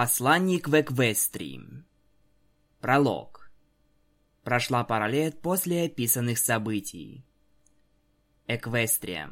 Посланник в Эквестрии. Пролог. Прошла пара лет после описанных событий. Эквестрия.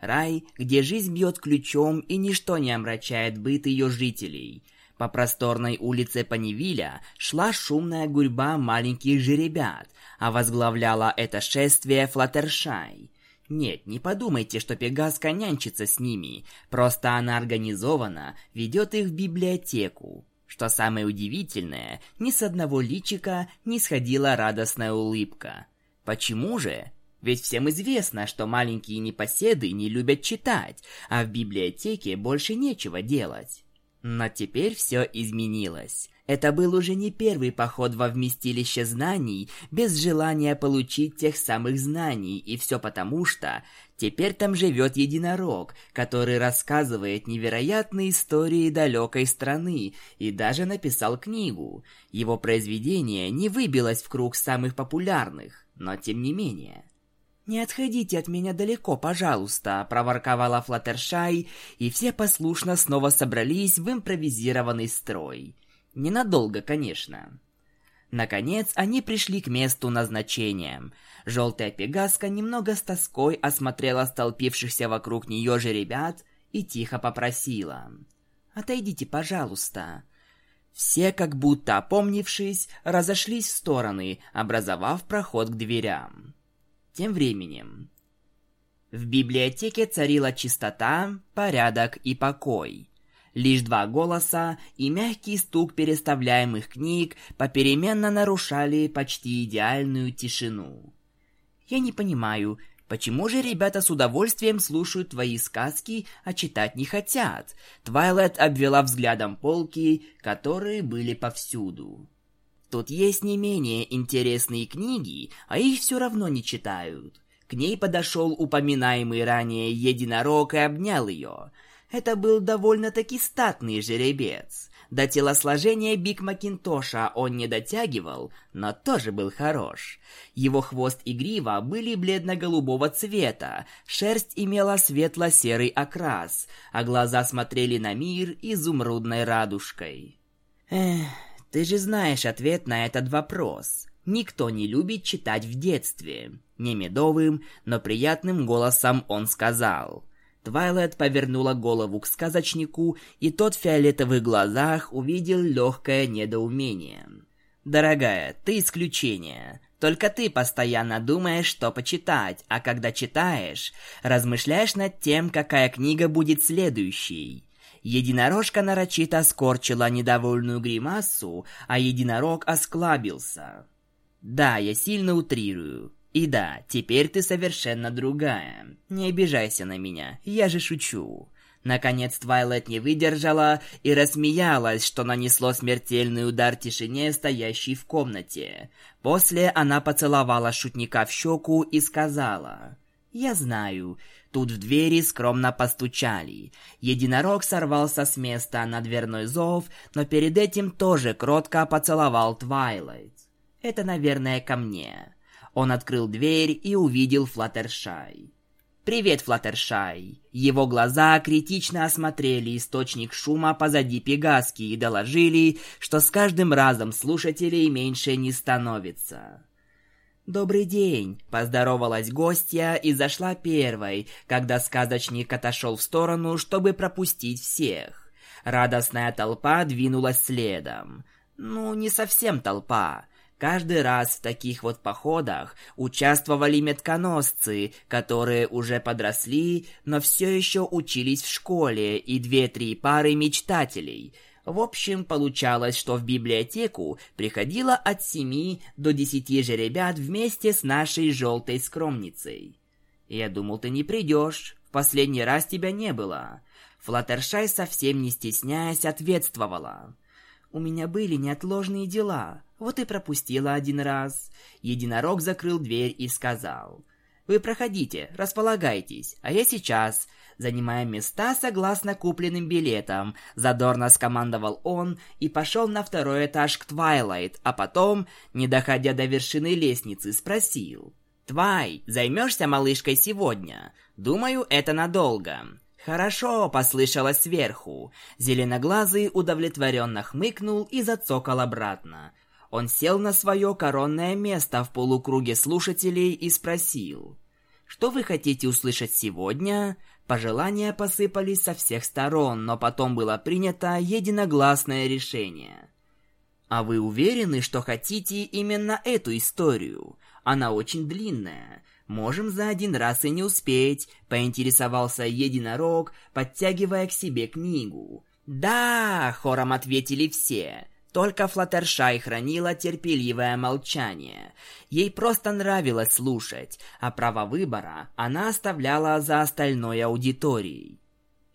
Рай, где жизнь бьет ключом и ничто не омрачает быт ее жителей. По просторной улице Панивиля шла шумная гурьба маленьких жеребят, а возглавляла это шествие Флаттершай – нет, не подумайте, что Пегаска нянчится с ними. Просто она организованно ведет их в библиотеку. Что самое удивительное, ни с одного личика не сходила радостная улыбка. Почему же? Ведь всем известно, что маленькие непоседы не любят читать, а в библиотеке больше нечего делать. Но теперь все изменилось. Это был уже не первый поход во вместилище знаний без желания получить тех самых знаний, и все потому что теперь там живет единорог, который рассказывает невероятные истории далекой страны и даже написал книгу. Его произведение не выбилось в круг самых популярных, но тем не менее... «Не отходите от меня далеко, пожалуйста», – проворковала Флаттершай, и все послушно снова собрались в импровизированный строй – Ненадолго, конечно. Наконец, они пришли к месту назначения. Желтая пегаска немного с тоской осмотрела столпившихся вокруг нее же ребят и тихо попросила. «Отойдите, пожалуйста». Все, как будто опомнившись, разошлись в стороны, образовав проход к дверям. Тем временем... В библиотеке царила чистота, порядок и покой. Лишь два голоса и мягкий стук переставляемых книг попеременно нарушали почти идеальную тишину. Я не понимаю, почему же ребята с удовольствием слушают твои сказки, а читать не хотят? Твайлет обвела взглядом полки, которые были повсюду. Тут есть не менее интересные книги, а их все равно не читают. К ней подошел упоминаемый ранее единорог и обнял ее. Это был довольно-таки статный жеребец. До телосложения Биг Макинтоша он не дотягивал, но тоже был хорош. Его хвост и грива были бледно-голубого цвета, шерсть имела светло-серый окрас, а глаза смотрели на мир изумрудной радужкой. Эх, ты же знаешь ответ на этот вопрос. Никто не любит читать в детстве. Не медовым, но приятным голосом он сказал – Твайлет повернула голову к сказочнику, и тот в фиолетовых глазах увидел легкое недоумение. «Дорогая, ты исключение. Только ты постоянно думаешь, что почитать, а когда читаешь, размышляешь над тем, какая книга будет следующей». Единорожка нарочито скорчила недовольную гримасу, а единорог осклабился. «Да, я сильно утрирую. И да, теперь ты совершенно другая. Не обижайся на меня, я же шучу. Наконец Твайлет не выдержала и рассмеялась, что нанесло смертельный удар тишине, стоящей в комнате. После она поцеловала шутника в щеку и сказала... «Я знаю». Тут в двери скромно постучали. Единорог сорвался с места на дверной зов, но перед этим тоже кротко поцеловал Твайлайт. «Это, наверное, ко мне». Он открыл дверь и увидел Флаттершай. «Привет, Флаттершай!» Его глаза критично осмотрели источник шума позади Пегаски и доложили, что с каждым разом слушателей меньше не становится. «Добрый день!» – поздоровалась гостья и зашла первой, когда сказочник отошел в сторону, чтобы пропустить всех. Радостная толпа двинулась следом. Ну, не совсем толпа. Каждый раз в таких вот походах участвовали метконосцы, которые уже подросли, но все еще учились в школе, и две-три пары мечтателей. В общем, получалось, что в библиотеку приходило от семи до десяти же ребят вместе с нашей желтой скромницей. Я думал, ты не придешь. В последний раз тебя не было. Флаттершай совсем не стесняясь ответствовала. У меня были неотложные дела. Вот и пропустила один раз. Единорог закрыл дверь и сказал. «Вы проходите, располагайтесь, а я сейчас». Занимая места согласно купленным билетам, задорно скомандовал он и пошел на второй этаж к Твайлайт, а потом, не доходя до вершины лестницы, спросил. «Твай, займешься малышкой сегодня? Думаю, это надолго. «Хорошо!» — послышалось сверху. Зеленоглазый удовлетворенно хмыкнул и зацокал обратно. Он сел на свое коронное место в полукруге слушателей и спросил. «Что вы хотите услышать сегодня?» Пожелания посыпались со всех сторон, но потом было принято единогласное решение. «А вы уверены, что хотите именно эту историю? Она очень длинная. Можем за один раз и не успеть», — поинтересовался единорог, подтягивая к себе книгу. «Да!» — хором ответили все. Только Флаттершай хранила терпеливое молчание. Ей просто нравилось слушать, а право выбора она оставляла за остальной аудиторией.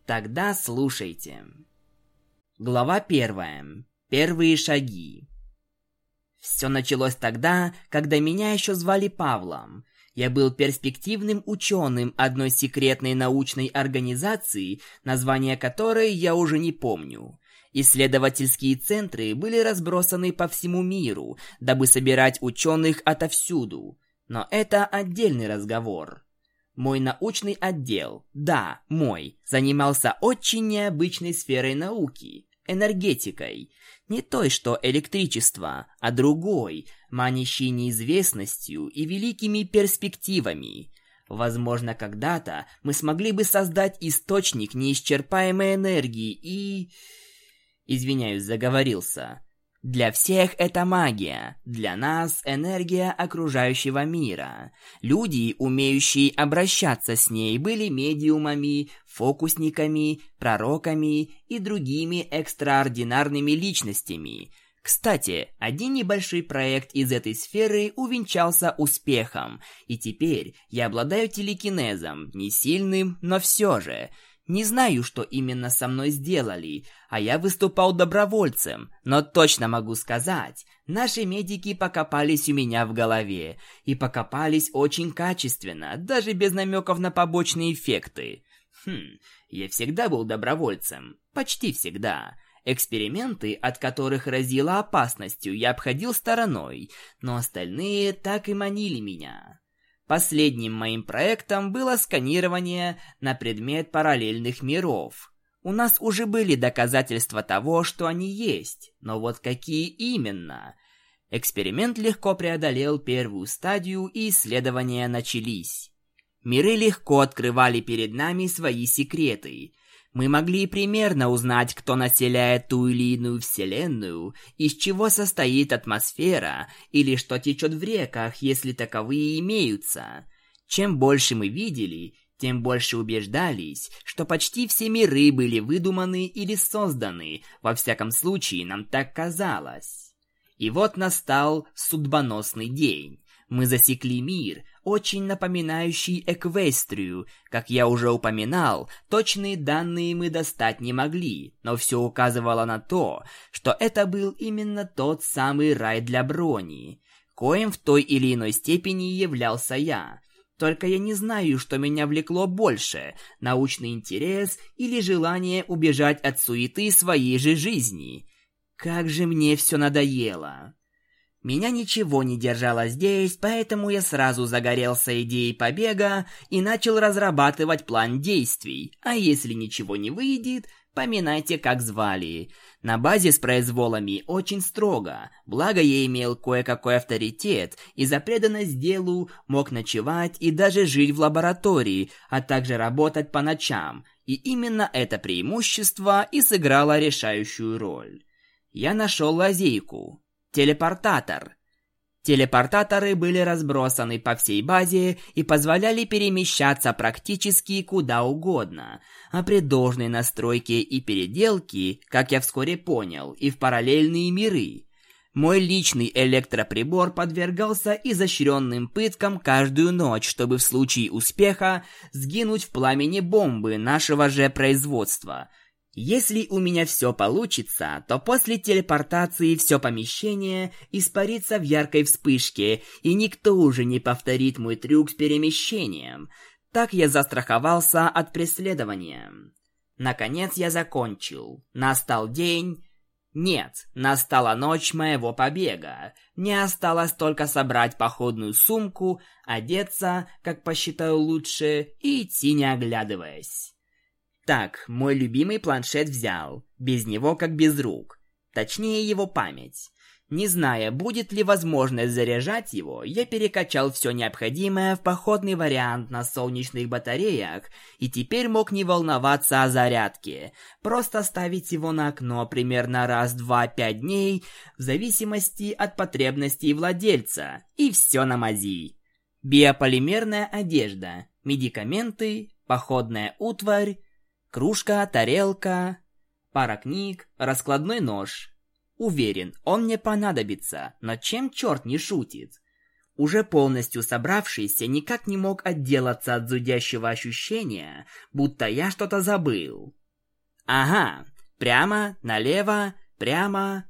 Тогда слушайте. Глава первая. Первые шаги. Все началось тогда, когда меня еще звали Павлом. Я был перспективным ученым одной секретной научной организации, название которой я уже не помню. Исследовательские центры были разбросаны по всему миру, дабы собирать ученых отовсюду. Но это отдельный разговор. Мой научный отдел, да, мой, занимался очень необычной сферой науки – энергетикой. Не той, что электричество, а другой, манящей неизвестностью и великими перспективами. Возможно, когда-то мы смогли бы создать источник неисчерпаемой энергии и... Извиняюсь, заговорился. Для всех это магия, для нас энергия окружающего мира. Люди, умеющие обращаться с ней, были медиумами, фокусниками, пророками и другими экстраординарными личностями. Кстати, один небольшой проект из этой сферы увенчался успехом, и теперь я обладаю телекинезом, не сильным, но все же – не знаю, что именно со мной сделали, а я выступал добровольцем, но точно могу сказать, наши медики покопались у меня в голове, и покопались очень качественно, даже без намеков на побочные эффекты. Хм, я всегда был добровольцем, почти всегда. Эксперименты, от которых разило опасностью, я обходил стороной, но остальные так и манили меня. Последним моим проектом было сканирование на предмет параллельных миров. У нас уже были доказательства того, что они есть, но вот какие именно? Эксперимент легко преодолел первую стадию, и исследования начались. Миры легко открывали перед нами свои секреты, мы могли примерно узнать, кто населяет ту или иную вселенную, из чего состоит атмосфера, или что течет в реках, если таковые имеются. Чем больше мы видели, тем больше убеждались, что почти все миры были выдуманы или созданы, во всяком случае нам так казалось. И вот настал судьбоносный день. Мы засекли мир, очень напоминающий Эквестрию. Как я уже упоминал, точные данные мы достать не могли, но все указывало на то, что это был именно тот самый рай для брони, коим в той или иной степени являлся я. Только я не знаю, что меня влекло больше – научный интерес или желание убежать от суеты своей же жизни. Как же мне все надоело. Меня ничего не держало здесь, поэтому я сразу загорелся идеей побега и начал разрабатывать план действий. А если ничего не выйдет, поминайте, как звали. На базе с произволами очень строго, благо я имел кое-какой авторитет и за преданность делу мог ночевать и даже жить в лаборатории, а также работать по ночам. И именно это преимущество и сыграло решающую роль. Я нашел лазейку. Телепортатор. Телепортаторы были разбросаны по всей базе и позволяли перемещаться практически куда угодно, а при должной настройке и переделке, как я вскоре понял, и в параллельные миры. Мой личный электроприбор подвергался изощренным пыткам каждую ночь, чтобы в случае успеха сгинуть в пламени бомбы нашего же производства – если у меня все получится, то после телепортации все помещение испарится в яркой вспышке, и никто уже не повторит мой трюк с перемещением. Так я застраховался от преследования. Наконец я закончил. Настал день... Нет, настала ночь моего побега. Не осталось только собрать походную сумку, одеться, как посчитаю лучше, и идти не оглядываясь. Так, мой любимый планшет взял. Без него как без рук. Точнее, его память. Не зная, будет ли возможность заряжать его, я перекачал все необходимое в походный вариант на солнечных батареях и теперь мог не волноваться о зарядке. Просто ставить его на окно примерно раз-два-пять дней, в зависимости от потребностей владельца, и все на мази. Биополимерная одежда, медикаменты, походная утварь, кружка, тарелка, пара книг, раскладной нож – Уверен, он мне понадобится, но чем черт не шутит? Уже полностью собравшийся, никак не мог отделаться от зудящего ощущения, будто я что-то забыл. Ага, прямо, налево, прямо...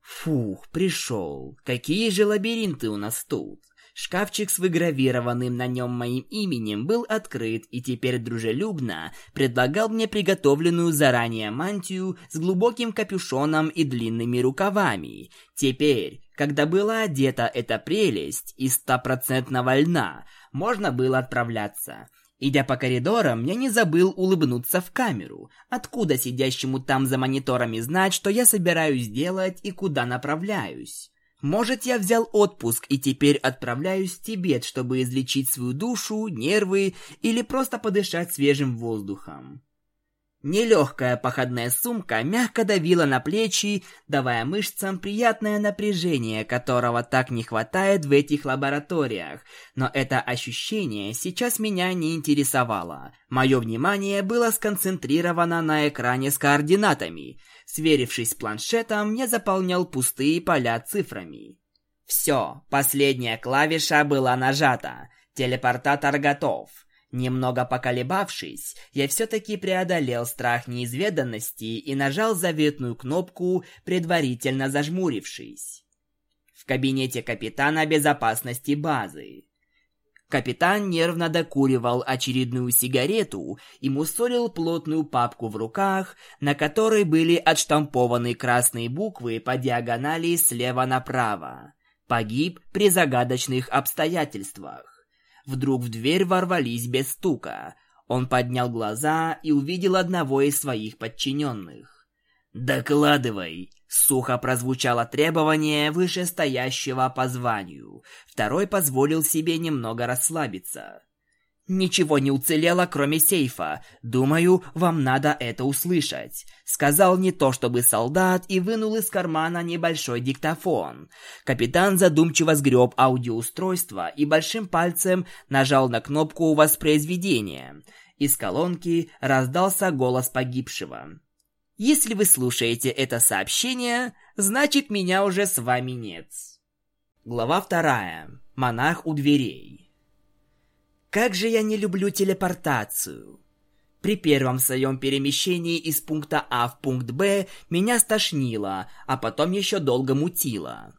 Фух, пришел. Какие же лабиринты у нас тут? Шкафчик с выгравированным на нем моим именем был открыт и теперь дружелюбно предлагал мне приготовленную заранее мантию с глубоким капюшоном и длинными рукавами. Теперь, когда была одета эта прелесть из стопроцентного льна, можно было отправляться. Идя по коридорам, я не забыл улыбнуться в камеру. Откуда сидящему там за мониторами знать, что я собираюсь делать и куда направляюсь? Может, я взял отпуск и теперь отправляюсь в Тибет, чтобы излечить свою душу, нервы или просто подышать свежим воздухом. Нелегкая походная сумка мягко давила на плечи, давая мышцам приятное напряжение, которого так не хватает в этих лабораториях. Но это ощущение сейчас меня не интересовало. Мое внимание было сконцентрировано на экране с координатами. Сверившись с планшетом, я заполнял пустые поля цифрами. Все, последняя клавиша была нажата. Телепортатор готов. Немного поколебавшись, я все-таки преодолел страх неизведанности и нажал заветную кнопку, предварительно зажмурившись. В кабинете капитана безопасности базы. Капитан нервно докуривал очередную сигарету и мусолил плотную папку в руках, на которой были отштампованы красные буквы по диагонали слева направо. Погиб при загадочных обстоятельствах. Вдруг в дверь ворвались без стука. Он поднял глаза и увидел одного из своих подчиненных. «Докладывай!» — сухо прозвучало требование вышестоящего по званию. Второй позволил себе немного расслабиться. «Ничего не уцелело, кроме сейфа. Думаю, вам надо это услышать», — сказал не то чтобы солдат и вынул из кармана небольшой диктофон. Капитан задумчиво сгреб аудиоустройство и большим пальцем нажал на кнопку воспроизведения. Из колонки раздался голос погибшего. «Если вы слушаете это сообщение, значит, меня уже с вами нет». Глава вторая. Монах у дверей. Как же я не люблю телепортацию. При первом своем перемещении из пункта А в пункт Б меня стошнило, а потом еще долго мутило.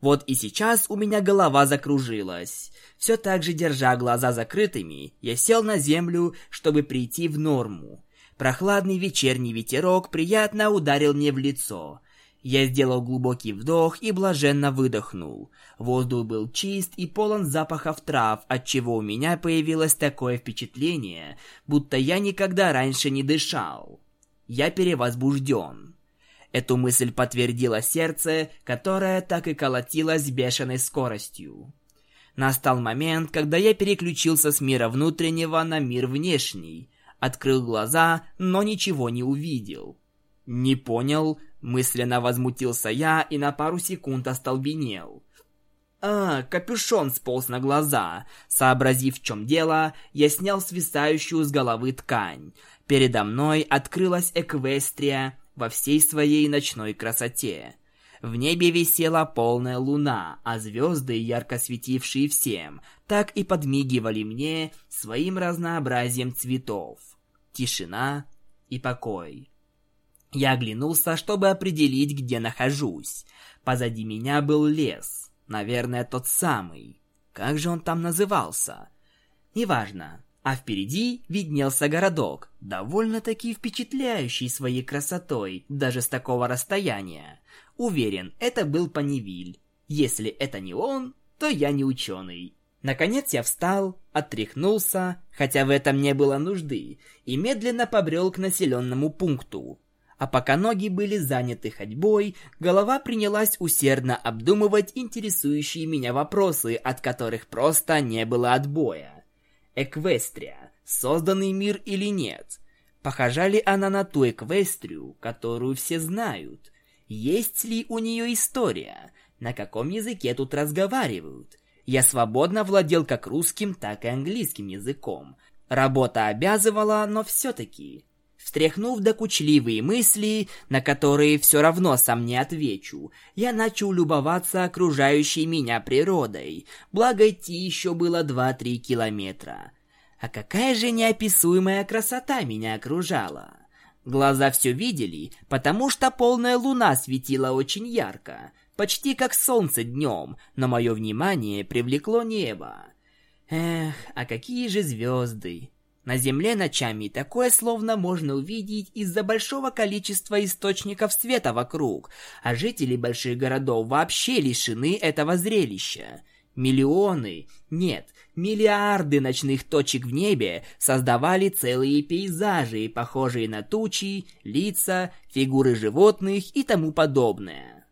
Вот и сейчас у меня голова закружилась. Все так же, держа глаза закрытыми, я сел на землю, чтобы прийти в норму. Прохладный вечерний ветерок приятно ударил мне в лицо. Я сделал глубокий вдох и блаженно выдохнул. Воздух был чист и полон запахов трав, отчего у меня появилось такое впечатление, будто я никогда раньше не дышал. Я перевозбужден. Эту мысль подтвердило сердце, которое так и колотилось бешеной скоростью. Настал момент, когда я переключился с мира внутреннего на мир внешний. Открыл глаза, но ничего не увидел. Не понял, Мысленно возмутился я и на пару секунд остолбенел. А, капюшон сполз на глаза. Сообразив, в чем дело, я снял свисающую с головы ткань. Передо мной открылась Эквестрия во всей своей ночной красоте. В небе висела полная луна, а звезды, ярко светившие всем, так и подмигивали мне своим разнообразием цветов. Тишина и покой. Я оглянулся, чтобы определить, где нахожусь. Позади меня был лес. Наверное, тот самый. Как же он там назывался? Неважно. А впереди виднелся городок, довольно-таки впечатляющий своей красотой, даже с такого расстояния. Уверен, это был Панивиль. Если это не он, то я не ученый. Наконец я встал, отряхнулся, хотя в этом не было нужды, и медленно побрел к населенному пункту. А пока ноги были заняты ходьбой, голова принялась усердно обдумывать интересующие меня вопросы, от которых просто не было отбоя. Эквестрия. Созданный мир или нет? Похожа ли она на ту Эквестрию, которую все знают? Есть ли у нее история? На каком языке тут разговаривают? Я свободно владел как русским, так и английским языком. Работа обязывала, но все-таки... Встряхнув докучливые мысли, на которые все равно сам не отвечу, я начал любоваться окружающей меня природой, благо идти еще было 2-3 километра. А какая же неописуемая красота меня окружала! Глаза все видели, потому что полная луна светила очень ярко, почти как солнце днем, но мое внимание привлекло небо. Эх, а какие же звезды! На Земле ночами такое словно можно увидеть из-за большого количества источников света вокруг, а жители больших городов вообще лишены этого зрелища. Миллионы, нет, миллиарды ночных точек в небе создавали целые пейзажи, похожие на тучи, лица, фигуры животных и тому подобное.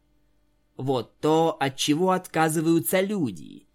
Вот то, от чего отказываются люди.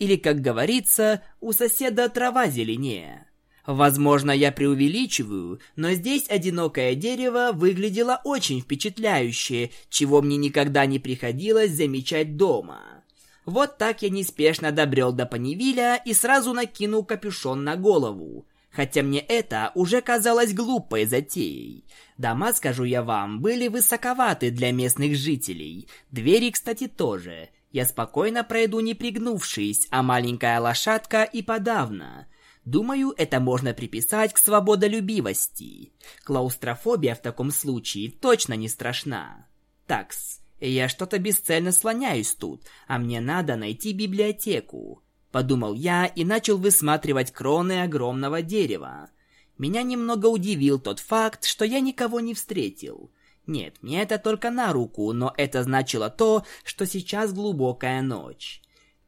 Или, как говорится, у соседа трава зеленее. Возможно, я преувеличиваю, но здесь одинокое дерево выглядело очень впечатляюще, чего мне никогда не приходилось замечать дома. Вот так я неспешно добрел до Панивиля и сразу накинул капюшон на голову. Хотя мне это уже казалось глупой затеей. Дома, скажу я вам, были высоковаты для местных жителей. Двери, кстати, тоже. Я спокойно пройду не пригнувшись, а маленькая лошадка и подавно. Думаю, это можно приписать к свободолюбивости. Клаустрофобия в таком случае точно не страшна. Такс, я что-то бесцельно слоняюсь тут, а мне надо найти библиотеку. Подумал я и начал высматривать кроны огромного дерева. Меня немного удивил тот факт, что я никого не встретил. Нет, мне это только на руку, но это значило то, что сейчас глубокая ночь.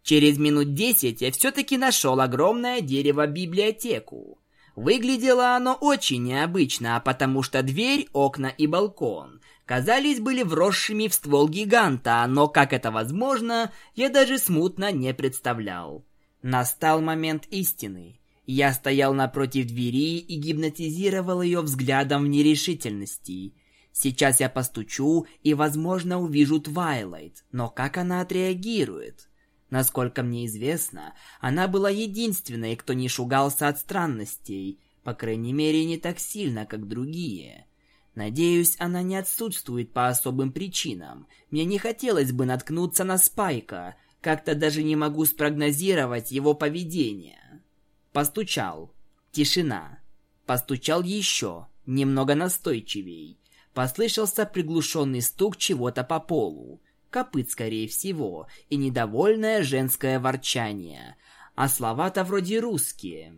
Через минут десять я все-таки нашел огромное дерево-библиотеку. Выглядело оно очень необычно, потому что дверь, окна и балкон казались были вросшими в ствол гиганта, но как это возможно, я даже смутно не представлял. Настал момент истины. Я стоял напротив двери и гипнотизировал ее взглядом в нерешительности. Сейчас я постучу и, возможно, увижу Твайлайт, но как она отреагирует? Насколько мне известно, она была единственной, кто не шугался от странностей, по крайней мере, не так сильно, как другие. Надеюсь, она не отсутствует по особым причинам. Мне не хотелось бы наткнуться на Спайка, как-то даже не могу спрогнозировать его поведение. Постучал. Тишина. Постучал еще, немного настойчивей. Послышался приглушенный стук чего-то по полу. Копыт, скорее всего, и недовольное женское ворчание. А слова-то вроде русские.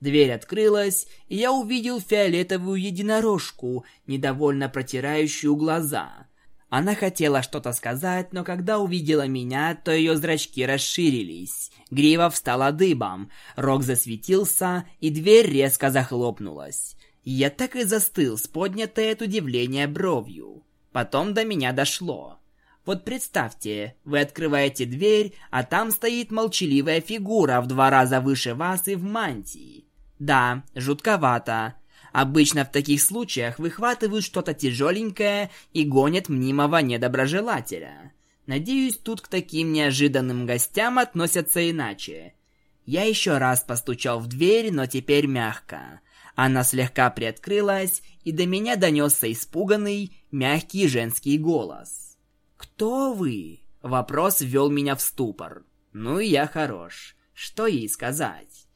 Дверь открылась, и я увидел фиолетовую единорожку, недовольно протирающую глаза. Она хотела что-то сказать, но когда увидела меня, то ее зрачки расширились. Грива встала дыбом, рог засветился, и дверь резко захлопнулась. Я так и застыл с поднятой от удивления бровью. Потом до меня дошло. Вот представьте, вы открываете дверь, а там стоит молчаливая фигура в два раза выше вас и в мантии. Да, жутковато. Обычно в таких случаях выхватывают что-то тяжеленькое и гонят мнимого недоброжелателя. Надеюсь, тут к таким неожиданным гостям относятся иначе. Я еще раз постучал в дверь, но теперь мягко. Она слегка приоткрылась, и до меня донесся испуганный, мягкий женский голос. «Кто вы?» Вопрос ввел меня в ступор. Ну и я хорош. Что ей сказать?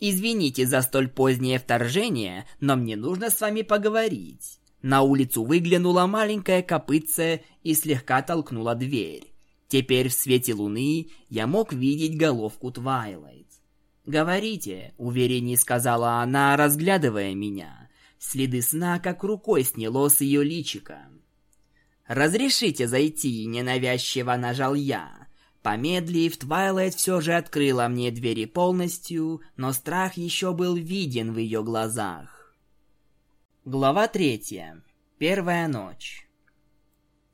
Извините за столь позднее вторжение, но мне нужно с вами поговорить. На улицу выглянула маленькая копытце и слегка толкнула дверь. Теперь в свете луны я мог видеть головку Твайлайт. «Говорите», — увереннее сказала она, разглядывая меня. Следы сна как рукой сняло с ее личика. «Разрешите зайти», — ненавязчиво нажал я. Помедлив, Твайлайт все же открыла мне двери полностью, но страх еще был виден в ее глазах. Глава третья. Первая ночь.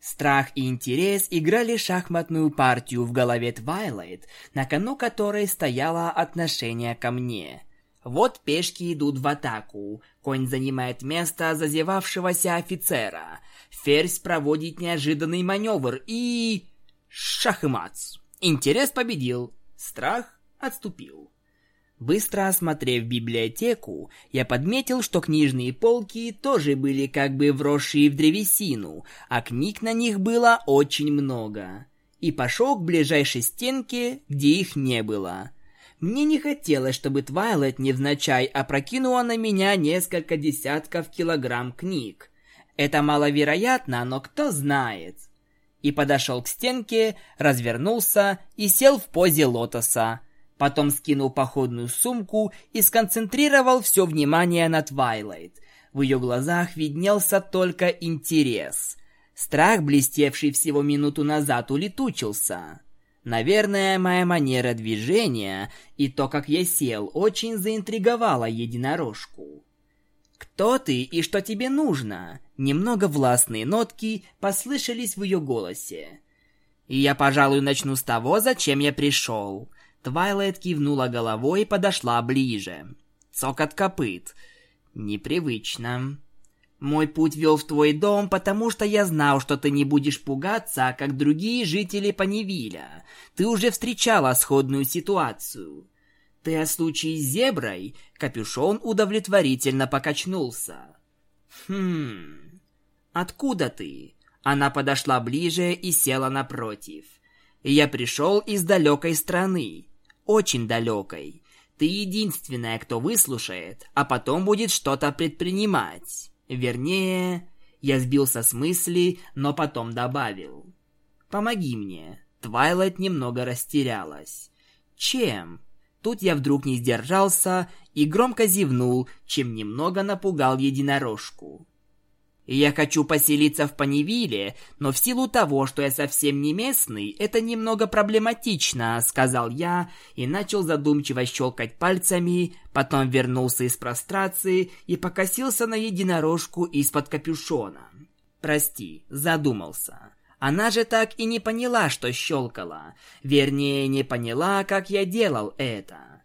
Страх и интерес играли шахматную партию в голове Твайлайт, на кону которой стояло отношение ко мне. Вот пешки идут в атаку, конь занимает место зазевавшегося офицера, ферзь проводит неожиданный маневр и... Шах и мац. Интерес победил, страх отступил. Быстро осмотрев библиотеку, я подметил, что книжные полки тоже были как бы вросшие в древесину, а книг на них было очень много. И пошел к ближайшей стенке, где их не было. Мне не хотелось, чтобы Твайлет невзначай опрокинула на меня несколько десятков килограмм книг. Это маловероятно, но кто знает и подошел к стенке, развернулся и сел в позе лотоса. Потом скинул походную сумку и сконцентрировал все внимание на Твайлайт. В ее глазах виднелся только интерес. Страх, блестевший всего минуту назад, улетучился. Наверное, моя манера движения и то, как я сел, очень заинтриговала единорожку. «Кто ты и что тебе нужно?» Немного властные нотки послышались в ее голосе. «И я, пожалуй, начну с того, зачем я пришел». Твайлайт кивнула головой и подошла ближе. Цокот копыт. Непривычно. Мой путь вел в твой дом, потому что я знал, что ты не будешь пугаться, как другие жители Паневиля. Ты уже встречала сходную ситуацию. Ты о случае с зеброй? Капюшон удовлетворительно покачнулся. Хм. Откуда ты? Она подошла ближе и села напротив. Я пришел из далекой страны. Очень далекой. Ты единственная, кто выслушает, а потом будет что-то предпринимать. Вернее, я сбился с мысли, но потом добавил. Помоги мне. Твайлайт немного растерялась. Чем? Тут я вдруг не сдержался и громко зевнул, чем немного напугал единорожку. Я хочу поселиться в Паневиле, но в силу того, что я совсем не местный, это немного проблематично, сказал я и начал задумчиво щелкать пальцами, потом вернулся из прострации и покосился на единорожку из-под капюшона. Прости, задумался. Она же так и не поняла, что щелкала. Вернее, не поняла, как я делал это.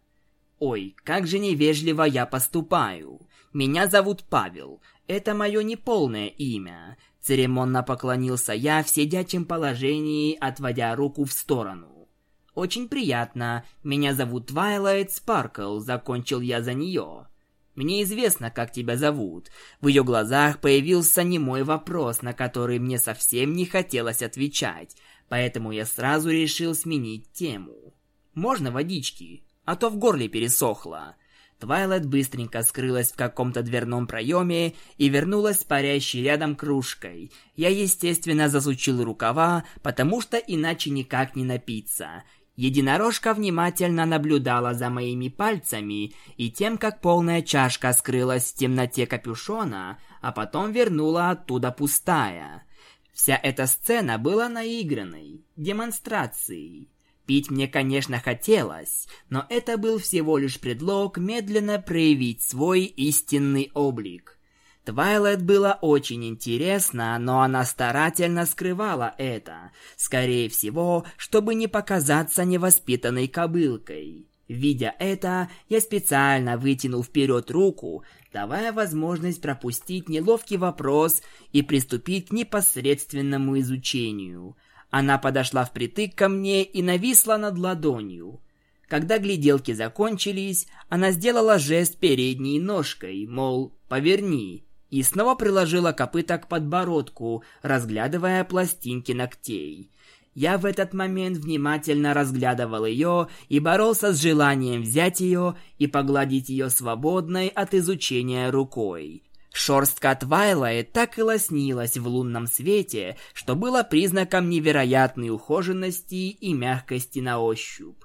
Ой, как же невежливо я поступаю. Меня зовут Павел. Это мое неполное имя. Церемонно поклонился я в сидячем положении, отводя руку в сторону. Очень приятно. Меня зовут Твайлайт Спаркл, закончил я за нее. Мне известно, как тебя зовут. В ее глазах появился немой вопрос, на который мне совсем не хотелось отвечать, поэтому я сразу решил сменить тему. Можно водички, а то в горле пересохло. Твайлайт быстренько скрылась в каком-то дверном проеме и вернулась с парящей рядом кружкой. Я, естественно, засучил рукава, потому что иначе никак не напиться. Единорожка внимательно наблюдала за моими пальцами и тем, как полная чашка скрылась в темноте капюшона, а потом вернула оттуда пустая. Вся эта сцена была наигранной, демонстрацией. Пить мне, конечно, хотелось, но это был всего лишь предлог медленно проявить свой истинный облик. Твайлайт было очень интересно, но она старательно скрывала это, скорее всего, чтобы не показаться невоспитанной кобылкой. Видя это, я специально вытянул вперед руку, давая возможность пропустить неловкий вопрос и приступить к непосредственному изучению. Она подошла впритык ко мне и нависла над ладонью. Когда гляделки закончились, она сделала жест передней ножкой, мол, поверни, и снова приложила копыта к подбородку, разглядывая пластинки ногтей. Я в этот момент внимательно разглядывал ее и боролся с желанием взять ее и погладить ее свободной от изучения рукой. Шорстка Твайлайт так и лоснилась в лунном свете, что было признаком невероятной ухоженности и мягкости на ощупь.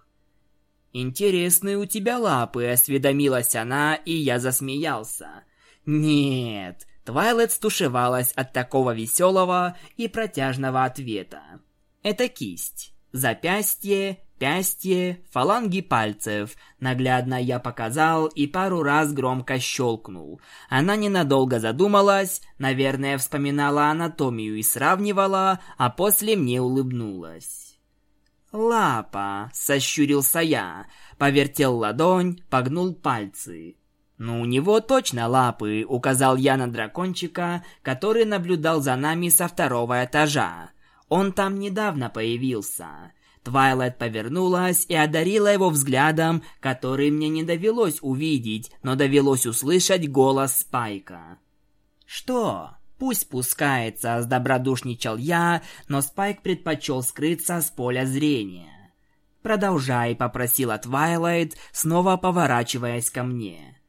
«Интересные у тебя лапы», — осведомилась она, и я засмеялся. Нет, Твайлет стушевалась от такого веселого и протяжного ответа. Это кисть. Запястье, пястье, фаланги пальцев. Наглядно я показал и пару раз громко щелкнул. Она ненадолго задумалась, наверное, вспоминала анатомию и сравнивала, а после мне улыбнулась. «Лапа!» — сощурился я, повертел ладонь, погнул пальцы. «Ну, у него точно лапы», — указал я на дракончика, который наблюдал за нами со второго этажа. Он там недавно появился. Твайлайт повернулась и одарила его взглядом, который мне не довелось увидеть, но довелось услышать голос Спайка. «Что?» «Пусть спускается», — сдобродушничал я, но Спайк предпочел скрыться с поля зрения. «Продолжай», — попросила Твайлайт, снова поворачиваясь ко мне.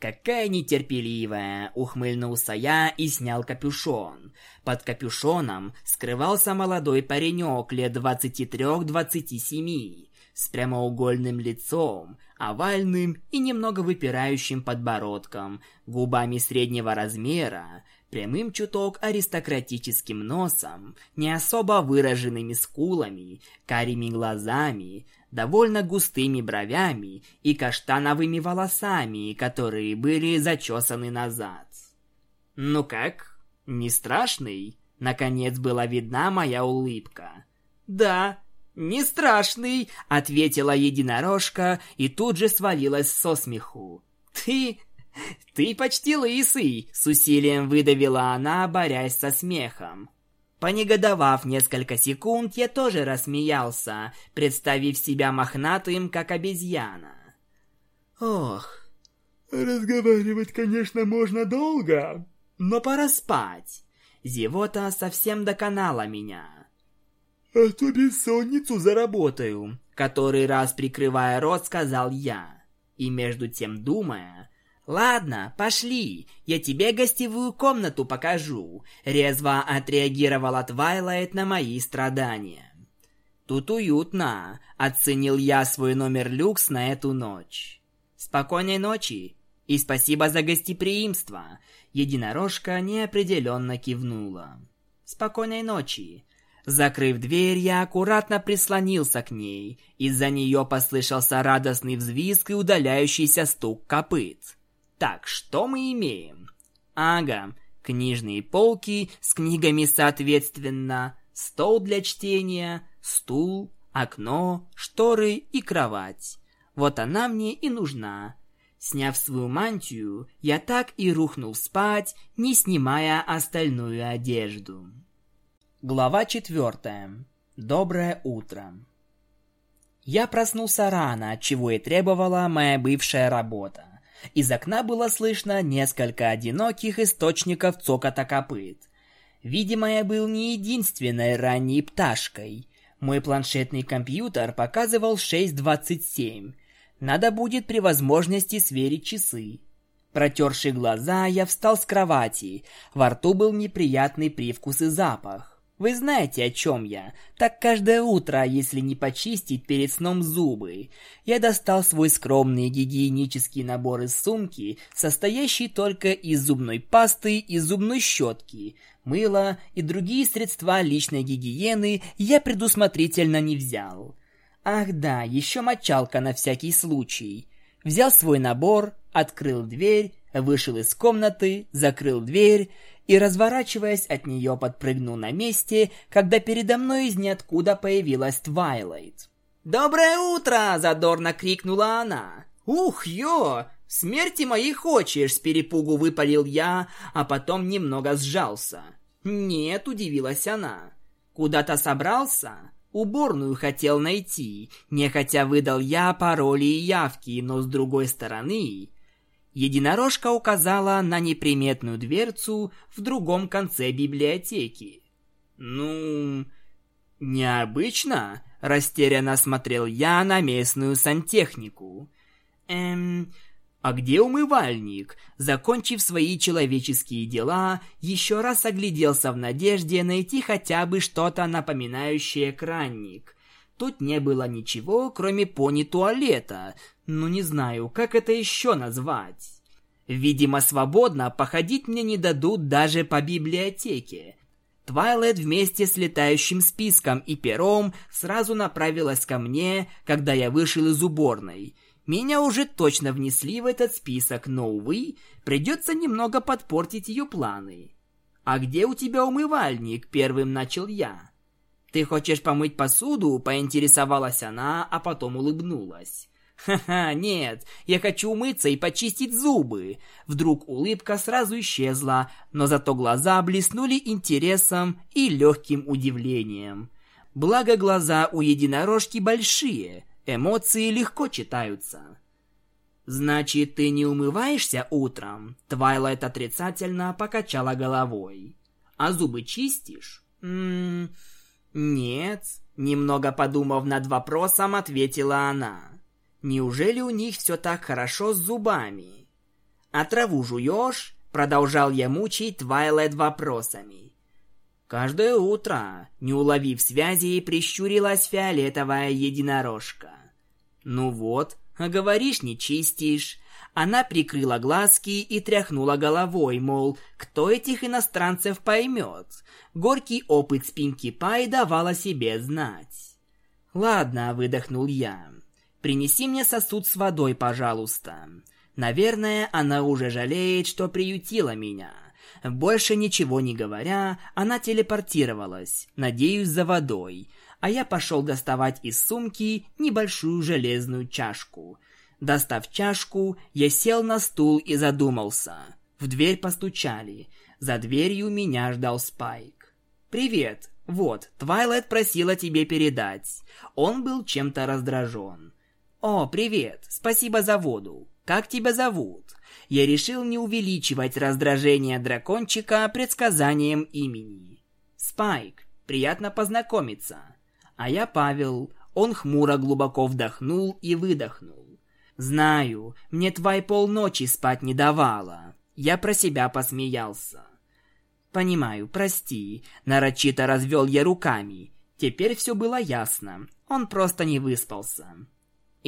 «Какая нетерпеливая!» — ухмыльнулся я и снял капюшон. Под капюшоном скрывался молодой паренек лет двадцати трех-двадцати семи, с прямоугольным лицом, овальным и немного выпирающим подбородком, губами среднего размера, прямым чуток аристократическим носом, не особо выраженными скулами, карими глазами, довольно густыми бровями и каштановыми волосами, которые были зачесаны назад. «Ну как? Не страшный?» Наконец была видна моя улыбка. «Да, не страшный», — ответила единорожка и тут же свалилась со смеху. «Ты... ты почти лысый», — с усилием выдавила она, борясь со смехом. Понегодовав несколько секунд, я тоже рассмеялся, представив себя мохнатым, как обезьяна. Ох, разговаривать, конечно, можно долго, но пора спать. Зевота совсем доконала меня. А то бессонницу заработаю, который раз прикрывая рот, сказал я. И между тем думая, «Ладно, пошли, я тебе гостевую комнату покажу», — резво отреагировала Твайлайт на мои страдания. «Тут уютно», — оценил я свой номер люкс на эту ночь. «Спокойной ночи и спасибо за гостеприимство», — единорожка неопределенно кивнула. «Спокойной ночи». Закрыв дверь, я аккуратно прислонился к ней. Из-за нее послышался радостный взвизг и удаляющийся стук копыт. Так, что мы имеем? Ага, книжные полки с книгами соответственно, стол для чтения, стул, окно, шторы и кровать. Вот она мне и нужна. Сняв свою мантию, я так и рухнул спать, не снимая остальную одежду. Глава четвертая. Доброе утро. Я проснулся рано, чего и требовала моя бывшая работа. Из окна было слышно несколько одиноких источников цокота копыт. Видимо, я был не единственной ранней пташкой. Мой планшетный компьютер показывал 6.27. Надо будет при возможности сверить часы. Протерши глаза, я встал с кровати. Во рту был неприятный привкус и запах. Вы знаете, о чем я. Так каждое утро, если не почистить перед сном зубы. Я достал свой скромный гигиенический набор из сумки, состоящий только из зубной пасты и зубной щетки. Мыло и другие средства личной гигиены я предусмотрительно не взял. Ах да, еще мочалка на всякий случай. Взял свой набор, открыл дверь, вышел из комнаты, закрыл дверь и, разворачиваясь от нее, подпрыгнул на месте, когда передо мной из ниоткуда появилась Твайлайт. «Доброе утро!» – задорно крикнула она. «Ух, ё! Смерти моей хочешь!» – с перепугу выпалил я, а потом немного сжался. «Нет», – удивилась она. «Куда-то собрался?» Уборную хотел найти, нехотя выдал я пароли и явки, но с другой стороны, Единорожка указала на неприметную дверцу в другом конце библиотеки. «Ну, необычно?» – растерянно смотрел я на местную сантехнику. «Эм, а где умывальник?» Закончив свои человеческие дела, еще раз огляделся в надежде найти хотя бы что-то напоминающее кранник. Тут не было ничего, кроме пони-туалета, ну не знаю, как это еще назвать. Видимо, свободно походить мне не дадут даже по библиотеке. Твайлет вместе с летающим списком и пером сразу направилась ко мне, когда я вышел из уборной. Меня уже точно внесли в этот список, но, увы, придется немного подпортить ее планы. «А где у тебя умывальник?» – первым начал я. «Ты хочешь помыть посуду?» – поинтересовалась она, а потом улыбнулась. «Ха-ха, нет, я хочу умыться и почистить зубы!» Вдруг улыбка сразу исчезла, но зато глаза блеснули интересом и легким удивлением. Благо глаза у единорожки большие, эмоции легко читаются. «Значит, ты не умываешься утром?» Твайлайт отрицательно покачала головой. «А зубы чистишь?» «Ммм... Нет». Немного подумав над вопросом, ответила она. Неужели у них все так хорошо с зубами? А траву жуешь? Продолжал я мучить Твайлайт вопросами. Каждое утро, не уловив связи, прищурилась фиолетовая единорожка. Ну вот, а говоришь, не чистишь. Она прикрыла глазки и тряхнула головой, мол, кто этих иностранцев поймет. Горький опыт спинки Пай давал о себе знать. «Ладно», — выдохнул я. Принеси мне сосуд с водой, пожалуйста. Наверное, она уже жалеет, что приютила меня. Больше ничего не говоря, она телепортировалась, надеюсь, за водой. А я пошел доставать из сумки небольшую железную чашку. Достав чашку, я сел на стул и задумался. В дверь постучали. За дверью меня ждал Спайк. «Привет. Вот, Твайлайт просила тебе передать». Он был чем-то раздражен. «О, привет! Спасибо за воду. Как тебя зовут?» Я решил не увеличивать раздражение дракончика предсказанием имени. «Спайк, приятно познакомиться». А я Павел. Он хмуро глубоко вдохнул и выдохнул. «Знаю, мне твой полночи спать не давала». Я про себя посмеялся. «Понимаю, прости», — нарочито развел я руками. Теперь все было ясно. Он просто не выспался.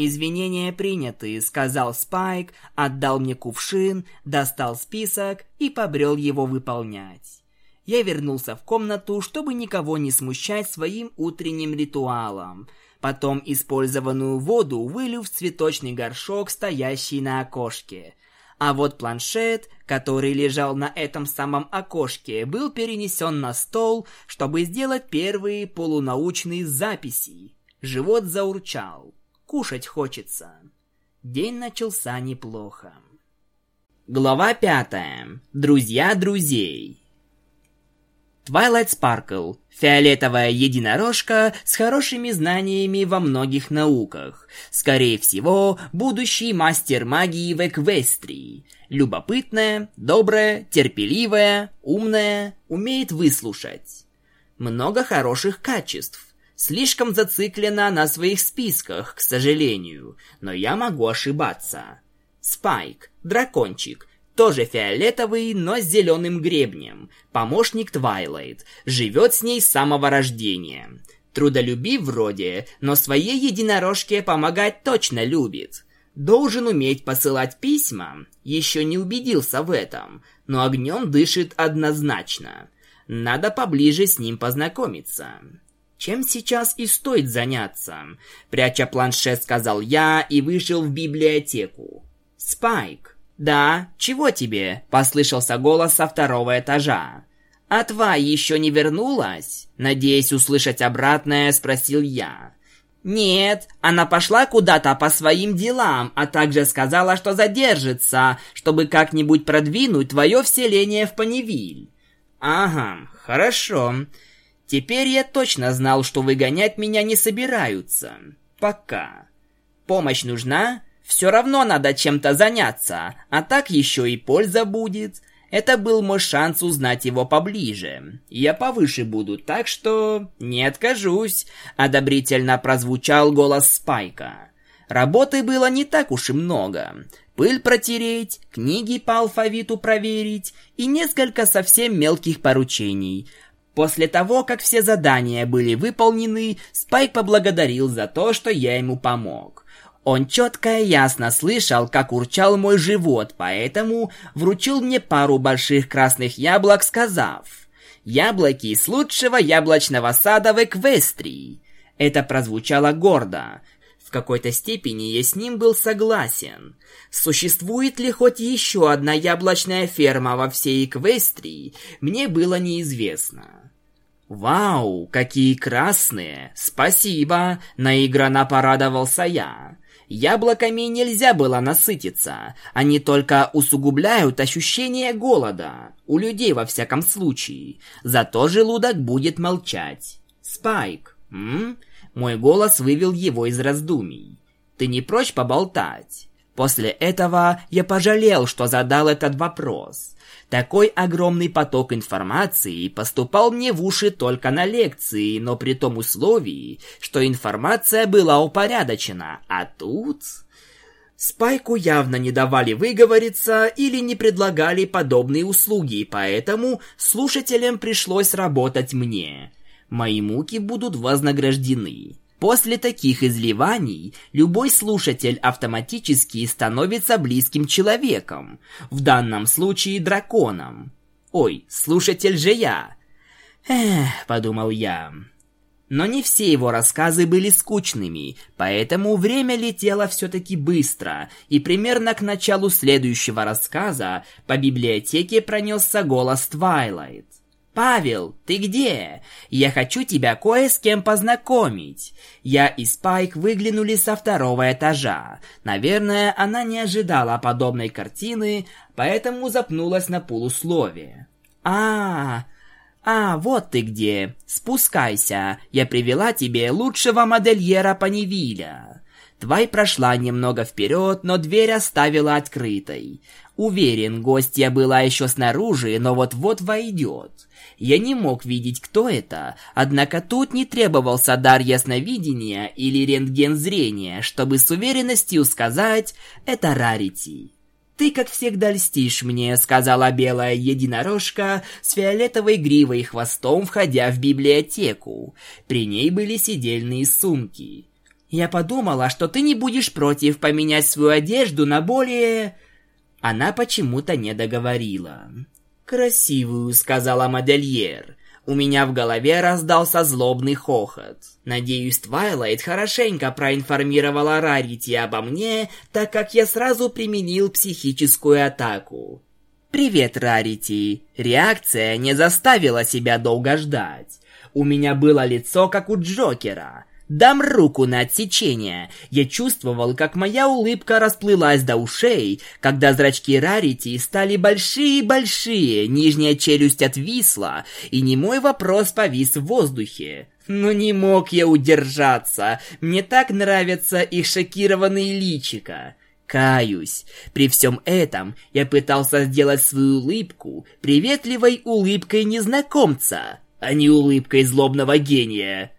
«Извинения приняты», — сказал Спайк, отдал мне кувшин, достал список и побрел его выполнять. Я вернулся в комнату, чтобы никого не смущать своим утренним ритуалом. Потом использованную воду вылил в цветочный горшок, стоящий на окошке. А вот планшет, который лежал на этом самом окошке, был перенесен на стол, чтобы сделать первые полунаучные записи. Живот заурчал. Кушать хочется. День начался неплохо. Глава пятая. Друзья друзей. Твайлайт Спаркл. Фиолетовая единорожка с хорошими знаниями во многих науках. Скорее всего, будущий мастер магии в Эквестрии. Любопытная, добрая, терпеливая, умная, умеет выслушать. Много хороших качеств. Слишком зациклена на своих списках, к сожалению, но я могу ошибаться. Спайк, дракончик, тоже фиолетовый, но с зеленым гребнем, помощник Твайлайт, живет с ней с самого рождения. Трудолюбив вроде, но своей единорожке помогать точно любит. Должен уметь посылать письма, еще не убедился в этом, но огнем дышит однозначно. Надо поближе с ним познакомиться. Чем сейчас и стоит заняться? Пряча планшет, сказал я и вышел в библиотеку. Спайк. Да, чего тебе? Послышался голос со второго этажа. А твоя еще не вернулась? Надеясь услышать обратное, спросил я. «Нет, она пошла куда-то по своим делам, а также сказала, что задержится, чтобы как-нибудь продвинуть твое вселение в Паневиль». «Ага, хорошо. Теперь я точно знал, что выгонять меня не собираются. Пока. Помощь нужна? Все равно надо чем-то заняться, а так еще и польза будет. Это был мой шанс узнать его поближе. Я повыше буду, так что не откажусь, одобрительно прозвучал голос Спайка. Работы было не так уж и много. Пыль протереть, книги по алфавиту проверить и несколько совсем мелких поручений – После того, как все задания были выполнены, Спайк поблагодарил за то, что я ему помог. Он четко и ясно слышал, как урчал мой живот, поэтому вручил мне пару больших красных яблок, сказав, Яблоки с лучшего яблочного сада в Эквестрии. Это прозвучало гордо. В какой-то степени я с ним был согласен. Существует ли хоть еще одна яблочная ферма во всей Эквестрии, мне было неизвестно. «Вау, какие красные! Спасибо!» — наигранно порадовался я. Яблоками нельзя было насытиться, они только усугубляют ощущение голода, у людей во всяком случае. Зато желудок будет молчать. «Спайк, м? Мой голос вывел его из раздумий. «Ты не прочь поболтать?» После этого я пожалел, что задал этот вопрос. Такой огромный поток информации поступал мне в уши только на лекции, но при том условии, что информация была упорядочена, а тут... Спайку явно не давали выговориться или не предлагали подобные услуги, поэтому слушателям пришлось работать мне. Мои муки будут вознаграждены. После таких изливаний любой слушатель автоматически становится близким человеком, в данном случае драконом. Ой, слушатель же я. Эх, подумал я. Но не все его рассказы были скучными, поэтому время летело все-таки быстро, и примерно к началу следующего рассказа по библиотеке пронесся голос Твайлайт. «Павел, ты где? Я хочу тебя кое с кем познакомить». Я и Спайк выглянули со второго этажа. Наверное, она не ожидала подобной картины, поэтому запнулась на полуслове. «А, а, вот ты где. Спускайся. Я привела тебе лучшего модельера Панивиля». Твай прошла немного вперед, но дверь оставила открытой. Уверен, гостья была еще снаружи, но вот-вот войдет. Я не мог видеть, кто это, однако тут не требовался дар ясновидения или рентген зрения, чтобы с уверенностью сказать «это Рарити». «Ты, как всегда, льстишь мне», — сказала белая единорожка с фиолетовой гривой и хвостом, входя в библиотеку. При ней были сидельные сумки. «Я подумала, что ты не будешь против поменять свою одежду на более...» Она почему-то не договорила. «Красивую», — сказала модельер. У меня в голове раздался злобный хохот. Надеюсь, Твайлайт хорошенько проинформировала Рарити обо мне, так как я сразу применил психическую атаку. «Привет, Рарити!» Реакция не заставила себя долго ждать. У меня было лицо, как у Джокера. Дам руку на отсечение. Я чувствовал, как моя улыбка расплылась до ушей, когда зрачки Рарити стали большие-большие, нижняя челюсть отвисла, и немой вопрос повис в воздухе. Но не мог я удержаться. Мне так нравятся их шокированные личика. Каюсь. При всем этом я пытался сделать свою улыбку приветливой улыбкой незнакомца, а не улыбкой злобного гения.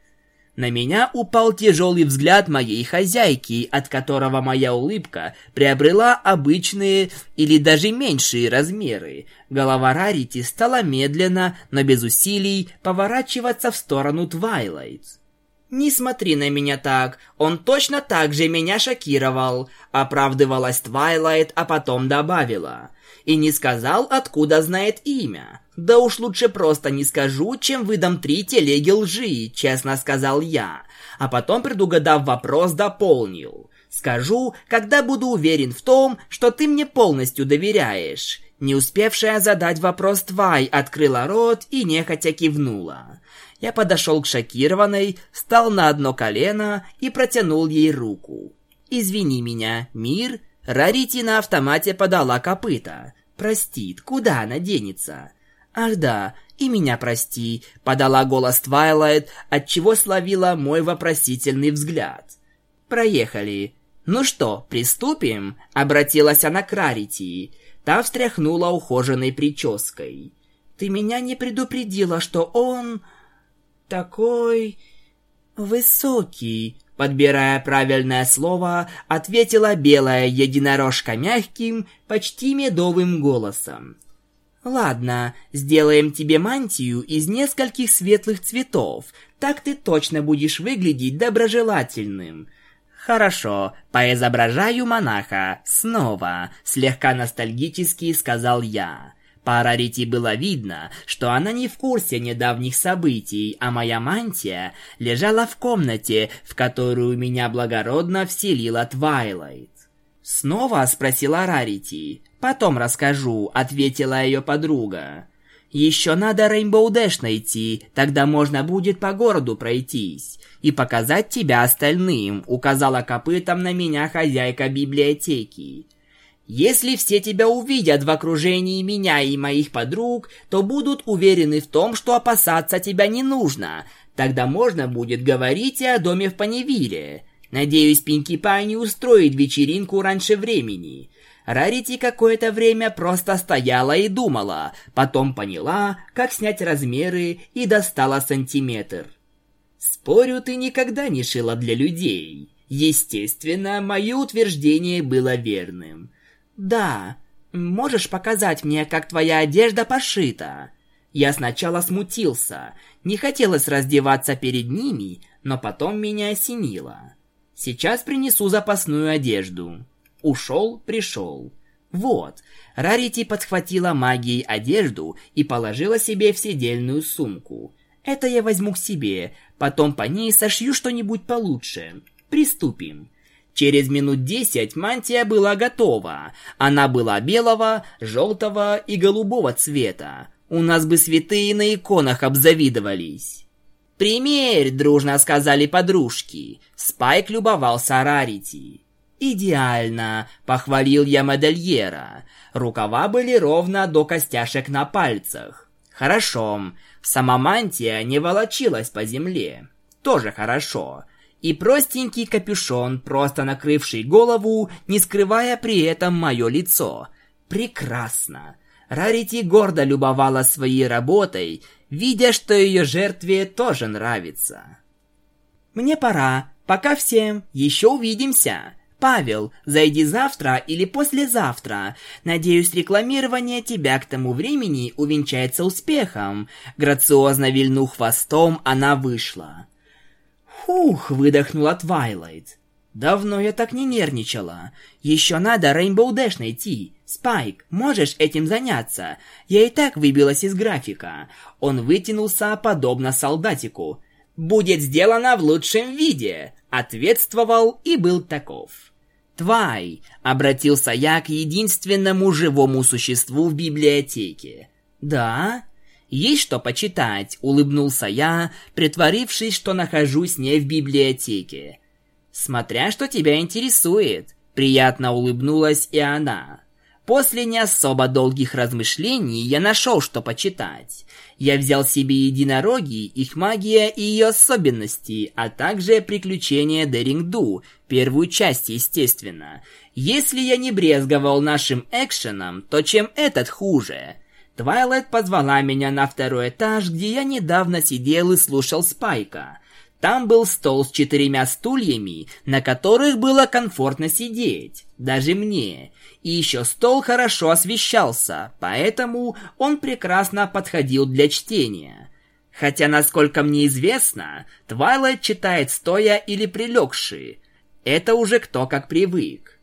На меня упал тяжелый взгляд моей хозяйки, от которого моя улыбка приобрела обычные или даже меньшие размеры. Голова Рарити стала медленно, но без усилий, поворачиваться в сторону Твайлайт. «Не смотри на меня так, он точно так же меня шокировал», оправдывалась Твайлайт, а потом добавила. «И не сказал, откуда знает имя. Да уж лучше просто не скажу, чем выдам три телеги лжи», честно сказал я, а потом, предугадав вопрос, дополнил. «Скажу, когда буду уверен в том, что ты мне полностью доверяешь». Не успевшая задать вопрос Твай открыла рот и нехотя кивнула. Я подошел к шокированной, встал на одно колено и протянул ей руку. «Извини меня, мир?» Рарити на автомате подала копыта. «Простит, куда она денется?» «Ах да, и меня прости», — подала голос Твайлайт, отчего словила мой вопросительный взгляд. «Проехали». «Ну что, приступим?» — обратилась она к Рарити. Та встряхнула ухоженной прической. «Ты меня не предупредила, что он...» такой... высокий», подбирая правильное слово, ответила белая единорожка мягким, почти медовым голосом. «Ладно, сделаем тебе мантию из нескольких светлых цветов, так ты точно будешь выглядеть доброжелательным». «Хорошо, поизображаю монаха. Снова», — слегка ностальгически сказал я. По Рарити было видно, что она не в курсе недавних событий, а моя мантия лежала в комнате, в которую меня благородно вселила Твайлайт. Снова спросила Рарити. «Потом расскажу», — ответила ее подруга. «Еще надо Рейнбоу Дэш найти, тогда можно будет по городу пройтись и показать тебя остальным», — указала копытом на меня хозяйка библиотеки. Если все тебя увидят в окружении меня и моих подруг, то будут уверены в том, что опасаться тебя не нужно. Тогда можно будет говорить и о доме в Паневиле. Надеюсь, Пинки Пай не устроит вечеринку раньше времени. Рарити какое-то время просто стояла и думала, потом поняла, как снять размеры и достала сантиметр. Спорю, ты никогда не шила для людей. Естественно, мое утверждение было верным. «Да. Можешь показать мне, как твоя одежда пошита?» Я сначала смутился. Не хотелось раздеваться перед ними, но потом меня осенило. Сейчас принесу запасную одежду. Ушел, пришел. Вот, Рарити подхватила магией одежду и положила себе в седельную сумку. Это я возьму к себе, потом по ней сошью что-нибудь получше. Приступим. Через минут десять мантия была готова. Она была белого, желтого и голубого цвета. У нас бы святые на иконах обзавидовались. «Примерь!» – дружно сказали подружки. Спайк любовался Рарити. «Идеально!» – похвалил я модельера. Рукава были ровно до костяшек на пальцах. «Хорошо. Сама мантия не волочилась по земле. Тоже хорошо и простенький капюшон, просто накрывший голову, не скрывая при этом мое лицо. Прекрасно. Рарити гордо любовала своей работой, видя, что ее жертве тоже нравится. «Мне пора. Пока всем. Еще увидимся. Павел, зайди завтра или послезавтра. Надеюсь, рекламирование тебя к тому времени увенчается успехом». Грациозно вильнув хвостом, она вышла. «Фух!» — выдохнула Твайлайт. «Давно я так не нервничала. Еще надо Рейнбоу Дэш найти. Спайк, можешь этим заняться? Я и так выбилась из графика». Он вытянулся подобно солдатику. «Будет сделано в лучшем виде!» Ответствовал и был таков. «Твай!» — обратился я к единственному живому существу в библиотеке. «Да?» «Есть что почитать», — улыбнулся я, притворившись, что нахожусь не в библиотеке. «Смотря что тебя интересует», — приятно улыбнулась и она. После не особо долгих размышлений я нашел, что почитать. Я взял себе единороги, их магия и ее особенности, а также приключения Дерингду, первую часть, естественно. Если я не брезговал нашим экшеном, то чем этот хуже? Твайлайт позвала меня на второй этаж, где я недавно сидел и слушал Спайка. Там был стол с четырьмя стульями, на которых было комфортно сидеть, даже мне. И еще стол хорошо освещался, поэтому он прекрасно подходил для чтения. Хотя, насколько мне известно, Твайлайт читает стоя или прилегши. Это уже кто как привык.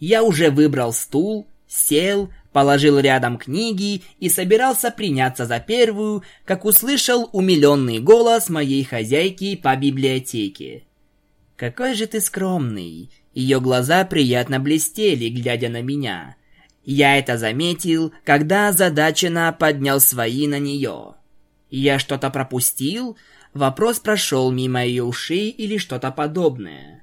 Я уже выбрал стул, сел, положил рядом книги и собирался приняться за первую, как услышал умиленный голос моей хозяйки по библиотеке. «Какой же ты скромный!» Ее глаза приятно блестели, глядя на меня. Я это заметил, когда озадаченно поднял свои на нее. Я что-то пропустил? Вопрос прошел мимо ее ушей или что-то подобное.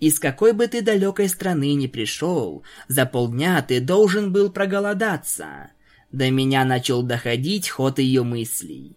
Из какой бы ты далекой страны ни пришел, за полдня ты должен был проголодаться. До меня начал доходить ход ее мыслей.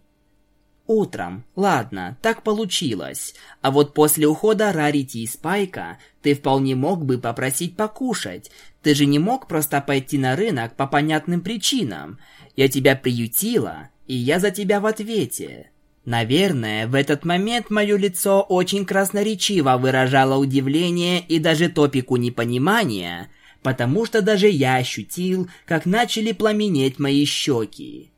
Утром. Ладно, так получилось. А вот после ухода Рарити и Спайка ты вполне мог бы попросить покушать. Ты же не мог просто пойти на рынок по понятным причинам. Я тебя приютила, и я за тебя в ответе. Наверное, в этот момент мое лицо очень красноречиво выражало удивление и даже топику непонимания, потому что даже я ощутил, как начали пламенеть мои щеки.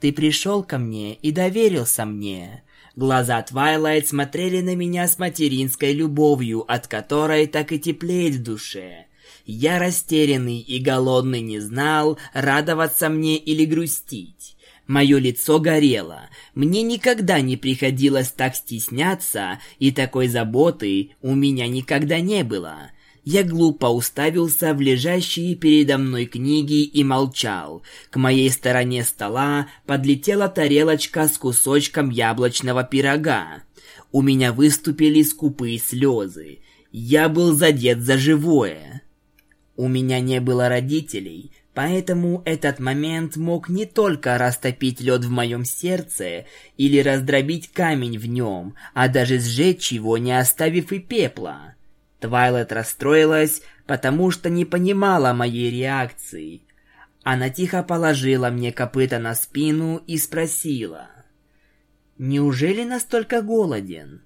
«Ты пришел ко мне и доверился мне». Глаза Твайлайт смотрели на меня с материнской любовью, от которой так и теплеет в душе. Я растерянный и голодный не знал, радоваться мне или грустить. Мое лицо горело. Мне никогда не приходилось так стесняться, и такой заботы у меня никогда не было. Я глупо уставился в лежащие передо мной книги и молчал. К моей стороне стола подлетела тарелочка с кусочком яблочного пирога. У меня выступили скупые слезы. Я был задет за живое. У меня не было родителей, поэтому этот момент мог не только растопить лед в моем сердце или раздробить камень в нем, а даже сжечь его, не оставив и пепла. Твайлет расстроилась, потому что не понимала моей реакции. Она тихо положила мне копыта на спину и спросила. «Неужели настолько голоден?»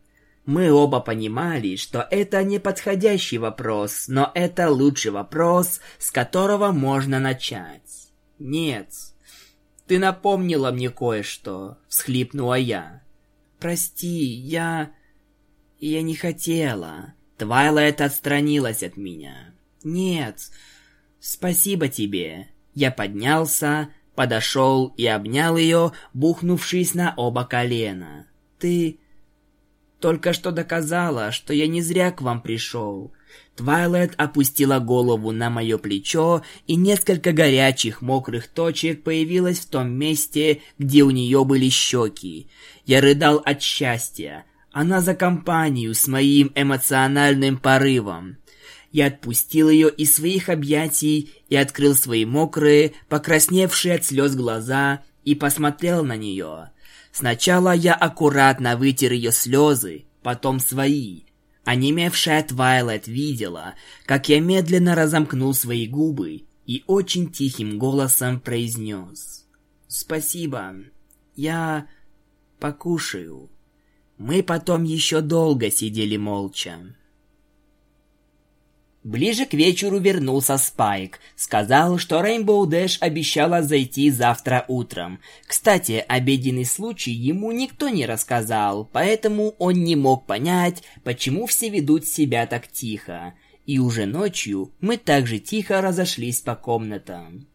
Мы оба понимали, что это не подходящий вопрос, но это лучший вопрос, с которого можно начать. Нет. Ты напомнила мне кое-что, всхлипнула я. Прости, я я не хотела. Твайлайт отстранилась от меня. Нет. Спасибо тебе. Я поднялся, подошел и обнял ее, бухнувшись на оба колена. Ты только что доказала, что я не зря к вам пришел. Твайлет опустила голову на мое плечо, и несколько горячих мокрых точек появилось в том месте, где у нее были щеки. Я рыдал от счастья. Она за компанию с моим эмоциональным порывом. Я отпустил ее из своих объятий и открыл свои мокрые, покрасневшие от слез глаза и посмотрел на нее. Сначала я аккуратно вытер ее слезы, потом свои. Онемевшая Твайлайт видела, как я медленно разомкнул свои губы и очень тихим голосом произнес. «Спасибо. Я покушаю». Мы потом еще долго сидели молча. Ближе к вечеру вернулся Спайк. Сказал, что Рейнбоу Дэш обещала зайти завтра утром. Кстати, обеденный случай ему никто не рассказал, поэтому он не мог понять, почему все ведут себя так тихо. И уже ночью мы также тихо разошлись по комнатам.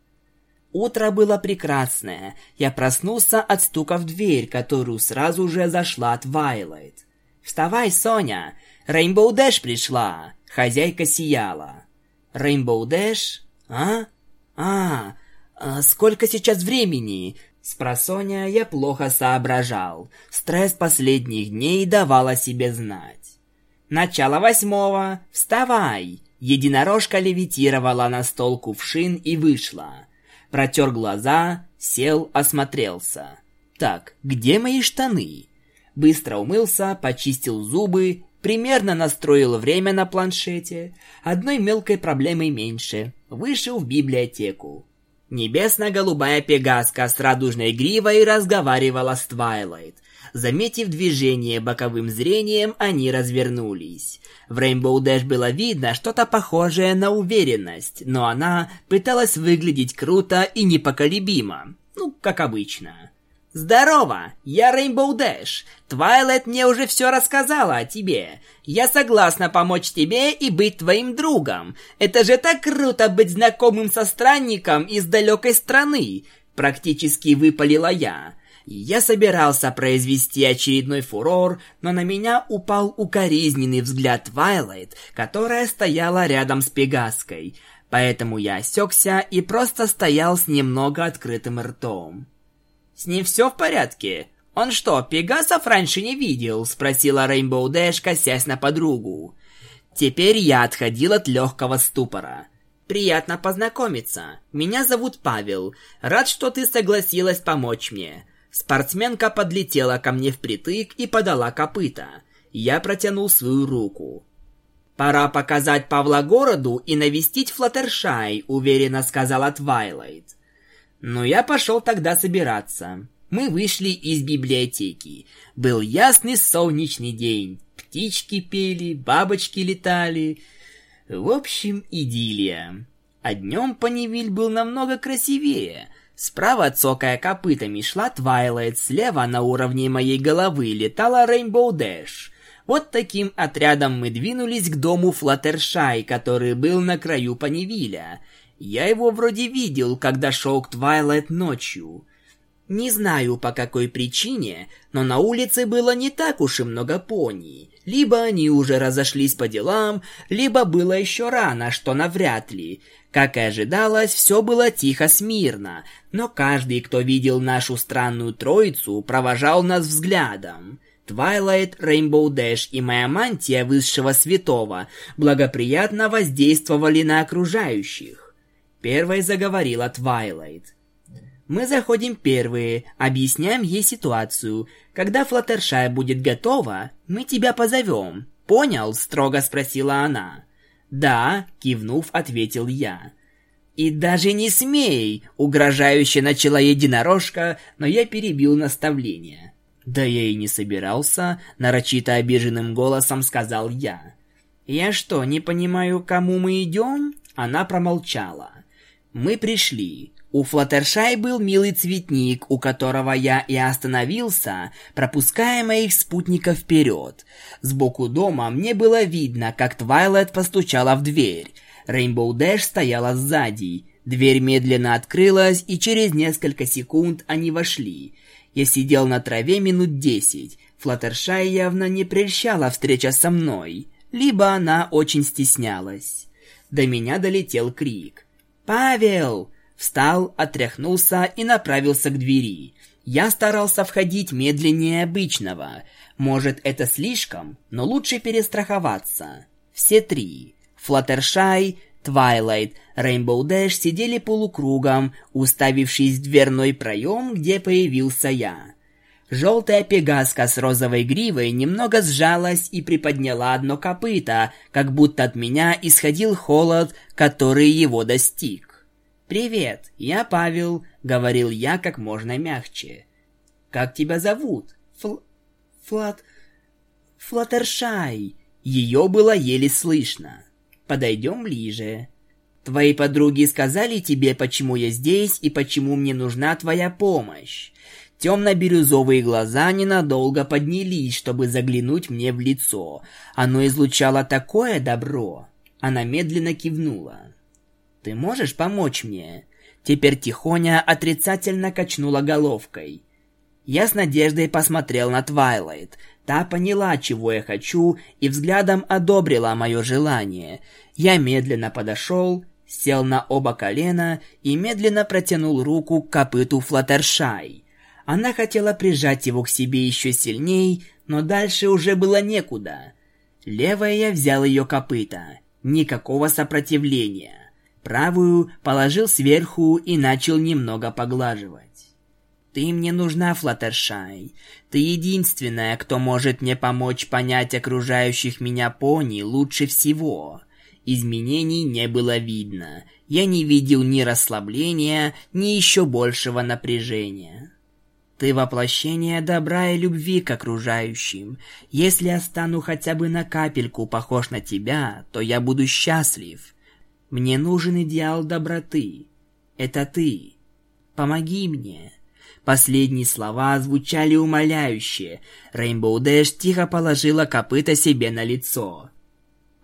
Утро было прекрасное. Я проснулся от стука в дверь, которую сразу же зашла Твайлайт. «Вставай, соня! Рейнбоу Дэш пришла!» Хозяйка сияла. Рейнбоу Дэш? А? А, а сколько сейчас времени? Спросонья я плохо соображал. Стресс последних дней давал о себе знать. Начало восьмого. Вставай! Единорожка левитировала на стол кувшин и вышла. Протер глаза, сел, осмотрелся. Так, где мои штаны? Быстро умылся, почистил зубы примерно настроил время на планшете, одной мелкой проблемой меньше, вышел в библиотеку. Небесно-голубая пегаска с радужной гривой разговаривала с Твайлайт. Заметив движение боковым зрением, они развернулись. В Rainbow Dash было видно что-то похожее на уверенность, но она пыталась выглядеть круто и непоколебимо. Ну, как обычно. «Здорово! Я Рейнбоу Дэш. Твайлайт мне уже все рассказала о тебе. Я согласна помочь тебе и быть твоим другом. Это же так круто быть знакомым со странником из далекой страны!» Практически выпалила я. Я собирался произвести очередной фурор, но на меня упал укоризненный взгляд Твайлайт, которая стояла рядом с Пегаской. Поэтому я осекся и просто стоял с немного открытым ртом. «С ним все в порядке? Он что, Пегасов раньше не видел?» — спросила Рейнбоу Дэш, косясь на подругу. Теперь я отходил от легкого ступора. «Приятно познакомиться. Меня зовут Павел. Рад, что ты согласилась помочь мне». Спортсменка подлетела ко мне впритык и подала копыта. Я протянул свою руку. «Пора показать Павла городу и навестить Флаттершай», — уверенно сказала Твайлайт. Но я пошел тогда собираться. Мы вышли из библиотеки. Был ясный солнечный день. Птички пели, бабочки летали. В общем, идиллия. А днем Понивилль был намного красивее. Справа, цокая копытами, шла Твайлайт, слева на уровне моей головы летала Рейнбоу Дэш. Вот таким отрядом мы двинулись к дому Флаттершай, который был на краю Понивилля. Я его вроде видел, когда шел к Твайлайт ночью. Не знаю по какой причине, но на улице было не так уж и много пони. Либо они уже разошлись по делам, либо было еще рано, что навряд ли. Как и ожидалось, все было тихо-смирно, но каждый, кто видел нашу странную троицу, провожал нас взглядом. Твайлайт, Рейнбоу Дэш и моя мантия высшего святого благоприятно воздействовали на окружающих. Первой заговорила Твайлайт. Мы заходим первые, объясняем ей ситуацию. Когда Флаттершай будет готова, мы тебя позовем. Понял? строго спросила она. Да, кивнув, ответил я. И даже не смей, угрожающе начала единорожка, но я перебил наставление. Да я и не собирался, нарочито обиженным голосом сказал я. Я что, не понимаю, кому мы идем? Она промолчала. Мы пришли. У Флаттершай был милый цветник, у которого я и остановился, пропуская моих спутников вперед. Сбоку дома мне было видно, как Твайлайт постучала в дверь. Рейнбоу Дэш стояла сзади. Дверь медленно открылась, и через несколько секунд они вошли. Я сидел на траве минут десять. Флаттершай явно не прельщала встреча со мной, либо она очень стеснялась. До меня долетел крик. «Павел!» Встал, отряхнулся и направился к двери. Я старался входить медленнее обычного. Может, это слишком, но лучше перестраховаться. Все три. Флаттершай, Твайлайт, Рейнбоу Дэш сидели полукругом, уставившись в дверной проем, где появился я. Желтая пегаска с розовой гривой немного сжалась и приподняла одно копыто, как будто от меня исходил холод, который его достиг. «Привет, я Павел», — говорил я как можно мягче. «Как тебя зовут?» Фл... Флат... Флаттершай. Ее было еле слышно. «Подойдем ближе». «Твои подруги сказали тебе, почему я здесь и почему мне нужна твоя помощь?» Темно-бирюзовые глаза ненадолго поднялись, чтобы заглянуть мне в лицо. Оно излучало такое добро. Она медленно кивнула. Ты можешь помочь мне?» Теперь Тихоня отрицательно качнула головкой. Я с надеждой посмотрел на Твайлайт. Та поняла, чего я хочу, и взглядом одобрила мое желание. Я медленно подошел, сел на оба колена и медленно протянул руку к копыту Флаттершай. Она хотела прижать его к себе еще сильней, но дальше уже было некуда. Левая взял ее копыта. Никакого сопротивления правую положил сверху и начал немного поглаживать. «Ты мне нужна, Флаттершай. Ты единственная, кто может мне помочь понять окружающих меня пони лучше всего». Изменений не было видно. Я не видел ни расслабления, ни еще большего напряжения. Ты воплощение добра и любви к окружающим. Если я стану хотя бы на капельку похож на тебя, то я буду счастлив. Мне нужен идеал доброты. Это ты. Помоги мне. Последние слова звучали умоляюще. Рейнбоу Дэш тихо положила копыта себе на лицо.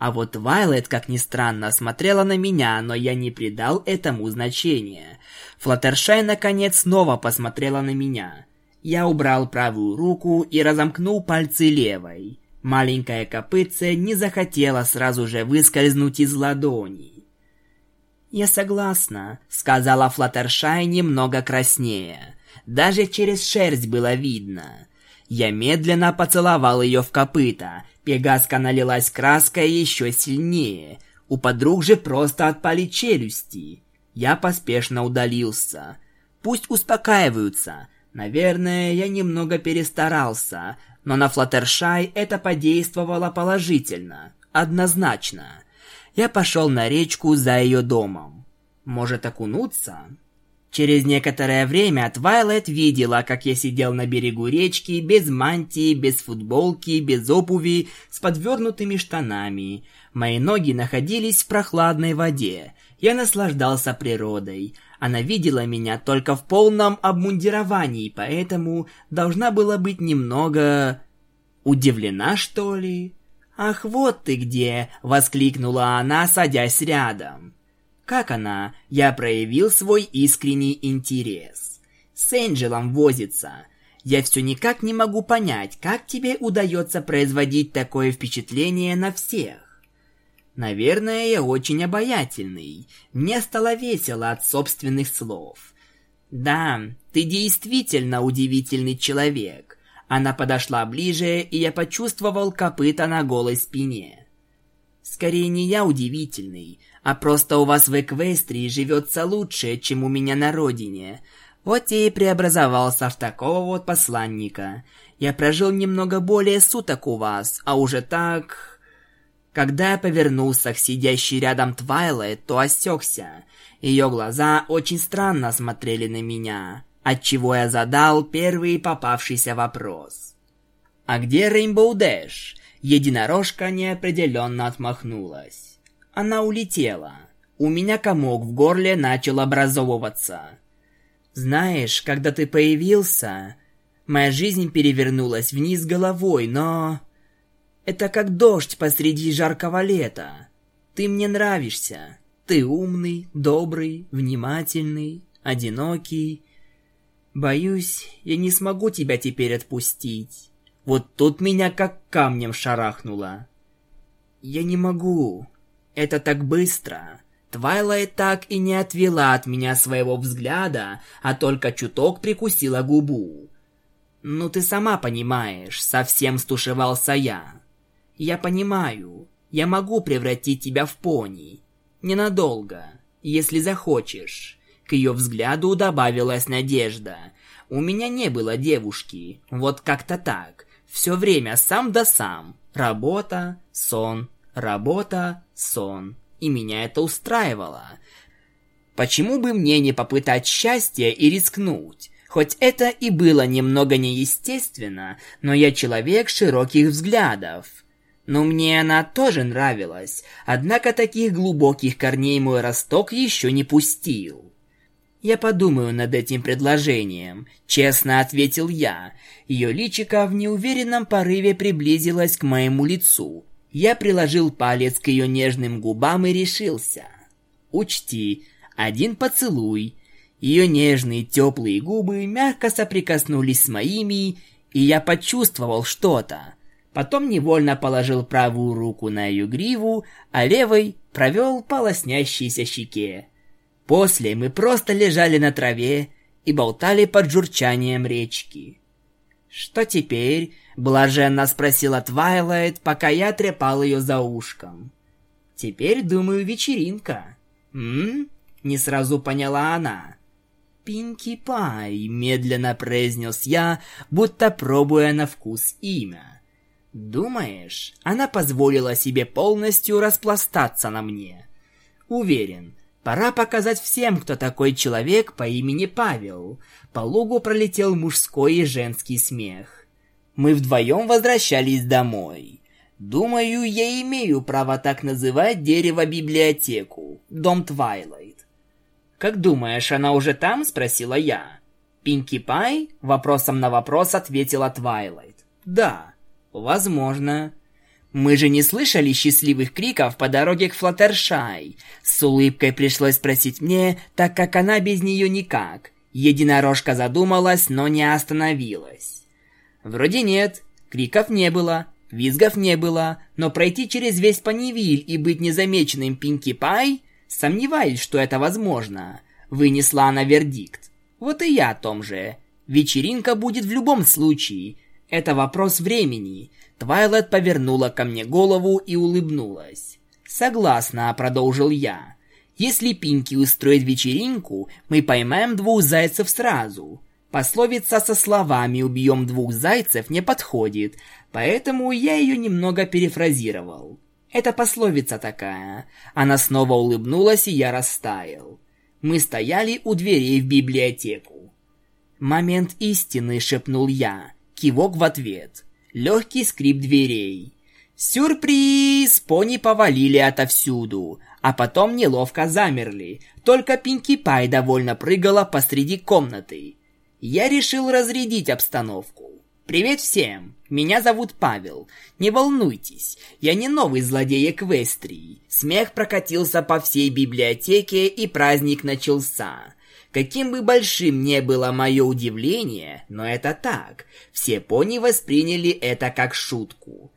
А вот Вайлет, как ни странно, смотрела на меня, но я не придал этому значения. Флаттершай, наконец, снова посмотрела на меня. Я убрал правую руку и разомкнул пальцы левой. Маленькая копытце не захотела сразу же выскользнуть из ладони. «Я согласна», — сказала Флаттершай немного краснее. Даже через шерсть было видно. Я медленно поцеловал ее в копыта. Пегаска налилась краской еще сильнее. У подруг же просто отпали челюсти. Я поспешно удалился. Пусть успокаиваются. Наверное, я немного перестарался, но на Флаттершай это подействовало положительно. Однозначно я пошел на речку за ее домом. Может окунуться? Через некоторое время Твайлайт видела, как я сидел на берегу речки, без мантии, без футболки, без обуви, с подвернутыми штанами. Мои ноги находились в прохладной воде. Я наслаждался природой. Она видела меня только в полном обмундировании, поэтому должна была быть немного... Удивлена, что ли? «Ах, вот ты где!» — воскликнула она, садясь рядом. Как она? Я проявил свой искренний интерес. С Энджелом возится. Я все никак не могу понять, как тебе удается производить такое впечатление на всех. Наверное, я очень обаятельный. Мне стало весело от собственных слов. Да, ты действительно удивительный человек. Она подошла ближе, и я почувствовал копыта на голой спине. Скорее не я удивительный, а просто у вас в Эквестрии живется лучше, чем у меня на родине. Вот я и преобразовался в такого вот посланника. Я прожил немного более суток у вас, а уже так... Когда я повернулся к сидящей рядом Твайлайт, то осекся. Ее глаза очень странно смотрели на меня, отчего я задал первый попавшийся вопрос. «А где Рейнбоу Дэш?» Единорожка неопределенно отмахнулась. Она улетела. У меня комок в горле начал образовываться. Знаешь, когда ты появился, моя жизнь перевернулась вниз головой, но... Это как дождь посреди жаркого лета. Ты мне нравишься. Ты умный, добрый, внимательный, одинокий. Боюсь, я не смогу тебя теперь отпустить. Вот тут меня как камнем шарахнуло. Я не могу. Это так быстро. Твайлайт так и не отвела от меня своего взгляда, а только чуток прикусила губу. «Ну ты сама понимаешь, совсем стушевался я. Я понимаю, я могу превратить тебя в пони. Ненадолго, если захочешь». К ее взгляду добавилась надежда. «У меня не было девушки, вот как-то так. Все время сам да сам. Работа, сон, работа, сон и меня это устраивало. Почему бы мне не попытать счастье и рискнуть? Хоть это и было немного неестественно, но я человек широких взглядов. Но мне она тоже нравилась, однако таких глубоких корней мой росток еще не пустил. «Я подумаю над этим предложением», — честно ответил я. Ее личико в неуверенном порыве приблизилось к моему лицу, я приложил палец к ее нежным губам и решился. Учти, один поцелуй. Ее нежные теплые губы мягко соприкоснулись с моими, и я почувствовал что-то. Потом невольно положил правую руку на ее гриву, а левой провел по лоснящейся щеке. После мы просто лежали на траве и болтали под журчанием речки. «Что теперь?» — блаженно спросила Твайлайт, пока я трепал ее за ушком. «Теперь, думаю, вечеринка». «М?» — не сразу поняла она. «Пинки Пай», — медленно произнес я, будто пробуя на вкус имя. «Думаешь, она позволила себе полностью распластаться на мне?» «Уверен, Пора показать всем, кто такой человек по имени Павел. По лугу пролетел мужской и женский смех. Мы вдвоем возвращались домой. Думаю, я имею право так называть дерево-библиотеку. Дом Твайлайт. «Как думаешь, она уже там?» – спросила я. Пинки Пай вопросом на вопрос ответила Твайлайт. «Да, возможно». Мы же не слышали счастливых криков по дороге к Флаттершай. С улыбкой пришлось спросить мне, так как она без нее никак. Единорожка задумалась, но не остановилась. Вроде нет, криков не было, визгов не было, но пройти через весь Панивиль и быть незамеченным Пинки Пай, сомневаюсь, что это возможно. Вынесла она вердикт. Вот и я о том же. Вечеринка будет в любом случае. Это вопрос времени. Твайлет повернула ко мне голову и улыбнулась. «Согласна», — продолжил я. «Если Пинки устроит вечеринку, мы поймаем двух зайцев сразу. Пословица со словами «убьем двух зайцев» не подходит, поэтому я ее немного перефразировал. Это пословица такая. Она снова улыбнулась, и я растаял. Мы стояли у дверей в библиотеку. «Момент истины», — шепнул я. Кивок в ответ легкий скрип дверей. Сюрприз! Пони повалили отовсюду, а потом неловко замерли. Только Пинки Пай довольно прыгала посреди комнаты. Я решил разрядить обстановку. Привет всем! Меня зовут Павел. Не волнуйтесь, я не новый злодей Эквестрии. Смех прокатился по всей библиотеке, и праздник начался. Каким бы большим ни было мое удивление, но это так. Все пони восприняли это как шутку.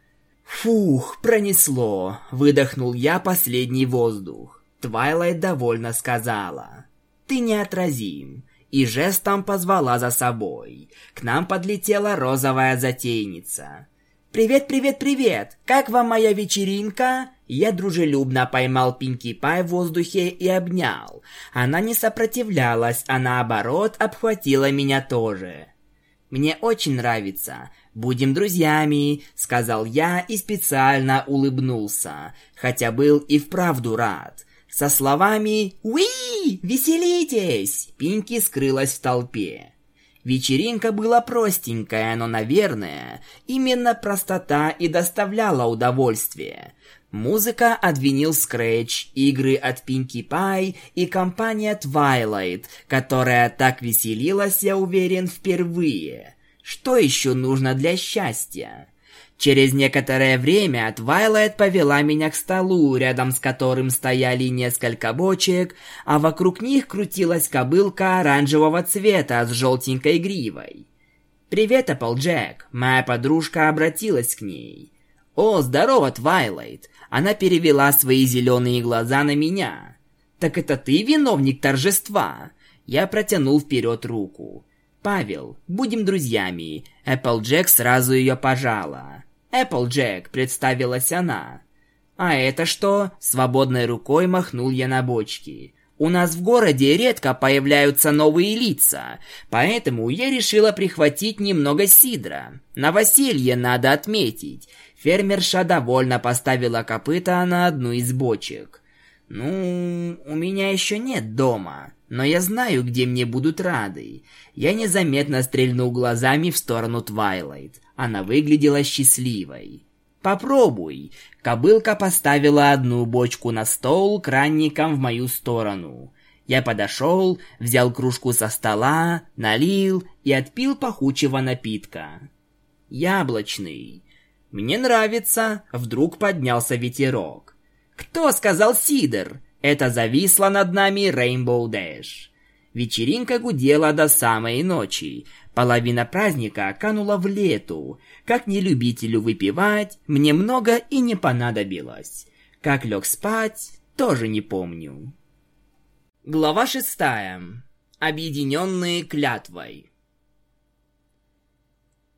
Фух, пронесло. Выдохнул я последний воздух. Твайлайт довольно сказала. Ты неотразим. И жестом позвала за собой. К нам подлетела розовая затейница. «Привет, привет, привет! Как вам моя вечеринка?» Я дружелюбно поймал Пинки Пай в воздухе и обнял. Она не сопротивлялась, а наоборот обхватила меня тоже. «Мне очень нравится. Будем друзьями», — сказал я и специально улыбнулся, хотя был и вправду рад. Со словами «Уи! Веселитесь!» Пинки скрылась в толпе. Вечеринка была простенькая, но, наверное, именно простота и доставляла удовольствие. Музыка от Vinyl Scratch, игры от Pinkie Pie и компания Twilight, которая так веселилась, я уверен, впервые. Что еще нужно для счастья? Через некоторое время Твайлайт повела меня к столу, рядом с которым стояли несколько бочек, а вокруг них крутилась кобылка оранжевого цвета с желтенькой гривой. «Привет, Эпплджек!» Моя подружка обратилась к ней. «О, здорово, Твайлайт!» Она перевела свои зеленые глаза на меня. «Так это ты виновник торжества?» Я протянул вперед руку. «Павел, будем друзьями». Эпплджек сразу ее пожала. «Эпплджек», — представилась она. «А это что?» — свободной рукой махнул я на бочки. «У нас в городе редко появляются новые лица, поэтому я решила прихватить немного сидра. Новоселье надо отметить». Фермерша довольно поставила копыта на одну из бочек. «Ну, у меня еще нет дома, но я знаю, где мне будут рады». Я незаметно стрельнул глазами в сторону Твайлайт. Она выглядела счастливой. «Попробуй!» Кобылка поставила одну бочку на стол кранником в мою сторону. Я подошел, взял кружку со стола, налил и отпил пахучего напитка. Яблочный. Мне нравится. Вдруг поднялся ветерок. Кто сказал сидр? Это зависло над нами Rainbow Dash. Вечеринка гудела до самой ночи. Половина праздника канула в лету. Как не любителю выпивать, мне много и не понадобилось. Как лег спать, тоже не помню. Глава шестая. Объединенные клятвой.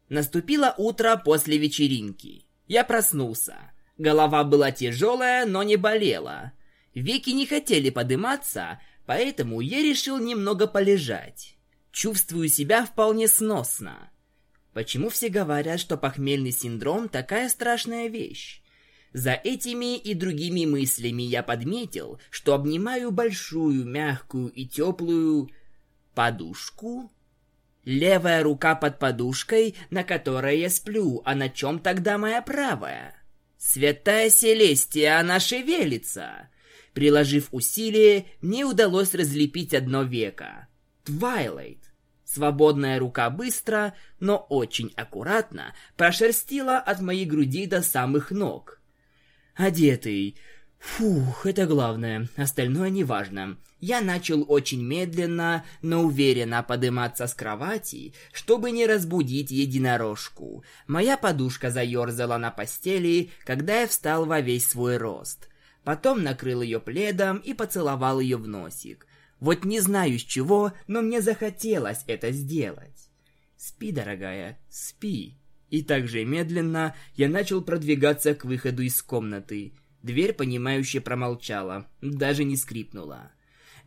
Наступило утро после вечеринки. Я проснулся. Голова была тяжелая, но не болела. Веки не хотели подниматься, поэтому я решил немного полежать. Чувствую себя вполне сносно. Почему все говорят, что похмельный синдром такая страшная вещь? За этими и другими мыслями я подметил, что обнимаю большую, мягкую и теплую подушку. Левая рука под подушкой, на которой я сплю, а на чем тогда моя правая? Святая Селестия, она шевелится. Приложив усилие, мне удалось разлепить одно веко. Твайлайт. Свободная рука быстро, но очень аккуратно прошерстила от моей груди до самых ног. Одетый. Фух, это главное, остальное неважно. Я начал очень медленно, но уверенно подниматься с кровати, чтобы не разбудить единорожку. Моя подушка заерзала на постели, когда я встал во весь свой рост. Потом накрыл ее пледом и поцеловал ее в носик. Вот не знаю с чего, но мне захотелось это сделать. Спи, дорогая, спи. И так же медленно я начал продвигаться к выходу из комнаты. Дверь, понимающе промолчала, даже не скрипнула.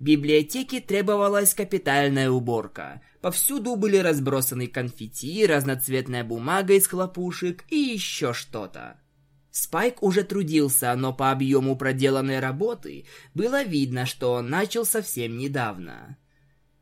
Библиотеке требовалась капитальная уборка. Повсюду были разбросаны конфетти, разноцветная бумага из хлопушек и еще что-то. Спайк уже трудился, но по объему проделанной работы было видно, что он начал совсем недавно.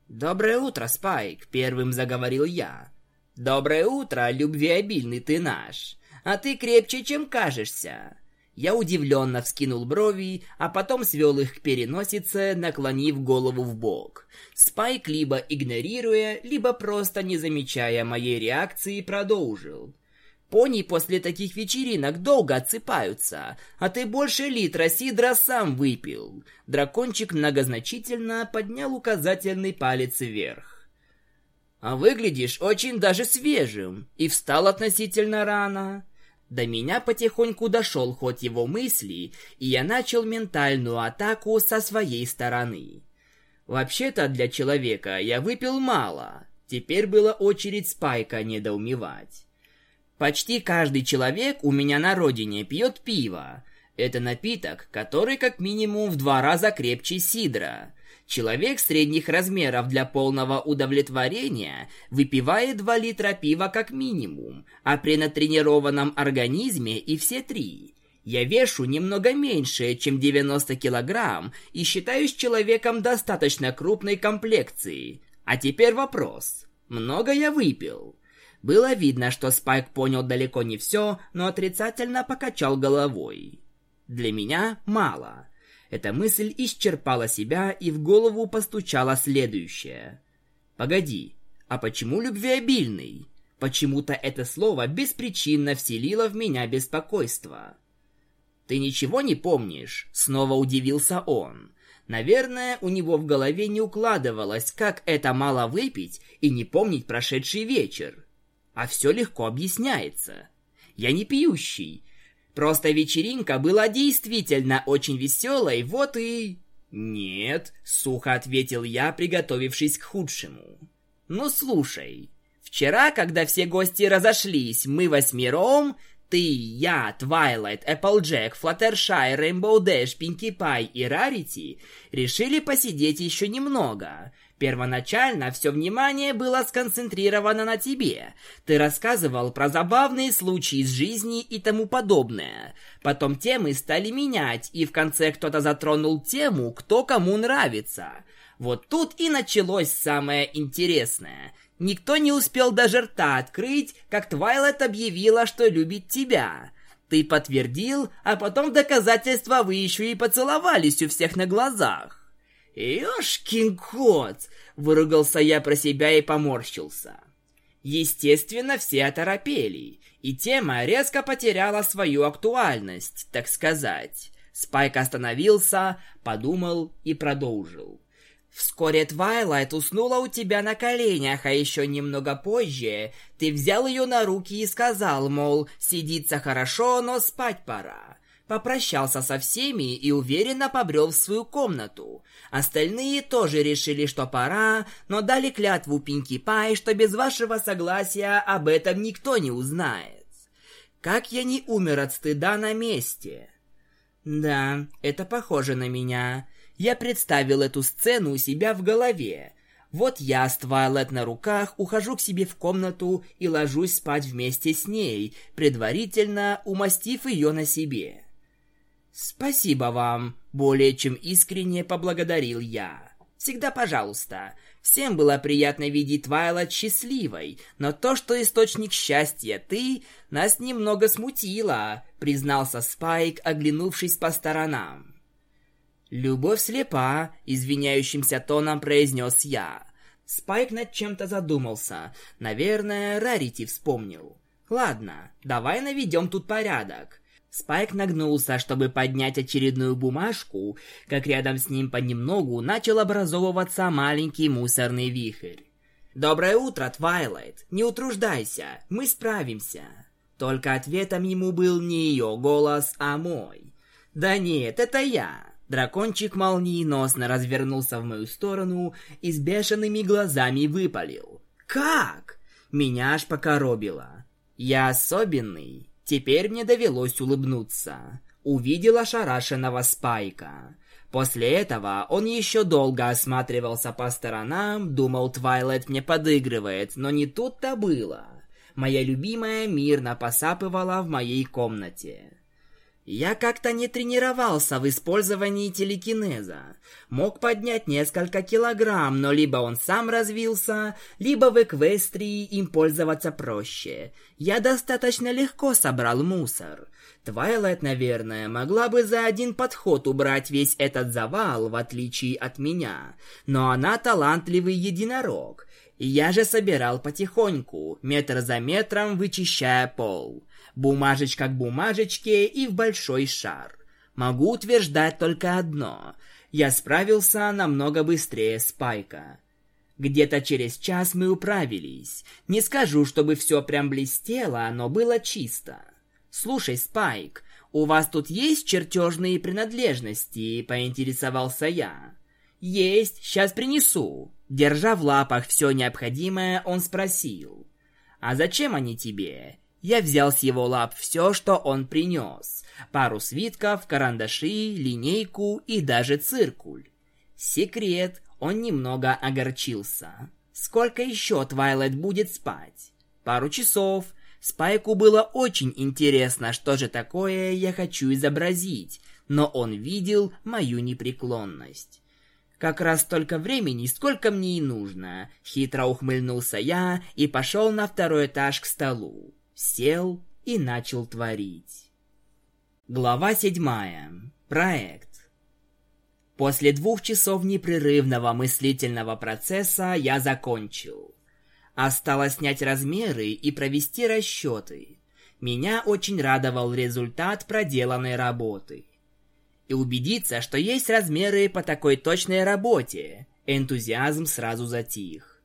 «Доброе утро, Спайк!» — первым заговорил я. «Доброе утро, любвеобильный ты наш! А ты крепче, чем кажешься!» Я удивленно вскинул брови, а потом свел их к переносице, наклонив голову в бок. Спайк либо игнорируя, либо просто не замечая моей реакции, продолжил. Пони после таких вечеринок долго отсыпаются, а ты больше литра сидра сам выпил. Дракончик многозначительно поднял указательный палец вверх. А выглядишь очень даже свежим и встал относительно рано. До меня потихоньку дошел ход его мысли, и я начал ментальную атаку со своей стороны. Вообще-то для человека я выпил мало. Теперь была очередь Спайка недоумевать. Почти каждый человек у меня на родине пьет пиво. Это напиток, который как минимум в два раза крепче сидра. Человек средних размеров для полного удовлетворения выпивает 2 литра пива как минимум, а при натренированном организме и все три. Я вешу немного меньше, чем 90 килограмм и считаюсь человеком достаточно крупной комплекции. А теперь вопрос. Много я выпил? Было видно, что Спайк понял далеко не все, но отрицательно покачал головой. Для меня мало. Эта мысль исчерпала себя, и в голову постучало следующее. «Погоди, а почему любвеобильный?» Почему-то это слово беспричинно вселило в меня беспокойство. «Ты ничего не помнишь?» — снова удивился он. Наверное, у него в голове не укладывалось, как это мало выпить и не помнить прошедший вечер. А все легко объясняется. Я не пьющий, Просто вечеринка была действительно очень веселой, вот и... «Нет», — сухо ответил я, приготовившись к худшему. «Ну слушай, вчера, когда все гости разошлись, мы восьмером, ты, я, Твайлайт, Эпплджек, Флаттершай, Рейнбоу Дэш, Пинки Пай и Рарити решили посидеть еще немного. Первоначально все внимание было сконцентрировано на тебе. Ты рассказывал про забавные случаи из жизни и тому подобное. Потом темы стали менять, и в конце кто-то затронул тему, кто кому нравится. Вот тут и началось самое интересное. Никто не успел даже рта открыть, как Твайлет объявила, что любит тебя. Ты подтвердил, а потом доказательства вы еще и поцеловались у всех на глазах. «Ёшкин кот!» — выругался я про себя и поморщился. Естественно, все оторопели, и тема резко потеряла свою актуальность, так сказать. Спайк остановился, подумал и продолжил. Вскоре Твайлайт уснула у тебя на коленях, а еще немного позже ты взял ее на руки и сказал, мол, сидится хорошо, но спать пора попрощался со всеми и уверенно побрел в свою комнату. Остальные тоже решили, что пора, но дали клятву Пинки Пай, что без вашего согласия об этом никто не узнает. Как я не умер от стыда на месте. Да, это похоже на меня. Я представил эту сцену у себя в голове. Вот я с Твайлет на руках ухожу к себе в комнату и ложусь спать вместе с ней, предварительно умастив ее на себе. «Спасибо вам!» – более чем искренне поблагодарил я. «Всегда пожалуйста!» Всем было приятно видеть Твайлайт счастливой, но то, что источник счастья ты, нас немного смутило, признался Спайк, оглянувшись по сторонам. «Любовь слепа», — извиняющимся тоном произнес я. Спайк над чем-то задумался. Наверное, Рарити вспомнил. «Ладно, давай наведем тут порядок. Спайк нагнулся, чтобы поднять очередную бумажку, как рядом с ним понемногу начал образовываться маленький мусорный вихрь. «Доброе утро, Твайлайт! Не утруждайся, мы справимся!» Только ответом ему был не ее голос, а мой. «Да нет, это я!» Дракончик молниеносно развернулся в мою сторону и с бешеными глазами выпалил. «Как?» Меня аж покоробило. «Я особенный!» Теперь мне довелось улыбнуться. Увидел ошарашенного Спайка. После этого он еще долго осматривался по сторонам, думал, Твайлайт мне подыгрывает, но не тут-то было. Моя любимая мирно посапывала в моей комнате. Я как-то не тренировался в использовании телекинеза. Мог поднять несколько килограмм, но либо он сам развился, либо в Эквестрии им пользоваться проще. Я достаточно легко собрал мусор. Твайлайт, наверное, могла бы за один подход убрать весь этот завал, в отличие от меня. Но она талантливый единорог. Я же собирал потихоньку, метр за метром вычищая пол бумажечка к бумажечке и в большой шар. Могу утверждать только одно. Я справился намного быстрее Спайка. Где-то через час мы управились. Не скажу, чтобы все прям блестело, но было чисто. Слушай, Спайк, у вас тут есть чертежные принадлежности? Поинтересовался я. Есть, сейчас принесу. Держа в лапах все необходимое, он спросил. А зачем они тебе? Я взял с его лап все, что он принес. Пару свитков, карандаши, линейку и даже циркуль. Секрет, он немного огорчился. Сколько еще Твайлайт будет спать? Пару часов. Спайку было очень интересно, что же такое я хочу изобразить, но он видел мою непреклонность. Как раз столько времени, сколько мне и нужно. Хитро ухмыльнулся я и пошел на второй этаж к столу сел и начал творить. Глава седьмая. Проект. После двух часов непрерывного мыслительного процесса я закончил. Осталось снять размеры и провести расчеты. Меня очень радовал результат проделанной работы. И убедиться, что есть размеры по такой точной работе. Энтузиазм сразу затих.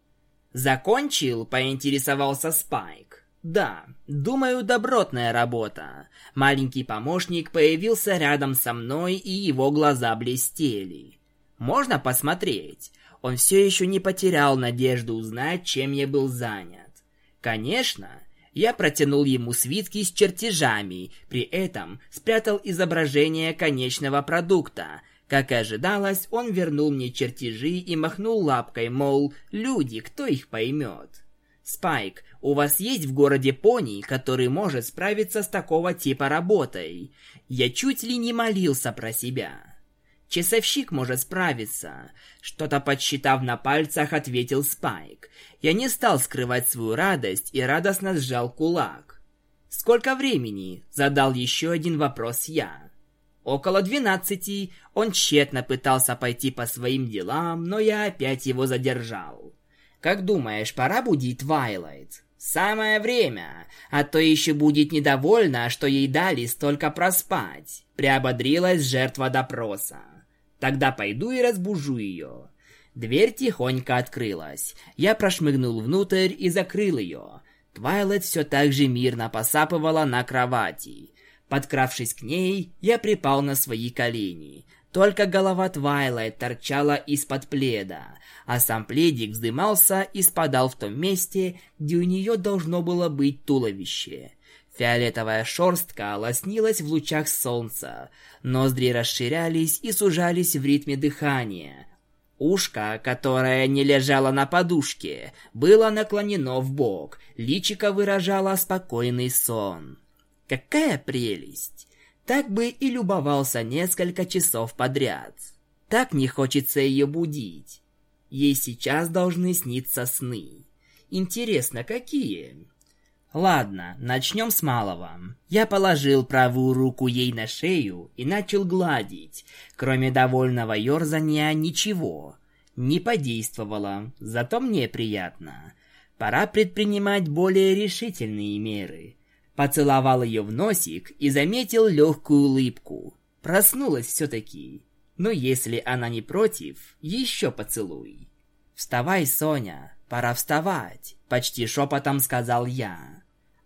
«Закончил?» – поинтересовался Спайк. Да, думаю, добротная работа. Маленький помощник появился рядом со мной, и его глаза блестели. Можно посмотреть? Он все еще не потерял надежду узнать, чем я был занят. Конечно, я протянул ему свитки с чертежами, при этом спрятал изображение конечного продукта. Как и ожидалось, он вернул мне чертежи и махнул лапкой, мол, люди, кто их поймет. Спайк, у вас есть в городе пони, который может справиться с такого типа работой? Я чуть ли не молился про себя. Часовщик может справиться. Что-то подсчитав на пальцах, ответил Спайк. Я не стал скрывать свою радость и радостно сжал кулак. «Сколько времени?» – задал еще один вопрос я. Около двенадцати он тщетно пытался пойти по своим делам, но я опять его задержал. Как думаешь, пора будить Твайлайт? Самое время, а то еще будет недовольна, что ей дали столько проспать. Приободрилась жертва допроса. Тогда пойду и разбужу ее. Дверь тихонько открылась. Я прошмыгнул внутрь и закрыл ее. Твайлайт все так же мирно посапывала на кровати. Подкравшись к ней, я припал на свои колени. Только голова Твайлайт торчала из-под пледа, а сам пледик вздымался и спадал в том месте, где у нее должно было быть туловище. Фиолетовая шерстка лоснилась в лучах солнца, ноздри расширялись и сужались в ритме дыхания. Ушко, которое не лежало на подушке, было наклонено в бок, личико выражало спокойный сон. Какая прелесть! Так бы и любовался несколько часов подряд. Так не хочется ее будить. Ей сейчас должны сниться сны. Интересно, какие? Ладно, начнем с малого. Я положил правую руку ей на шею и начал гладить. Кроме довольного ерзания ничего. Не подействовало, зато мне приятно. Пора предпринимать более решительные меры. Поцеловал ее в носик и заметил легкую улыбку. Проснулась все-таки. Но если она не против, еще поцелуй. «Вставай, Соня, пора вставать», — почти шепотом сказал я.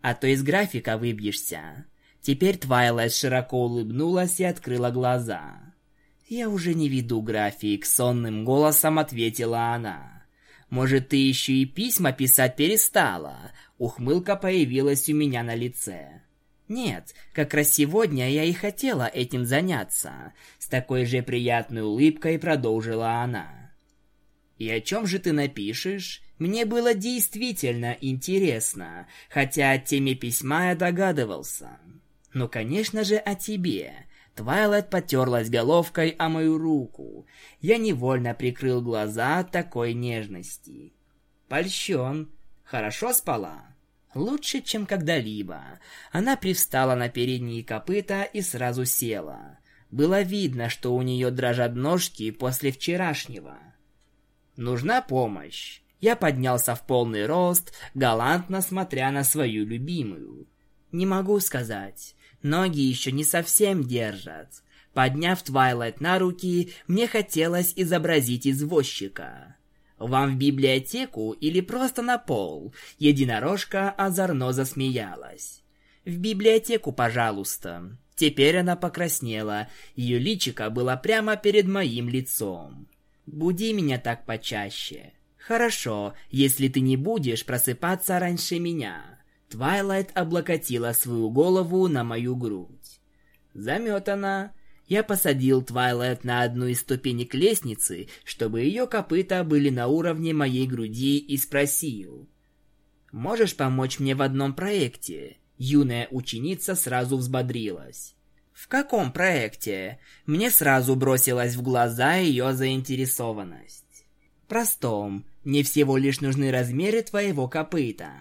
«А то из графика выбьешься». Теперь Твайлайт широко улыбнулась и открыла глаза. «Я уже не веду график», — сонным голосом ответила она. «Может, ты еще и письма писать перестала? Ухмылка появилась у меня на лице. Нет, как раз сегодня я и хотела этим заняться. С такой же приятной улыбкой продолжила она. И о чем же ты напишешь? Мне было действительно интересно, хотя о теме письма я догадывался. Ну, конечно же, о тебе. Твайлайт потерлась головкой о мою руку. Я невольно прикрыл глаза от такой нежности. Польщен. Хорошо спала? Лучше, чем когда-либо. Она привстала на передние копыта и сразу села. Было видно, что у нее дрожат ножки после вчерашнего. Нужна помощь. Я поднялся в полный рост, галантно смотря на свою любимую. Не могу сказать. Ноги еще не совсем держат. Подняв Твайлайт на руки, мне хотелось изобразить извозчика. «Вам в библиотеку или просто на пол?» Единорожка озорно засмеялась. «В библиотеку, пожалуйста». Теперь она покраснела, ее личико было прямо перед моим лицом. «Буди меня так почаще». «Хорошо, если ты не будешь просыпаться раньше меня». Твайлайт облокотила свою голову на мою грудь. Заметано. Я посадил Твайлайт на одну из ступенек лестницы, чтобы ее копыта были на уровне моей груди, и спросил. «Можешь помочь мне в одном проекте?» Юная ученица сразу взбодрилась. «В каком проекте?» Мне сразу бросилась в глаза ее заинтересованность. «Простом. Мне всего лишь нужны размеры твоего копыта».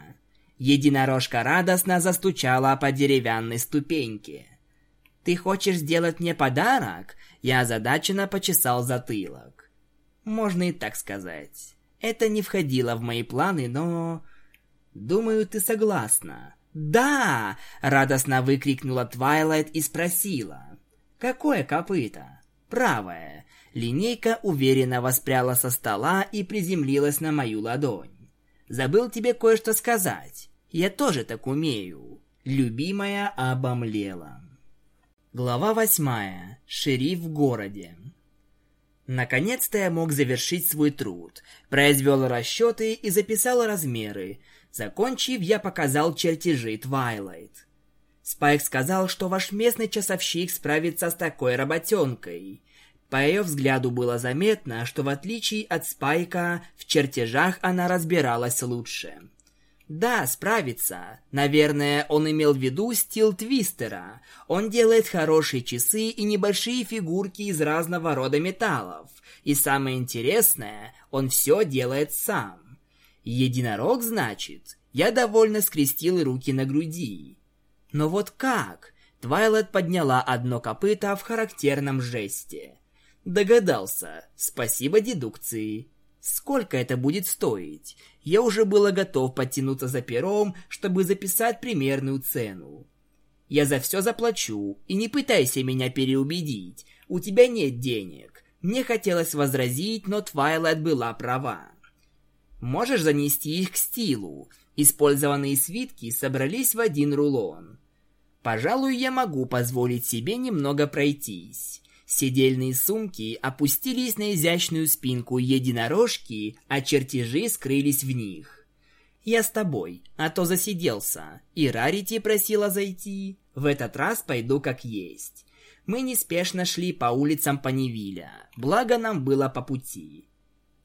Единорожка радостно застучала по деревянной ступеньке. «Ты хочешь сделать мне подарок?» Я озадаченно почесал затылок. Можно и так сказать. Это не входило в мои планы, но... Думаю, ты согласна. «Да!» — радостно выкрикнула Твайлайт и спросила. «Какое копыто?» «Правое». Линейка уверенно воспряла со стола и приземлилась на мою ладонь. Забыл тебе кое-что сказать. Я тоже так умею. Любимая обомлела. Глава восьмая. Шериф в городе. Наконец-то я мог завершить свой труд. Произвел расчеты и записал размеры. Закончив, я показал чертежи Твайлайт. Спайк сказал, что ваш местный часовщик справится с такой работенкой. По ее взгляду было заметно, что в отличие от Спайка, в чертежах она разбиралась лучше. Да, справится. Наверное, он имел в виду Стил Твистера. Он делает хорошие часы и небольшие фигурки из разного рода металлов. И самое интересное, он все делает сам. Единорог, значит? Я довольно скрестил руки на груди. Но вот как? Твайлет подняла одно копыто в характерном жесте. Догадался. Спасибо дедукции. Сколько это будет стоить? Я уже было готов подтянуться за пером, чтобы записать примерную цену. Я за все заплачу, и не пытайся меня переубедить. У тебя нет денег. Мне хотелось возразить, но Твайлайт была права. Можешь занести их к стилу. Использованные свитки собрались в один рулон. Пожалуй, я могу позволить себе немного пройтись. Седельные сумки опустились на изящную спинку единорожки, а чертежи скрылись в них. «Я с тобой, а то засиделся, и Рарити просила зайти. В этот раз пойду как есть». Мы неспешно шли по улицам Панивиля, благо нам было по пути.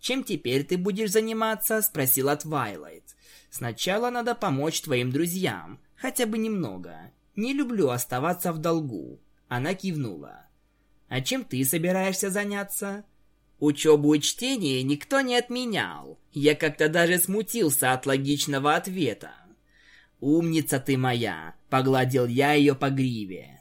«Чем теперь ты будешь заниматься?» – спросила Твайлайт. «Сначала надо помочь твоим друзьям, хотя бы немного. Не люблю оставаться в долгу». Она кивнула. А чем ты собираешься заняться? Учебу и чтение никто не отменял. Я как-то даже смутился от логичного ответа. «Умница ты моя!» — погладил я ее по гриве.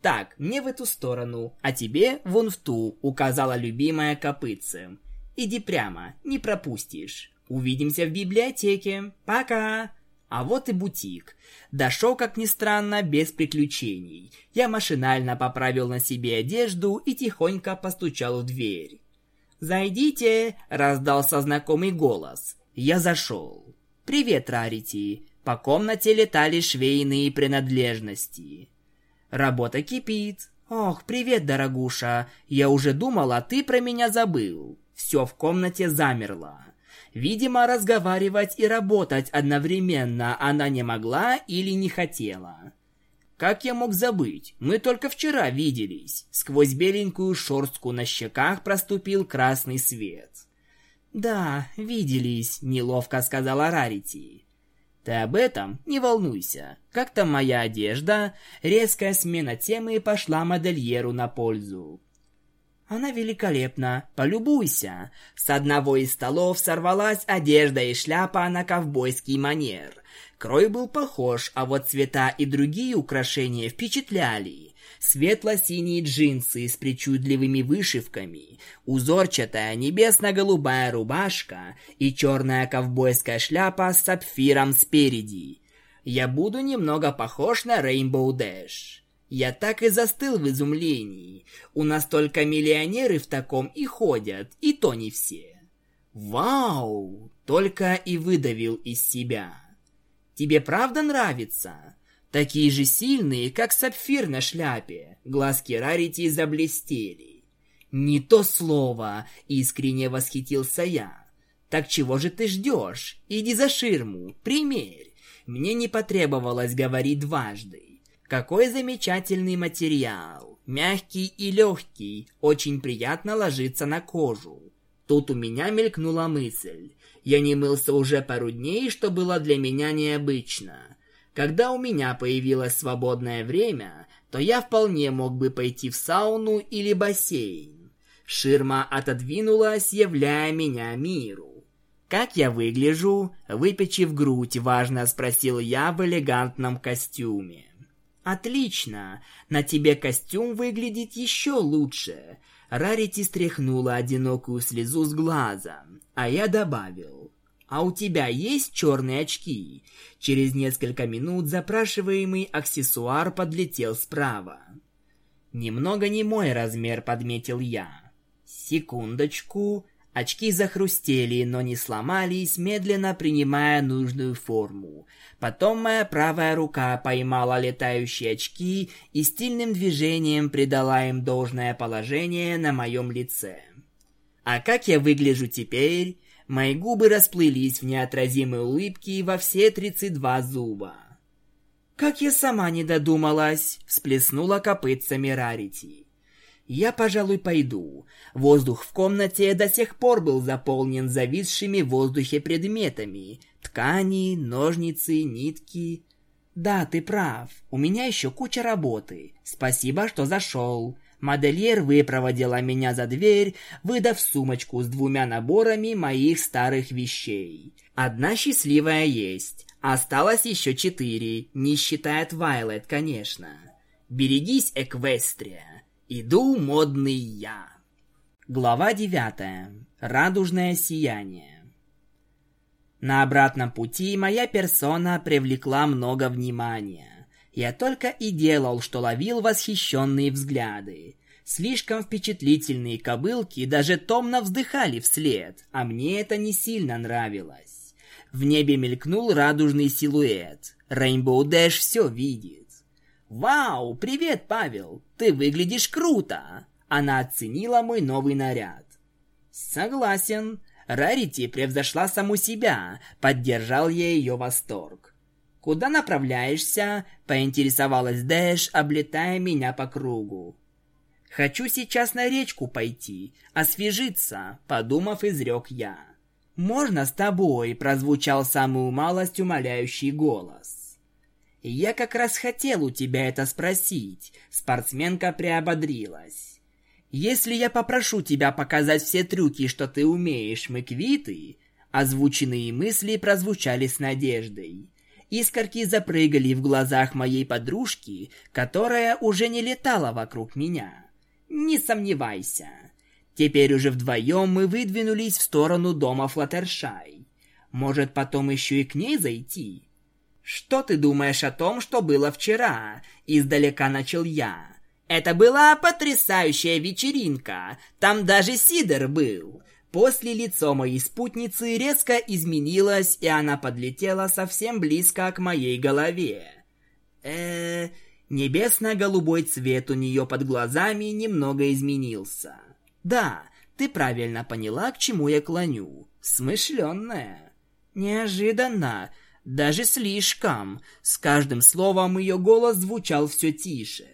«Так, мне в эту сторону, а тебе вон в ту», — указала любимая копытце. «Иди прямо, не пропустишь. Увидимся в библиотеке. Пока!» А вот и бутик. Дошел, как ни странно, без приключений. Я машинально поправил на себе одежду и тихонько постучал в дверь. «Зайдите!» — раздался знакомый голос. Я зашел. «Привет, Рарити!» По комнате летали швейные принадлежности. «Работа кипит!» «Ох, привет, дорогуша! Я уже думала, ты про меня забыл!» Все в комнате замерло. Видимо, разговаривать и работать одновременно она не могла или не хотела. Как я мог забыть? Мы только вчера виделись. Сквозь беленькую шорстку на щеках проступил красный свет. «Да, виделись», — неловко сказала Рарити. Ты об этом не волнуйся. Как-то моя одежда, резкая смена темы пошла модельеру на пользу. Она великолепна, полюбуйся. С одного из столов сорвалась одежда и шляпа на ковбойский манер. Крой был похож, а вот цвета и другие украшения впечатляли. Светло-синие джинсы с причудливыми вышивками, узорчатая небесно-голубая рубашка и черная ковбойская шляпа с сапфиром спереди. Я буду немного похож на Rainbow Dash. Я так и застыл в изумлении. У нас только миллионеры в таком и ходят, и то не все. Вау! Только и выдавил из себя. Тебе правда нравится? Такие же сильные, как сапфир на шляпе. Глазки Рарити заблестели. Не то слово, искренне восхитился я. Так чего же ты ждешь? Иди за ширму, примерь. Мне не потребовалось говорить дважды. Какой замечательный материал. Мягкий и легкий, очень приятно ложится на кожу. Тут у меня мелькнула мысль. Я не мылся уже пару дней, что было для меня необычно. Когда у меня появилось свободное время, то я вполне мог бы пойти в сауну или бассейн. Ширма отодвинулась, являя меня миру. «Как я выгляжу?» Выпечив грудь, важно спросил я в элегантном костюме. «Отлично! На тебе костюм выглядит еще лучше!» Рарити стряхнула одинокую слезу с глаза. А я добавил, «А у тебя есть черные очки?» Через несколько минут запрашиваемый аксессуар подлетел справа. «Немного не мой размер», — подметил я. «Секундочку». Очки захрустели, но не сломались, медленно принимая нужную форму. Потом моя правая рука поймала летающие очки и стильным движением придала им должное положение на моем лице. А как я выгляжу теперь? Мои губы расплылись в неотразимой улыбке во все 32 зуба. «Как я сама не додумалась!» — всплеснула копытцами Рарити. «Я, пожалуй, пойду. Воздух в комнате до сих пор был заполнен зависшими в воздухе предметами. Ткани, ножницы, нитки. Да, ты прав. У меня еще куча работы. Спасибо, что зашел. Модельер выпроводила меня за дверь, выдав сумочку с двумя наборами моих старых вещей. Одна счастливая есть. Осталось еще четыре, не считая Твайлет, конечно. Берегись, Эквестрия. Иду, модный я. Глава девятая. Радужное сияние. На обратном пути моя персона привлекла много внимания. Я только и делал, что ловил восхищенные взгляды. Слишком впечатлительные кобылки даже томно вздыхали вслед, а мне это не сильно нравилось. В небе мелькнул радужный силуэт. Рейнбоу Дэш все видит. «Вау, привет, Павел! Ты выглядишь круто!» Она оценила мой новый наряд. «Согласен. Рарити превзошла саму себя», — поддержал я ее восторг. «Куда направляешься?» – поинтересовалась Дэш, облетая меня по кругу. «Хочу сейчас на речку пойти, освежиться», – подумав, изрек я. «Можно с тобой?» – прозвучал самую малость умоляющий голос. «Я как раз хотел у тебя это спросить», – спортсменка приободрилась. «Если я попрошу тебя показать все трюки, что ты умеешь, мы квиты?» Озвученные мысли прозвучали с надеждой. Искорки запрыгали в глазах моей подружки, которая уже не летала вокруг меня. Не сомневайся. Теперь уже вдвоем мы выдвинулись в сторону дома Флаттершай. Может, потом еще и к ней зайти? Что ты думаешь о том, что было вчера? Издалека начал я. Это была потрясающая вечеринка. Там даже Сидор был. После лицо моей спутницы резко изменилось, и она подлетела совсем близко к моей голове. э Небесно-голубой цвет у нее под глазами немного изменился. Да, ты правильно поняла, к чему я клоню. Смышленная. Неожиданно, даже слишком. С каждым словом ее голос звучал все тише.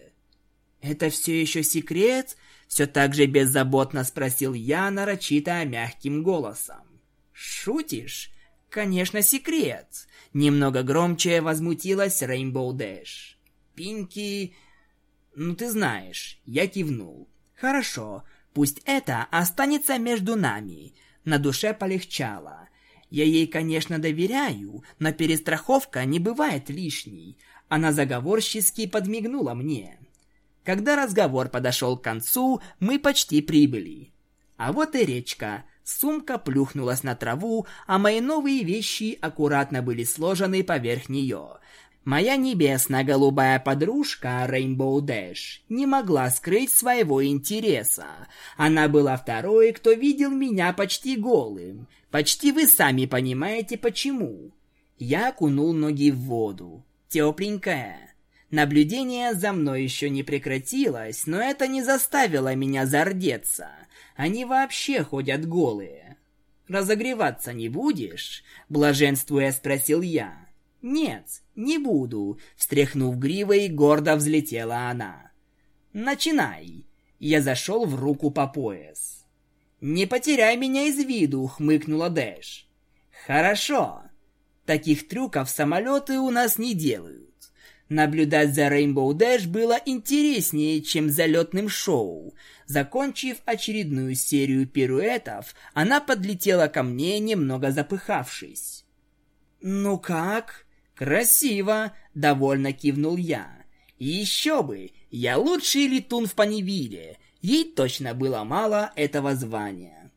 «Это все еще секрет?» Все так же беззаботно спросил я нарочито мягким голосом. «Шутишь? Конечно, секрет. Немного громче возмутилась Рейнбоу Дэш. Пинки... Ну, ты знаешь, я кивнул. Хорошо, пусть это останется между нами. На душе полегчало. Я ей, конечно, доверяю, но перестраховка не бывает лишней. Она заговорчески подмигнула мне. Когда разговор подошел к концу, мы почти прибыли. А вот и речка. Сумка плюхнулась на траву, а мои новые вещи аккуратно были сложены поверх нее. Моя небесно-голубая подружка Rainbow Dash не могла скрыть своего интереса. Она была второй, кто видел меня почти голым. Почти вы сами понимаете почему. Я окунул ноги в воду. Тепленькая. Наблюдение за мной еще не прекратилось, но это не заставило меня зардеться. Они вообще ходят голые. «Разогреваться не будешь?» – блаженствуя спросил я. «Нет, не буду», – встряхнув гривой, гордо взлетела она. «Начинай». Я зашел в руку по пояс. «Не потеряй меня из виду», — хмыкнула Дэш. «Хорошо. Таких трюков самолеты у нас не делают. Наблюдать за Rainbow Dash было интереснее, чем за летным шоу. Закончив очередную серию пируэтов, она подлетела ко мне, немного запыхавшись. «Ну как?» «Красиво!» — довольно кивнул я. «Еще бы! Я лучший летун в Панивиле!» Ей точно было мало этого звания.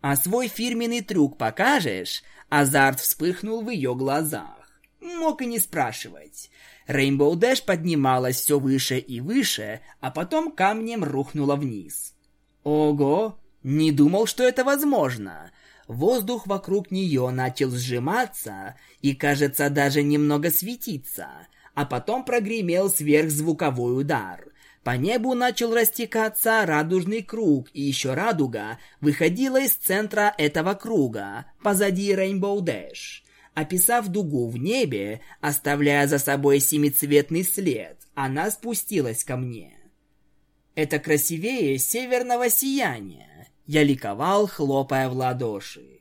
«А свой фирменный трюк покажешь?» Азарт вспыхнул в ее глазах. Мог и не спрашивать. Рейнбоу Дэш поднималась все выше и выше, а потом камнем рухнула вниз. Ого, не думал, что это возможно. Воздух вокруг нее начал сжиматься и, кажется, даже немного светиться, а потом прогремел сверхзвуковой удар. По небу начал растекаться радужный круг, и еще радуга выходила из центра этого круга, позади Рейнбоу Дэш. Описав дугу в небе, оставляя за собой семицветный след, она спустилась ко мне. Это красивее северного сияния. Я ликовал, хлопая в ладоши.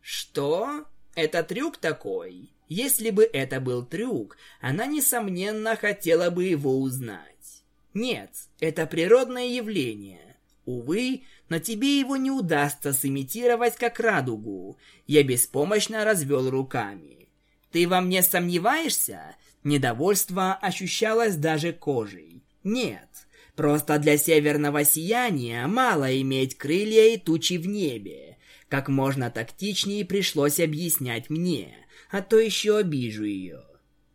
Что? Это трюк такой? Если бы это был трюк, она, несомненно, хотела бы его узнать. Нет, это природное явление. Увы, но тебе его не удастся сымитировать как радугу. Я беспомощно развел руками. Ты во мне сомневаешься? Недовольство ощущалось даже кожей. Нет, просто для северного сияния мало иметь крылья и тучи в небе. Как можно тактичнее пришлось объяснять мне, а то еще обижу ее.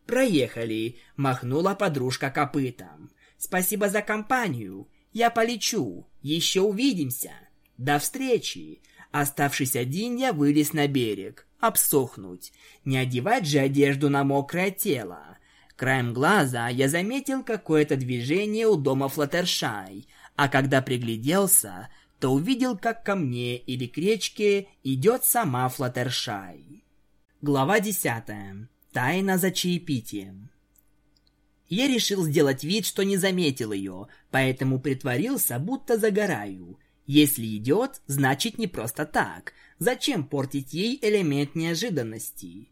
«Проехали», — махнула подружка копытом. «Спасибо за компанию. Я полечу. Еще увидимся. До встречи. Оставшись один, я вылез на берег. Обсохнуть. Не одевать же одежду на мокрое тело. Краем глаза я заметил какое-то движение у дома Флаттершай, а когда пригляделся, то увидел, как ко мне или к речке идет сама Флаттершай. Глава десятая. Тайна за чаепитием. Я решил сделать вид, что не заметил ее, поэтому притворился, будто загораю. Если идет, значит не просто так. Зачем портить ей элемент неожиданности?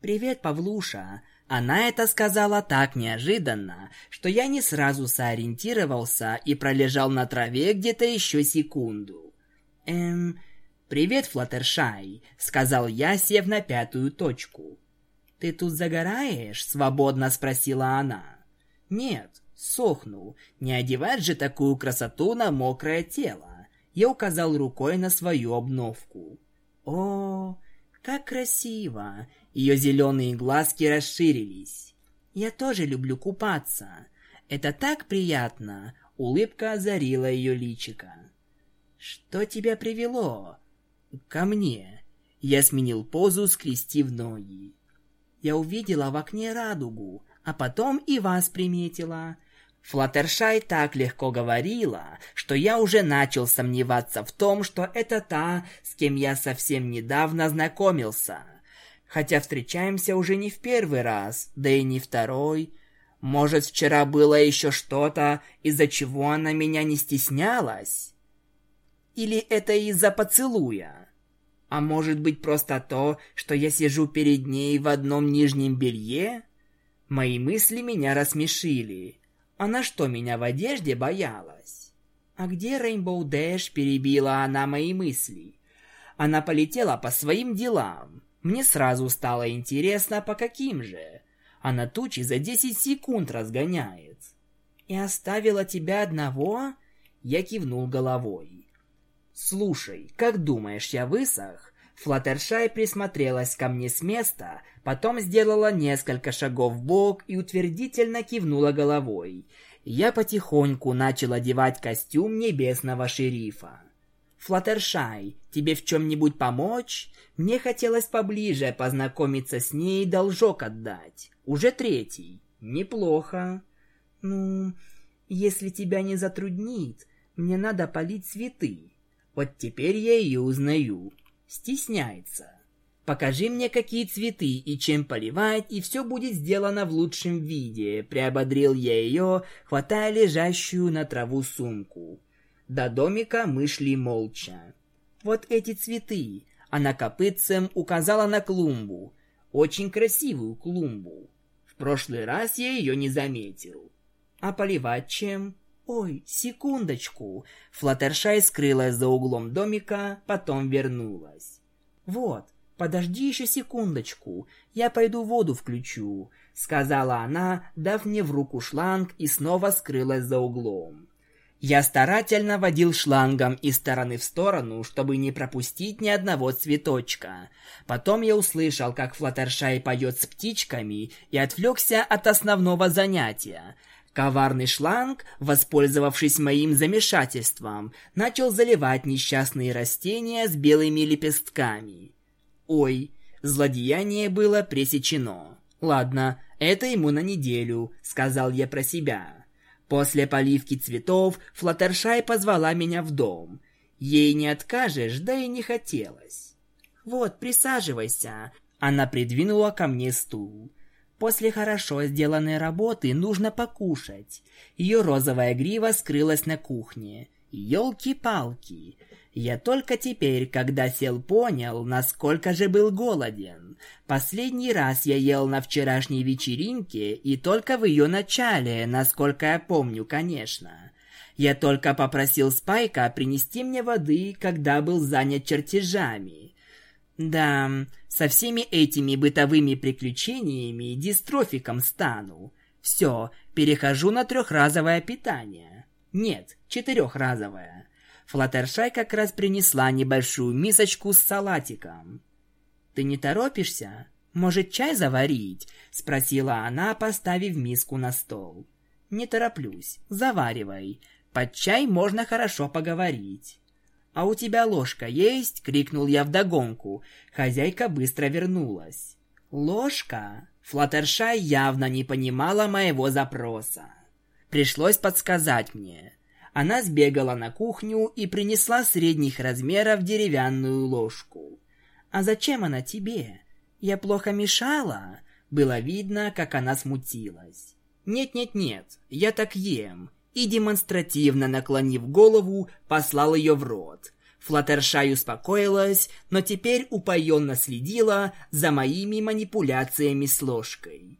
«Привет, Павлуша!» Она это сказала так неожиданно, что я не сразу сориентировался и пролежал на траве где-то еще секунду. «Эм, привет, Флаттершай», — сказал я, сев на пятую точку. «Ты тут загораешь?» — свободно спросила она. Нет, сохну. Не одевать же такую красоту на мокрое тело. Я указал рукой на свою обновку. О, как красиво! Ее зеленые глазки расширились. Я тоже люблю купаться. Это так приятно. Улыбка озарила ее личико. Что тебя привело? Ко мне. Я сменил позу, скрестив ноги. Я увидела в окне радугу а потом и вас приметила. Флаттершай так легко говорила, что я уже начал сомневаться в том, что это та, с кем я совсем недавно знакомился. Хотя встречаемся уже не в первый раз, да и не второй. Может, вчера было еще что-то, из-за чего она меня не стеснялась? Или это из-за поцелуя? А может быть просто то, что я сижу перед ней в одном нижнем белье? Мои мысли меня рассмешили. Она что, меня в одежде боялась? А где Рейнбоу Дэш, перебила она мои мысли. Она полетела по своим делам. Мне сразу стало интересно, по каким же. Она тучи за 10 секунд разгоняет. И оставила тебя одного? Я кивнул головой. «Слушай, как думаешь, я высох?» Флаттершай присмотрелась ко мне с места, потом сделала несколько шагов в бок и утвердительно кивнула головой. Я потихоньку начал одевать костюм небесного шерифа. «Флаттершай, тебе в чем-нибудь помочь?» Мне хотелось поближе познакомиться с ней и должок отдать. Уже третий. Неплохо. «Ну, если тебя не затруднит, мне надо полить цветы. Вот теперь я ее узнаю. Стесняется. Покажи мне, какие цветы и чем поливать, и все будет сделано в лучшем виде. Приободрил я ее, хватая лежащую на траву сумку. До домика мы шли молча. Вот эти цветы. Она копытцем указала на клумбу. Очень красивую клумбу. В прошлый раз я ее не заметил. А поливать чем? «Ой, секундочку!» Флаттершай скрылась за углом домика, потом вернулась. «Вот, подожди еще секундочку, я пойду воду включу», — сказала она, дав мне в руку шланг и снова скрылась за углом. Я старательно водил шлангом из стороны в сторону, чтобы не пропустить ни одного цветочка. Потом я услышал, как Флаттершай поет с птичками и отвлекся от основного занятия — Коварный шланг, воспользовавшись моим замешательством, начал заливать несчастные растения с белыми лепестками. Ой, злодеяние было пресечено. Ладно, это ему на неделю, сказал я про себя. После поливки цветов Флаттершай позвала меня в дом. Ей не откажешь, да и не хотелось. Вот, присаживайся. Она придвинула ко мне стул. После хорошо сделанной работы нужно покушать. Ее розовая грива скрылась на кухне. Ёлки-палки. Я только теперь, когда сел, понял, насколько же был голоден. Последний раз я ел на вчерашней вечеринке, и только в ее начале, насколько я помню, конечно. Я только попросил Спайка принести мне воды, когда был занят чертежами. Да, со всеми этими бытовыми приключениями дистрофиком стану. Все, перехожу на трехразовое питание. Нет, четырехразовое. Флаттершай как раз принесла небольшую мисочку с салатиком. «Ты не торопишься? Может, чай заварить?» — спросила она, поставив миску на стол. «Не тороплюсь. Заваривай. Под чай можно хорошо поговорить». «А у тебя ложка есть?» — крикнул я вдогонку. Хозяйка быстро вернулась. «Ложка?» Флаттершай явно не понимала моего запроса. Пришлось подсказать мне. Она сбегала на кухню и принесла средних размеров деревянную ложку. «А зачем она тебе? Я плохо мешала?» Было видно, как она смутилась. «Нет-нет-нет, я так ем и, демонстративно наклонив голову, послал ее в рот. Флаттершай успокоилась, но теперь упоенно следила за моими манипуляциями с ложкой.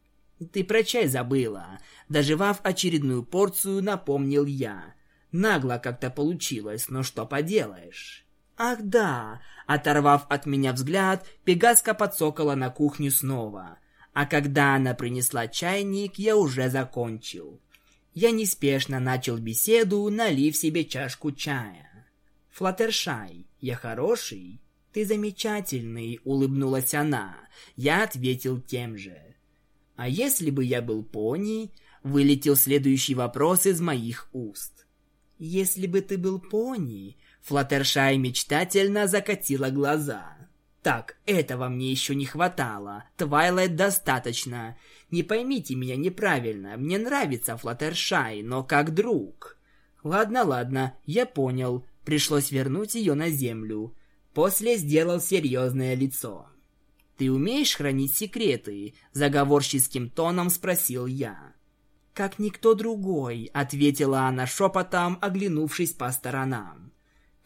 «Ты про чай забыла», — доживав очередную порцию, напомнил я. Нагло как-то получилось, но что поделаешь. «Ах да!» Оторвав от меня взгляд, Пегаска подсокала на кухню снова. А когда она принесла чайник, я уже закончил. Я неспешно начал беседу, налив себе чашку чая. «Флаттершай, я хороший?» «Ты замечательный», — улыбнулась она. Я ответил тем же. «А если бы я был пони?» — вылетел следующий вопрос из моих уст. «Если бы ты был пони...» Флаттершай мечтательно закатила глаза. «Так, этого мне еще не хватало. Твайлайт достаточно. Не поймите меня неправильно, мне нравится Флаттершай, но как друг. Ладно, ладно, я понял. Пришлось вернуть ее на землю. После сделал серьезное лицо. «Ты умеешь хранить секреты?» – заговорческим тоном спросил я. «Как никто другой», – ответила она шепотом, оглянувшись по сторонам.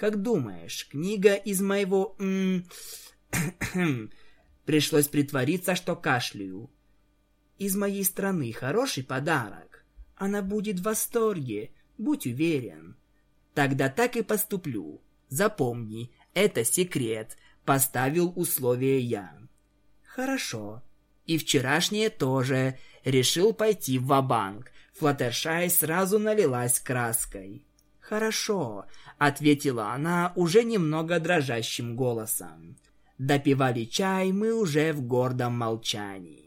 Как думаешь, книга из моего... Пришлось притвориться, что кашляю. Из моей страны хороший подарок. Она будет в восторге, будь уверен. Тогда так и поступлю. Запомни, это секрет. Поставил условие я. Хорошо. И вчерашнее тоже. Решил пойти в ва-банк. Флаттершай сразу налилась краской. «Хорошо», — ответила она уже немного дрожащим голосом. Допивали чай мы уже в гордом молчании.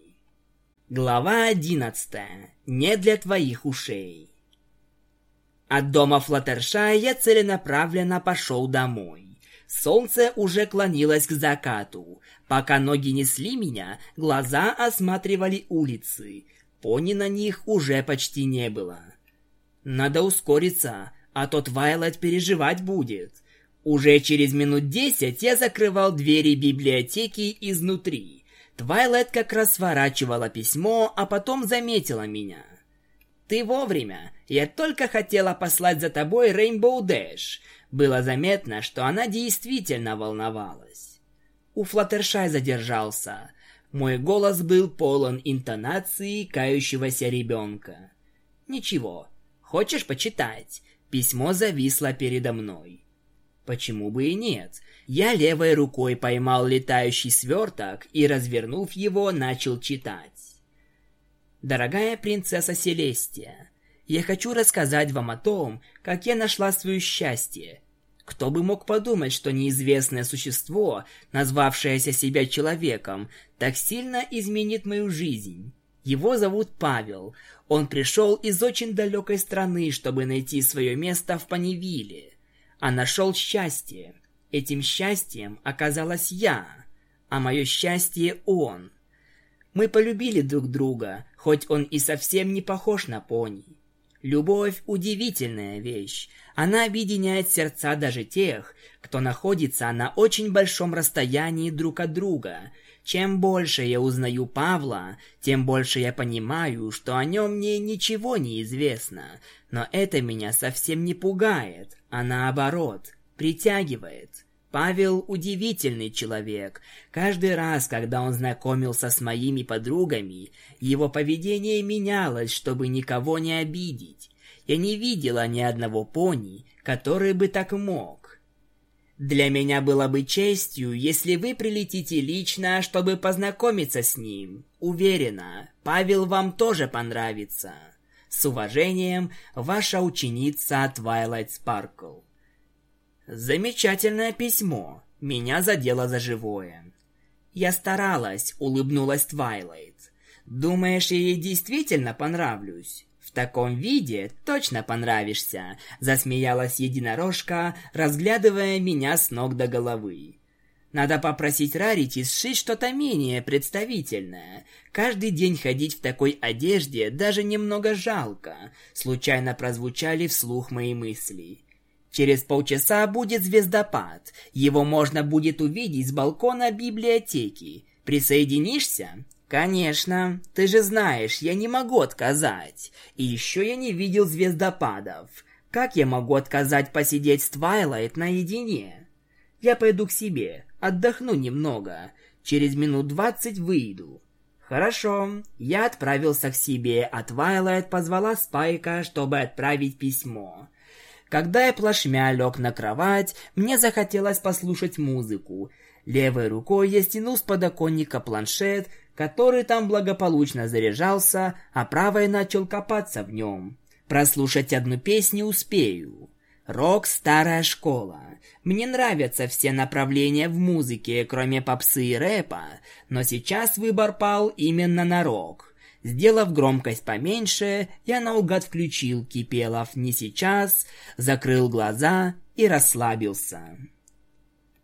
Глава одиннадцатая. Не для твоих ушей. От дома Флаттершая я целенаправленно пошел домой. Солнце уже клонилось к закату. Пока ноги несли меня, глаза осматривали улицы. Пони на них уже почти не было. Надо ускориться, а то Твайлайт переживать будет. Уже через минут десять я закрывал двери библиотеки изнутри. Твайлайт как раз сворачивала письмо, а потом заметила меня. «Ты вовремя. Я только хотела послать за тобой Рейнбоу Дэш». Было заметно, что она действительно волновалась. У Флаттершай задержался. Мой голос был полон интонации кающегося ребенка. «Ничего. Хочешь почитать? Письмо зависло передо мной. Почему бы и нет? Я левой рукой поймал летающий сверток и, развернув его, начал читать. Дорогая принцесса Селестия, я хочу рассказать вам о том, как я нашла свое счастье. Кто бы мог подумать, что неизвестное существо, назвавшееся себя человеком, так сильно изменит мою жизнь. Его зовут Павел. Он пришел из очень далекой страны, чтобы найти свое место в Паневиле. А нашел счастье. Этим счастьем оказалась я, а мое счастье он. Мы полюбили друг друга, хоть он и совсем не похож на пони. Любовь – удивительная вещь. Она объединяет сердца даже тех, кто находится на очень большом расстоянии друг от друга – чем больше я узнаю Павла, тем больше я понимаю, что о нем мне ничего не известно. Но это меня совсем не пугает, а наоборот, притягивает. Павел удивительный человек. Каждый раз, когда он знакомился с моими подругами, его поведение менялось, чтобы никого не обидеть. Я не видела ни одного пони, который бы так мог. Для меня было бы честью, если вы прилетите лично, чтобы познакомиться с ним. Уверена, Павел вам тоже понравится. С уважением, ваша ученица Twilight Sparkle. Замечательное письмо. Меня задело за живое. Я старалась, улыбнулась Твайлайт. Думаешь, я ей действительно понравлюсь? таком виде точно понравишься», — засмеялась единорожка, разглядывая меня с ног до головы. Надо попросить Рарити сшить что-то менее представительное. Каждый день ходить в такой одежде даже немного жалко. Случайно прозвучали вслух мои мысли. Через полчаса будет звездопад. Его можно будет увидеть с балкона библиотеки. Присоединишься? «Конечно, ты же знаешь, я не могу отказать. И еще я не видел звездопадов. Как я могу отказать посидеть с Твайлайт наедине? Я пойду к себе, отдохну немного. Через минут двадцать выйду». «Хорошо». Я отправился к себе, а Твайлайт позвала Спайка, чтобы отправить письмо. Когда я плашмя лег на кровать, мне захотелось послушать музыку. Левой рукой я стянул с подоконника планшет, который там благополучно заряжался, а правой начал копаться в нем. Прослушать одну песню успею. Рок – старая школа. Мне нравятся все направления в музыке, кроме попсы и рэпа, но сейчас выбор пал именно на рок. Сделав громкость поменьше, я наугад включил Кипелов «Не сейчас», закрыл глаза и расслабился.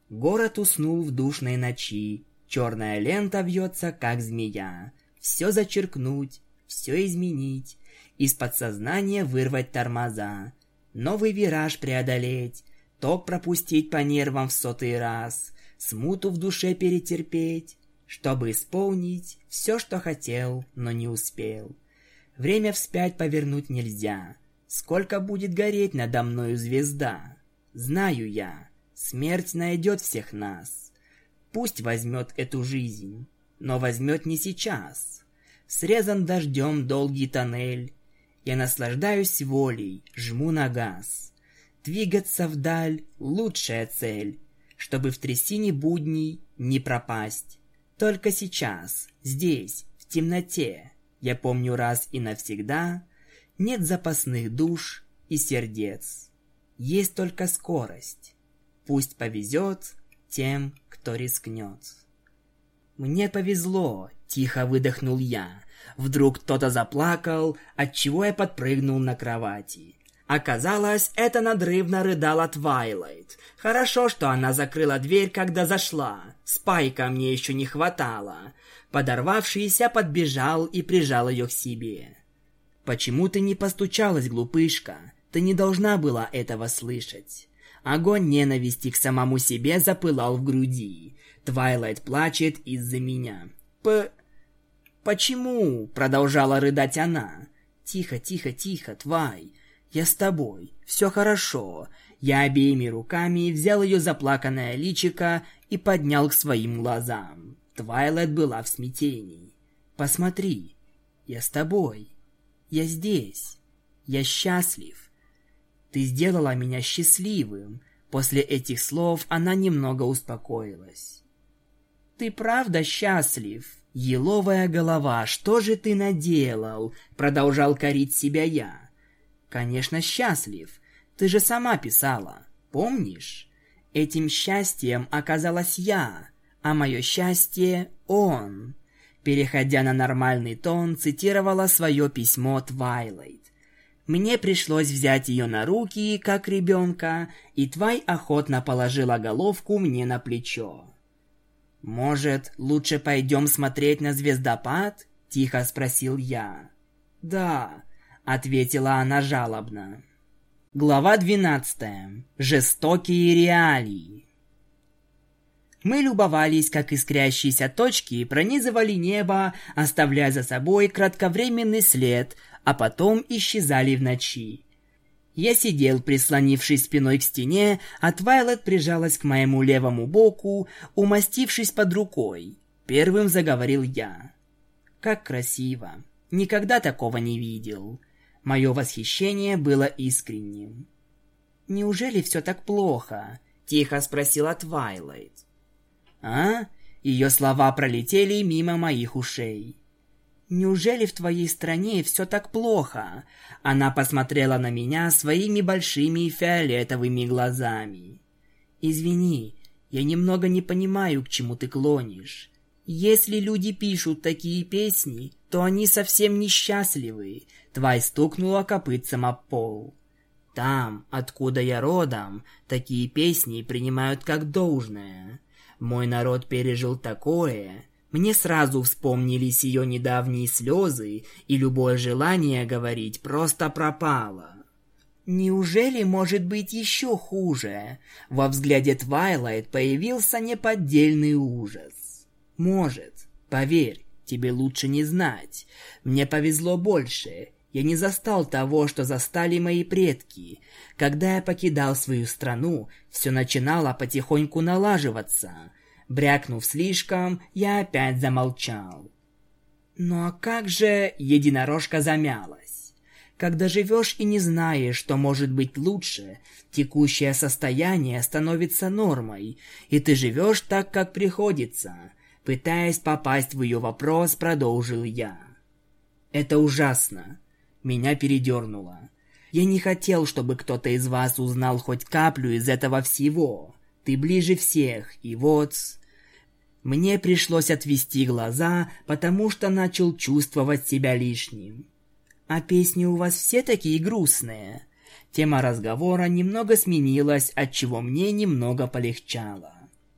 Город уснул в душной ночи, Черная лента вьется, как змея. Все зачеркнуть, все изменить. Из подсознания вырвать тормоза. Новый вираж преодолеть. Ток пропустить по нервам в сотый раз. Смуту в душе перетерпеть. Чтобы исполнить все, что хотел, но не успел. Время вспять повернуть нельзя. Сколько будет гореть надо мною звезда? Знаю я, смерть найдет всех нас. Пусть возьмет эту жизнь, но возьмет не сейчас. Срезан дождем долгий тоннель. Я наслаждаюсь волей, жму на газ. Двигаться вдаль — лучшая цель, чтобы в трясине будней не пропасть. Только сейчас, здесь, в темноте, я помню раз и навсегда, нет запасных душ и сердец. Есть только скорость. Пусть повезет тем, кто рискнет. Мне повезло, тихо выдохнул я. Вдруг кто-то заплакал, отчего я подпрыгнул на кровати. Оказалось, это надрывно рыдала Твайлайт. Хорошо, что она закрыла дверь, когда зашла. Спайка мне еще не хватало. Подорвавшись, я подбежал и прижал ее к себе. «Почему ты не постучалась, глупышка? Ты не должна была этого слышать». Огонь ненависти к самому себе запылал в груди. Твайлайт плачет из-за меня. «П... почему?» — продолжала рыдать она. «Тихо, тихо, тихо, Твай. Я с тобой. Все хорошо. Я обеими руками взял ее заплаканное личико и поднял к своим глазам. Твайлет была в смятении. Посмотри. Я с тобой. Я здесь. Я счастлив. Ты сделала меня счастливым. После этих слов она немного успокоилась. Ты правда счастлив? Еловая голова, что же ты наделал? Продолжал корить себя я. Конечно, счастлив. Ты же сама писала, помнишь? Этим счастьем оказалась я, а мое счастье — он. Переходя на нормальный тон, цитировала свое письмо Твайлайт. Мне пришлось взять ее на руки, как ребенка, и Твай охотно положила головку мне на плечо. «Может, лучше пойдем смотреть на звездопад?» – тихо спросил я. «Да, ответила она жалобно. Глава 12. Жестокие реалии. Мы любовались, как искрящиеся точки пронизывали небо, оставляя за собой кратковременный след, а потом исчезали в ночи. Я сидел, прислонившись спиной к стене, а Твайлет прижалась к моему левому боку, умастившись под рукой. Первым заговорил я. Как красиво. Никогда такого не видел. Мое восхищение было искренним. «Неужели все так плохо?» – тихо спросила Твайлайт. «А?» Ее слова пролетели мимо моих ушей. «Неужели в твоей стране все так плохо?» Она посмотрела на меня своими большими фиолетовыми глазами. «Извини, я немного не понимаю, к чему ты клонишь. Если люди пишут такие песни, то они совсем несчастливы. Твай стукнула копытцем об пол. Там, откуда я родом, такие песни принимают как должное. Мой народ пережил такое. Мне сразу вспомнились ее недавние слезы, и любое желание говорить просто пропало. Неужели может быть еще хуже? Во взгляде Твайлайт появился неподдельный ужас. Может, поверь, тебе лучше не знать. Мне повезло больше. Я не застал того, что застали мои предки. Когда я покидал свою страну, все начинало потихоньку налаживаться. Брякнув слишком, я опять замолчал. Ну а как же единорожка замялась? Когда живешь и не знаешь, что может быть лучше, текущее состояние становится нормой, и ты живешь так, как приходится. Пытаясь попасть в ее вопрос, продолжил я. Это ужасно. Меня передернуло. Я не хотел, чтобы кто-то из вас узнал хоть каплю из этого всего. Ты ближе всех, и вот... Мне пришлось отвести глаза, потому что начал чувствовать себя лишним. А песни у вас все такие грустные. Тема разговора немного сменилась, от чего мне немного полегчало.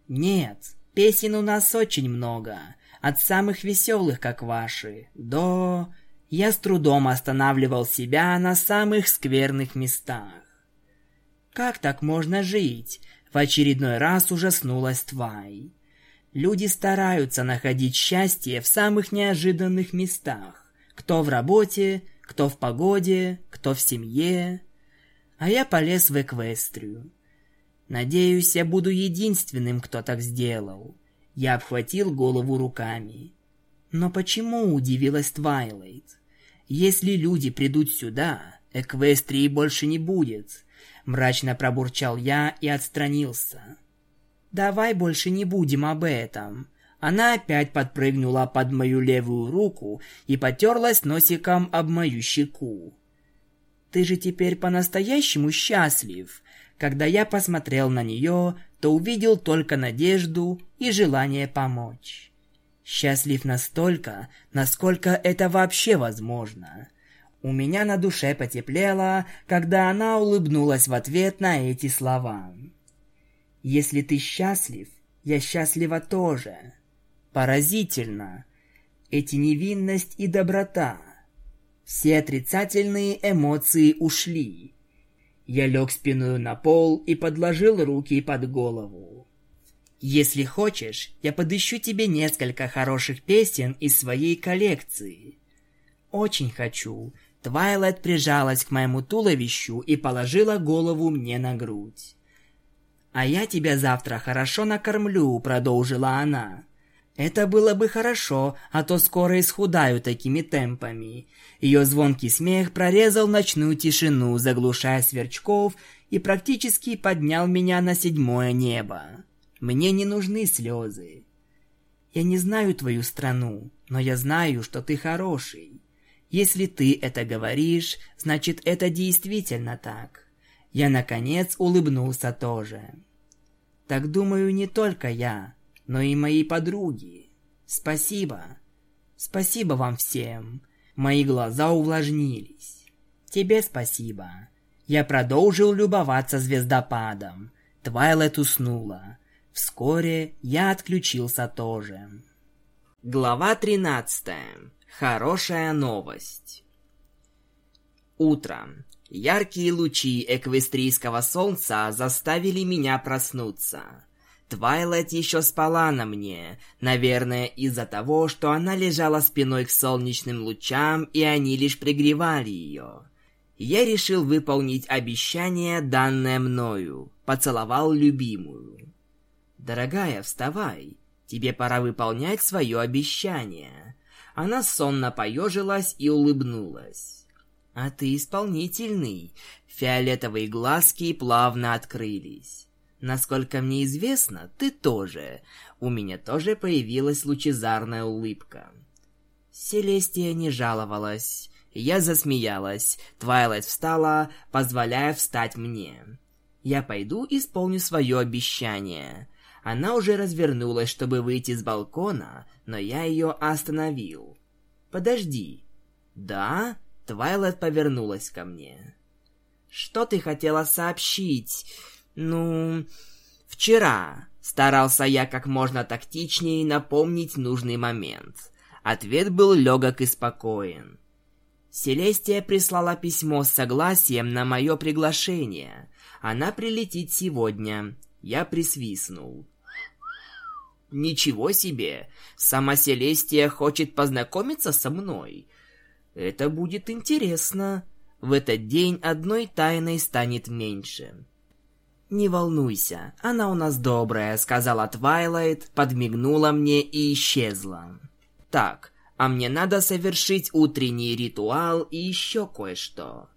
Нет, песен у нас очень много, от самых веселых, как ваши, до я с трудом останавливал себя на самых скверных местах. Как так можно жить? В очередной раз ужаснулась Твай. Люди стараются находить счастье в самых неожиданных местах. Кто в работе, кто в погоде, кто в семье. А я полез в Эквестрию. Надеюсь, я буду единственным, кто так сделал. Я обхватил голову руками. Но почему удивилась Твайлайт? Если люди придут сюда, Эквестрии больше не будет. Мрачно пробурчал я и отстранился. Давай больше не будем об этом. Она опять подпрыгнула под мою левую руку и потерлась носиком об мою щеку. «Ты же теперь по-настоящему счастлив!» Когда я посмотрел на нее, то увидел только надежду и желание помочь. Счастлив настолько, насколько это вообще возможно. У меня на душе потеплело, когда она улыбнулась в ответ на эти слова. «Если ты счастлив, я счастлива тоже». Поразительно. Эти невинность и доброта. Все отрицательные эмоции ушли. Я лег спиной на пол и подложил руки под голову. Если хочешь, я подыщу тебе несколько хороших песен из своей коллекции. Очень хочу. Твайлайт прижалась к моему туловищу и положила голову мне на грудь. «А я тебя завтра хорошо накормлю», — продолжила она. Это было бы хорошо, а то скоро исхудаю такими темпами. Ее звонкий смех прорезал ночную тишину, заглушая сверчков, и практически поднял меня на седьмое небо. Мне не нужны слезы. Я не знаю твою страну, но я знаю, что ты хороший. Если ты это говоришь, значит это действительно так. Я, наконец, улыбнулся тоже. Так думаю не только я но и мои подруги. Спасибо. Спасибо вам всем. Мои глаза увлажнились. Тебе спасибо. Я продолжил любоваться звездопадом. Твайлет уснула. Вскоре я отключился тоже. Глава 13. Хорошая новость. Утром. Яркие лучи эквестрийского солнца заставили меня проснуться. Твайлайт еще спала на мне, наверное, из-за того, что она лежала спиной к солнечным лучам, и они лишь пригревали ее. Я решил выполнить обещание, данное мною, поцеловал любимую. «Дорогая, вставай, тебе пора выполнять свое обещание». Она сонно поежилась и улыбнулась. «А ты исполнительный». Фиолетовые глазки плавно открылись. Насколько мне известно, ты тоже. У меня тоже появилась лучезарная улыбка. Селестия не жаловалась. Я засмеялась. Твайлайт встала, позволяя встать мне. Я пойду исполню свое обещание. Она уже развернулась, чтобы выйти с балкона, но я ее остановил. «Подожди». «Да?» Твайлайт повернулась ко мне. «Что ты хотела сообщить?» Ну, вчера старался я как можно тактичнее напомнить нужный момент. Ответ был легок и спокоен. Селестия прислала письмо с согласием на мое приглашение. Она прилетит сегодня. Я присвистнул. Ничего себе! Сама Селестия хочет познакомиться со мной. Это будет интересно. В этот день одной тайной станет меньше. «Не волнуйся, она у нас добрая», — сказала Твайлайт, подмигнула мне и исчезла. «Так, а мне надо совершить утренний ритуал и еще кое-что».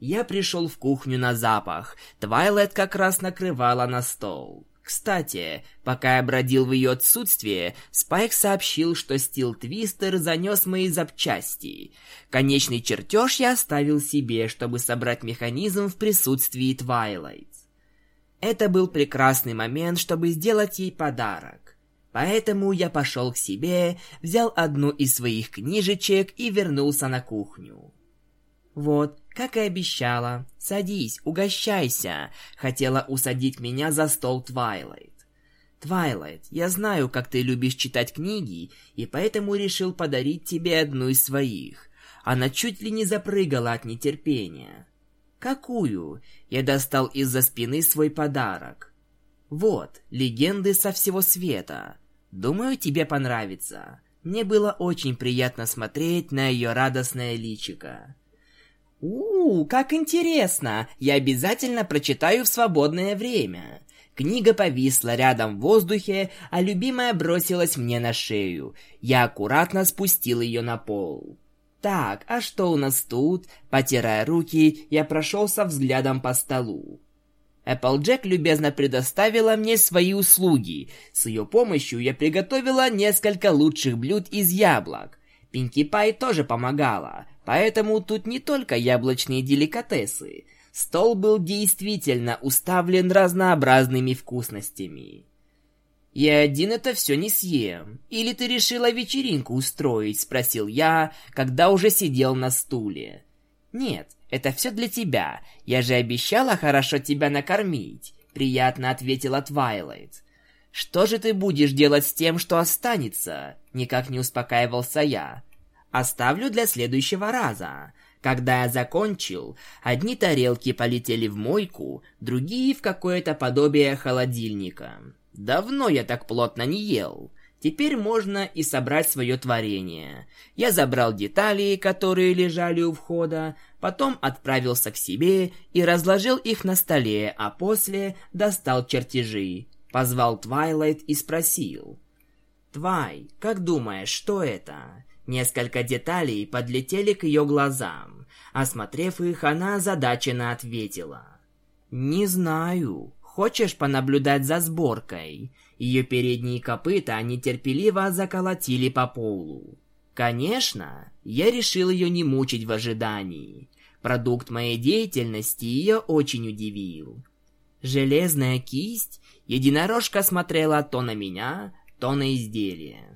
Я пришел в кухню на запах. Твайлайт как раз накрывала на стол. Кстати, пока я бродил в ее отсутствие, Спайк сообщил, что Стил Твистер занес мои запчасти. Конечный чертеж я оставил себе, чтобы собрать механизм в присутствии Твайлайт. Это был прекрасный момент, чтобы сделать ей подарок. Поэтому я пошел к себе, взял одну из своих книжечек и вернулся на кухню. «Вот, как и обещала. Садись, угощайся», — хотела усадить меня за стол Твайлайт. «Твайлайт, я знаю, как ты любишь читать книги, и поэтому решил подарить тебе одну из своих». Она чуть ли не запрыгала от нетерпения. «Какую?» Я достал из-за спины свой подарок. «Вот, легенды со всего света. Думаю, тебе понравится». Мне было очень приятно смотреть на ее радостное личико. У, как интересно! Я обязательно прочитаю в свободное время. Книга повисла рядом в воздухе, а любимая бросилась мне на шею. Я аккуратно спустил ее на пол. Так, а что у нас тут? Потирая руки, я прошелся взглядом по столу. Эпплджек любезно предоставила мне свои услуги. С ее помощью я приготовила несколько лучших блюд из яблок. Пинки Пай тоже помогала, поэтому тут не только яблочные деликатесы. Стол был действительно уставлен разнообразными вкусностями. «Я один это все не съем. Или ты решила вечеринку устроить?» — спросил я, когда уже сидел на стуле. «Нет, это все для тебя. Я же обещала хорошо тебя накормить», — приятно ответила Твайлайт. «Что же ты будешь делать с тем, что останется?» — никак не успокаивался я. «Оставлю для следующего раза. Когда я закончил, одни тарелки полетели в мойку, другие в какое-то подобие холодильника. Давно я так плотно не ел. Теперь можно и собрать свое творение. Я забрал детали, которые лежали у входа, потом отправился к себе и разложил их на столе, а после достал чертежи. Позвал Твайлайт и спросил. «Твай, как думаешь, что это?» Несколько деталей подлетели к ее глазам. Осмотрев их, она озадаченно ответила. «Не знаю. Хочешь понаблюдать за сборкой?» Ее передние копыта нетерпеливо заколотили по полу. Конечно, я решил ее не мучить в ожидании. Продукт моей деятельности ее очень удивил. Железная кисть, единорожка смотрела то на меня, то на изделие.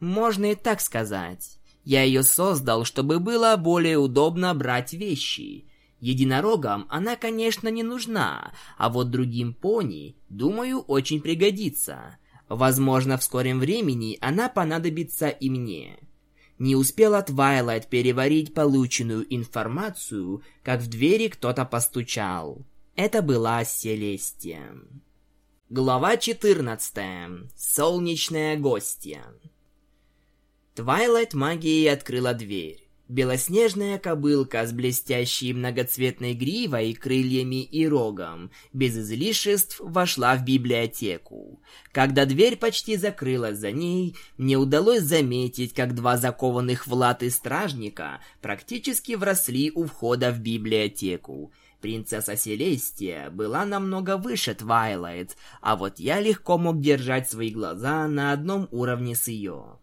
Можно и так сказать. Я ее создал, чтобы было более удобно брать вещи. Единорогам она, конечно, не нужна, а вот другим пони, думаю, очень пригодится. Возможно, в скором времени она понадобится и мне. Не успела Твайлайт переварить полученную информацию, как в двери кто-то постучал. Это была Селестия. Глава 14. Солнечная гостья. Твайлайт магией открыла дверь. Белоснежная кобылка с блестящей многоцветной гривой, крыльями и рогом, без излишеств вошла в библиотеку. Когда дверь почти закрылась за ней, мне удалось заметить, как два закованных в латы стражника практически вросли у входа в библиотеку. Принцесса Селестия была намного выше Твайлайт, а вот я легко мог держать свои глаза на одном уровне с ее.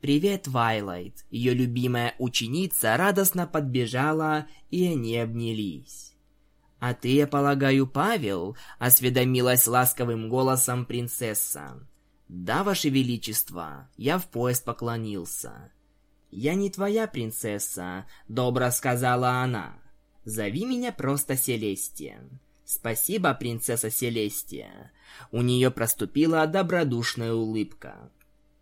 «Привет, Вайлайт!» Ее любимая ученица радостно подбежала, и они обнялись. «А ты, я полагаю, Павел?» — осведомилась ласковым голосом принцесса. «Да, Ваше Величество!» Я в поезд поклонился. «Я не твоя принцесса», — добро сказала она. «Зови меня просто Селестия». «Спасибо, принцесса Селестия». У нее проступила добродушная улыбка.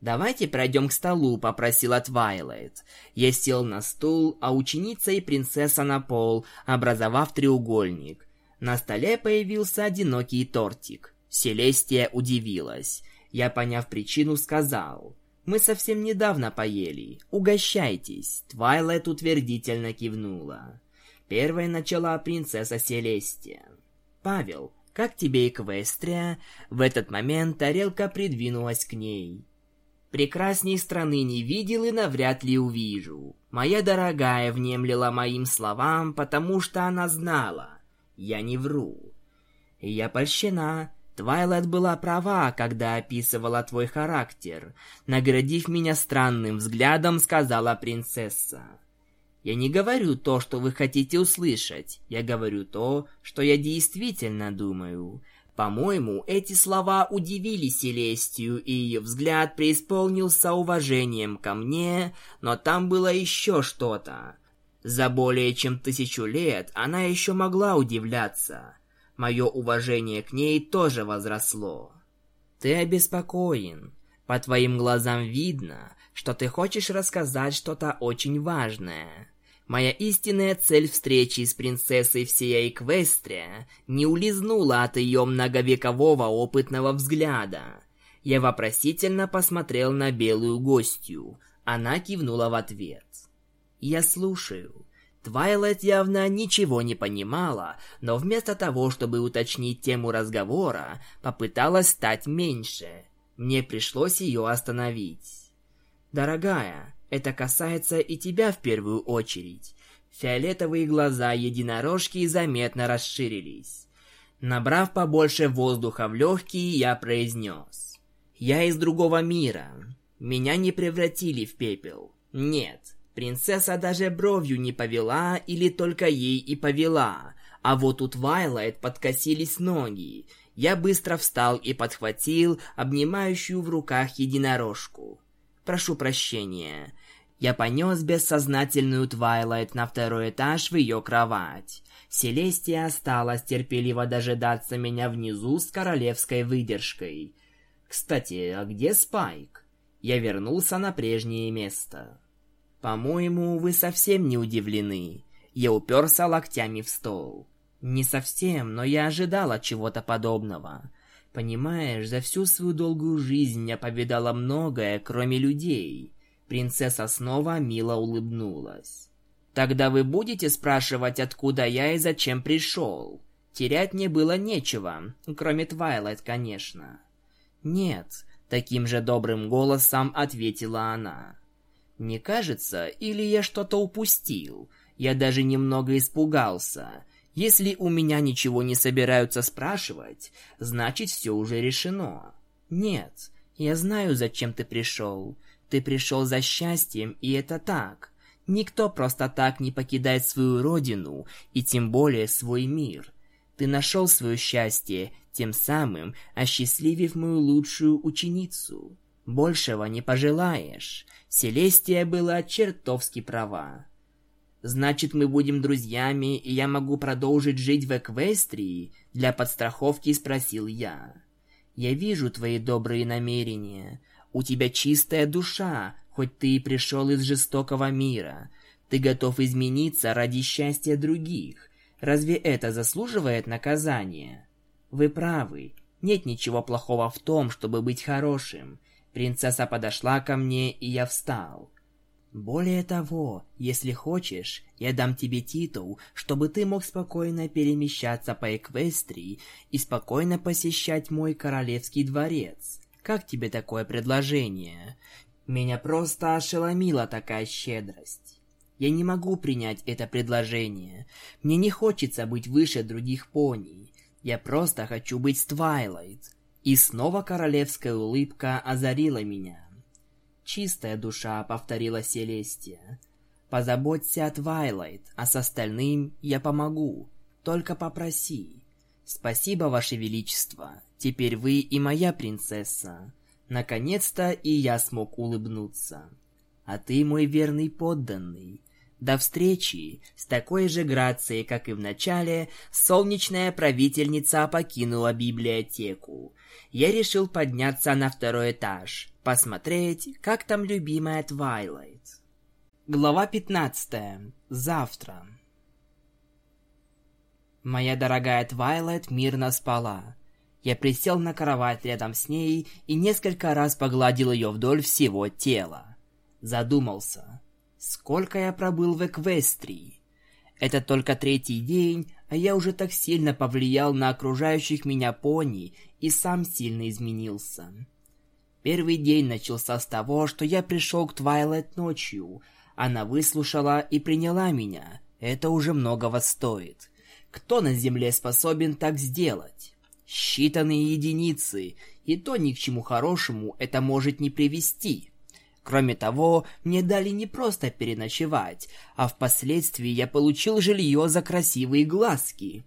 «Давайте пройдем к столу», — попросила Твайлайт. Я сел на стул, а ученица и принцесса на пол, образовав треугольник. На столе появился одинокий тортик. Селестия удивилась. Я, поняв причину, сказал. «Мы совсем недавно поели. Угощайтесь». Твайлайт утвердительно кивнула. Первой начала принцесса Селестия. «Павел, как тебе Эквестрия?» В этот момент тарелка придвинулась к ней. Прекрасней страны не видел и навряд ли увижу. Моя дорогая внемлила моим словам, потому что она знала. Я не вру. Я польщена. Твайлайт была права, когда описывала твой характер. Наградив меня странным взглядом, сказала принцесса. Я не говорю то, что вы хотите услышать. Я говорю то, что я действительно думаю. По-моему, эти слова удивили Селестию, и ее взгляд преисполнился уважением ко мне, но там было еще что-то. За более чем тысячу лет она еще могла удивляться. Мое уважение к ней тоже возросло. Ты обеспокоен. По твоим глазам видно, что ты хочешь рассказать что-то очень важное. Моя истинная цель встречи с принцессой всея Эквестрия не улизнула от ее многовекового опытного взгляда. Я вопросительно посмотрел на белую гостью. Она кивнула в ответ. «Я слушаю. Твайлайт явно ничего не понимала, но вместо того, чтобы уточнить тему разговора, попыталась стать меньше. Мне пришлось ее остановить. «Дорогая, это касается и тебя в первую очередь». Фиолетовые глаза единорожки заметно расширились. Набрав побольше воздуха в легкие, я произнес. «Я из другого мира. Меня не превратили в пепел. Нет, Принцесса даже бровью не повела или только ей и повела. А вот у Твайлайт подкосились ноги. Я быстро встал и подхватил обнимающую в руках единорожку. Прошу прощения. Я понес бессознательную Твайлайт на второй этаж в ее кровать. Селестия осталась терпеливо дожидаться меня внизу с королевской выдержкой. Кстати, а где Спайк? Я вернулся на прежнее место. «По-моему, вы совсем не удивлены». Я уперся локтями в стол. «Не совсем, но я ожидала чего-то подобного. Понимаешь, за всю свою долгую жизнь я повидала многое, кроме людей». Принцесса снова мило улыбнулась. «Тогда вы будете спрашивать, откуда я и зачем пришел?» Терять мне было нечего, кроме Твайлайт, конечно. «Нет», — таким же добрым голосом ответила она. Не кажется, или я что-то упустил? Я даже немного испугался. Если у меня ничего не собираются спрашивать, значит все уже решено. Нет, я знаю, зачем ты пришел. Ты пришел за счастьем, и это так. Никто просто так не покидает свою родину, и тем более свой мир. Ты нашел свое счастье, тем самым осчастливив мою лучшую ученицу. Большего не пожелаешь. Селестия была чертовски права. Значит, мы будем друзьями, и я могу продолжить жить в Эквестрии? Для подстраховки спросил я. Я вижу твои добрые намерения. У тебя чистая душа, хоть ты и пришел из жестокого мира. Ты готов измениться ради счастья других. Разве это заслуживает наказания? Вы правы. Нет ничего плохого в том, чтобы быть хорошим. Принцесса подошла ко мне, и я встал. Более того, если хочешь, я дам тебе титул, чтобы ты мог спокойно перемещаться по Эквестрии и спокойно посещать мой королевский дворец. Как тебе такое предложение? Меня просто ошеломила такая щедрость. Я не могу принять это предложение. Мне не хочется быть выше других пони. Я просто хочу быть с Твайлайт. И снова королевская улыбка озарила меня. «Чистая душа», — повторила Селестия. «Позаботься о Твайлайт, а с остальным я помогу. Только попроси». «Спасибо, Ваше Величество. Теперь вы и моя принцесса». Наконец-то и я смог улыбнуться. «А ты мой верный подданный. До встречи! С такой же грацией, как и в начале, солнечная правительница покинула библиотеку. Я решил подняться на второй этаж, посмотреть, как там любимая Твайлайт. Глава 15. Завтра. Моя дорогая Твайлайт мирно спала. Я присел на кровать рядом с ней и несколько раз погладил ее вдоль всего тела. Задумался. Сколько я пробыл в Эквестрии? Это только третий день, а я уже так сильно повлиял на окружающих меня пони и сам сильно изменился. Первый день начался с того, что я пришел к Твайлайт ночью. Она выслушала и приняла меня. Это уже многого стоит. Кто на Земле способен так сделать? Считанные единицы, и то ни к чему хорошему это может не привести. Кроме того, мне дали не просто переночевать, а впоследствии я получил жилье за красивые глазки.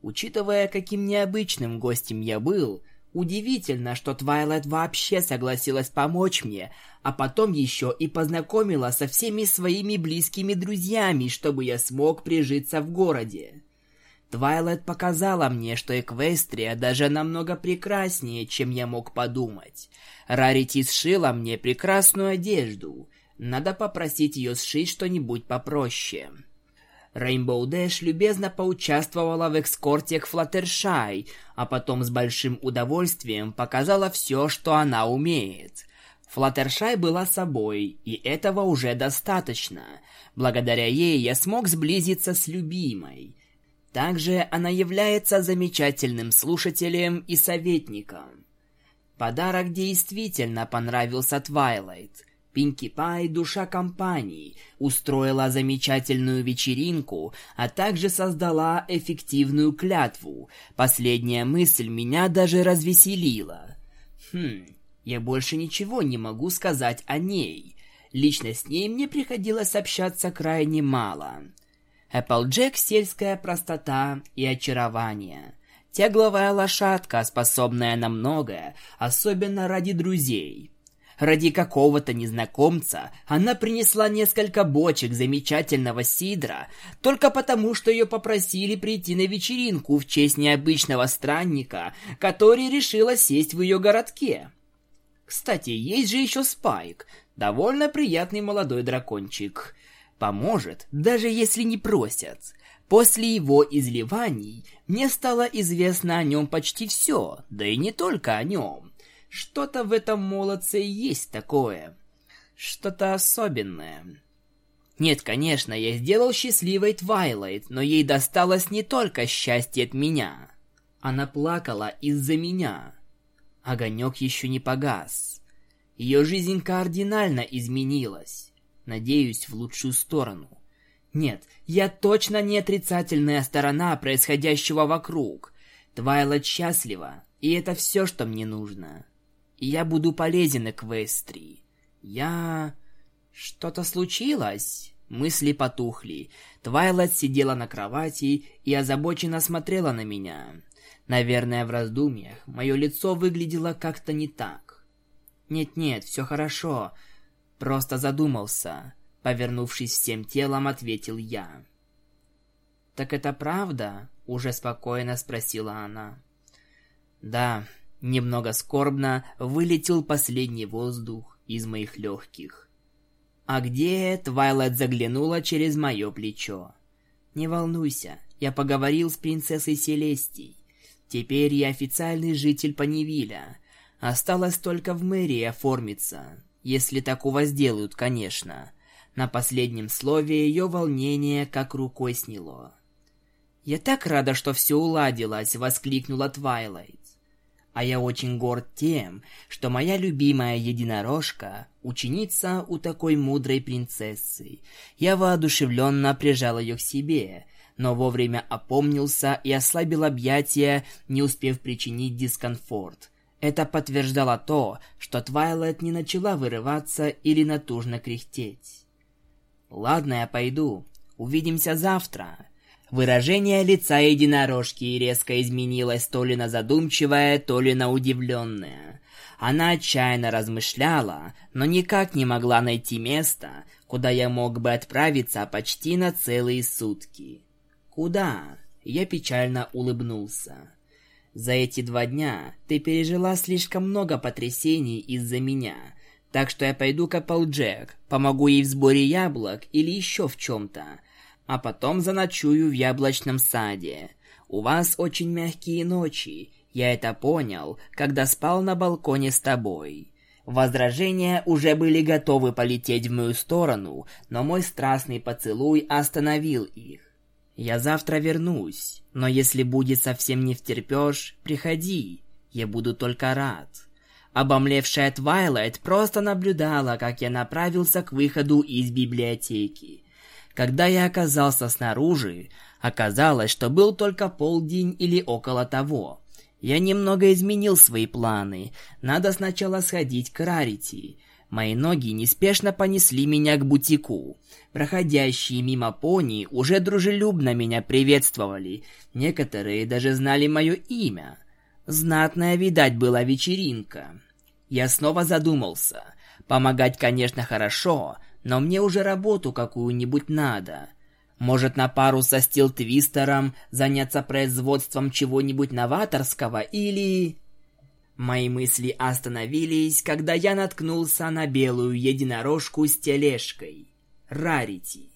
Учитывая, каким необычным гостем я был, удивительно, что Твайлайт вообще согласилась помочь мне, а потом еще и познакомила со всеми своими близкими друзьями, чтобы я смог прижиться в городе. Твайлайт показала мне, что Эквестрия даже намного прекраснее, чем я мог подумать. Рарити сшила мне прекрасную одежду. Надо попросить ее сшить что-нибудь попроще. Рейнбоу Дэш любезно поучаствовала в эскорте к Флаттершай, а потом с большим удовольствием показала все, что она умеет. Флаттершай была собой, и этого уже достаточно. Благодаря ей я смог сблизиться с любимой. Также она является замечательным слушателем и советником. Подарок действительно понравился Твайлайт. Пинки Пай, душа компании, устроила замечательную вечеринку, а также создала эффективную клятву. Последняя мысль меня даже развеселила. Хм, я больше ничего не могу сказать о ней. Лично с ней мне приходилось общаться крайне мало. Эпплджек – сельская простота и очарование. Тягловая лошадка, способная на многое, особенно ради друзей. Ради какого-то незнакомца она принесла несколько бочек замечательного сидра, только потому, что ее попросили прийти на вечеринку в честь необычного странника, который решила сесть в ее городке. Кстати, есть же еще Спайк, довольно приятный молодой дракончик. Поможет, даже если не просят. После его изливаний мне стало известно о нем почти все, да и не только о нем. Что-то в этом молодце есть такое. Что-то особенное. Нет, конечно, я сделал счастливой Твайлайт, но ей досталось не только счастье от меня. Она плакала из-за меня. Огонек еще не погас. Ее жизнь кардинально изменилась. Надеюсь, в лучшую сторону. Нет, я точно не отрицательная сторона происходящего вокруг. Твайлайт счастлива, и это все, что мне нужно я буду полезен Эквестрии. Я... Что-то случилось? Мысли потухли. Твайлайт сидела на кровати и озабоченно смотрела на меня. Наверное, в раздумьях мое лицо выглядело как-то не так. «Нет-нет, все хорошо. Просто задумался». Повернувшись всем телом, ответил я. «Так это правда?» — уже спокойно спросила она. «Да, Немного скорбно вылетел последний воздух из моих легких. А где Твайлайт заглянула через мое плечо. Не волнуйся, я поговорил с принцессой Селестией. Теперь я официальный житель Панивиля. Осталось только в мэрии оформиться, если такого сделают, конечно. На последнем слове ее волнение как рукой сняло. «Я так рада, что все уладилось!» — воскликнула Твайлайт. А я очень горд тем, что моя любимая единорожка – ученица у такой мудрой принцессы. Я воодушевленно прижал ее к себе, но вовремя опомнился и ослабил объятия, не успев причинить дискомфорт. Это подтверждало то, что Твайлайт не начала вырываться или натужно кряхтеть. «Ладно, я пойду. Увидимся завтра. Выражение лица единорожки резко изменилось то ли на задумчивое, то ли на удивленное. Она отчаянно размышляла, но никак не могла найти место, куда я мог бы отправиться почти на целые сутки. «Куда?» Я печально улыбнулся. «За эти два дня ты пережила слишком много потрясений из-за меня, так что я пойду к Applejack, помогу ей в сборе яблок или еще в чем-то, а потом заночую в яблочном саде. У вас очень мягкие ночи. Я это понял, когда спал на балконе с тобой. Возражения уже были готовы полететь в мою сторону, но мой страстный поцелуй остановил их. Я завтра вернусь, но если будет совсем не втерпёшь, приходи. Я буду только рад. Обомлевшая Твайлайт просто наблюдала, как я направился к выходу из библиотеки. Когда я оказался снаружи, оказалось, что был только полдень или около того. Я немного изменил свои планы. Надо сначала сходить к Рарити. Мои ноги неспешно понесли меня к бутику. Проходящие мимо пони уже дружелюбно меня приветствовали. Некоторые даже знали мое имя. Знатная, видать, была вечеринка. Я снова задумался. Помогать, конечно, хорошо, но мне уже работу какую-нибудь надо. Может, на пару со стил-твистером заняться производством чего-нибудь новаторского или... Мои мысли остановились, когда я наткнулся на белую единорожку с тележкой. Рарити.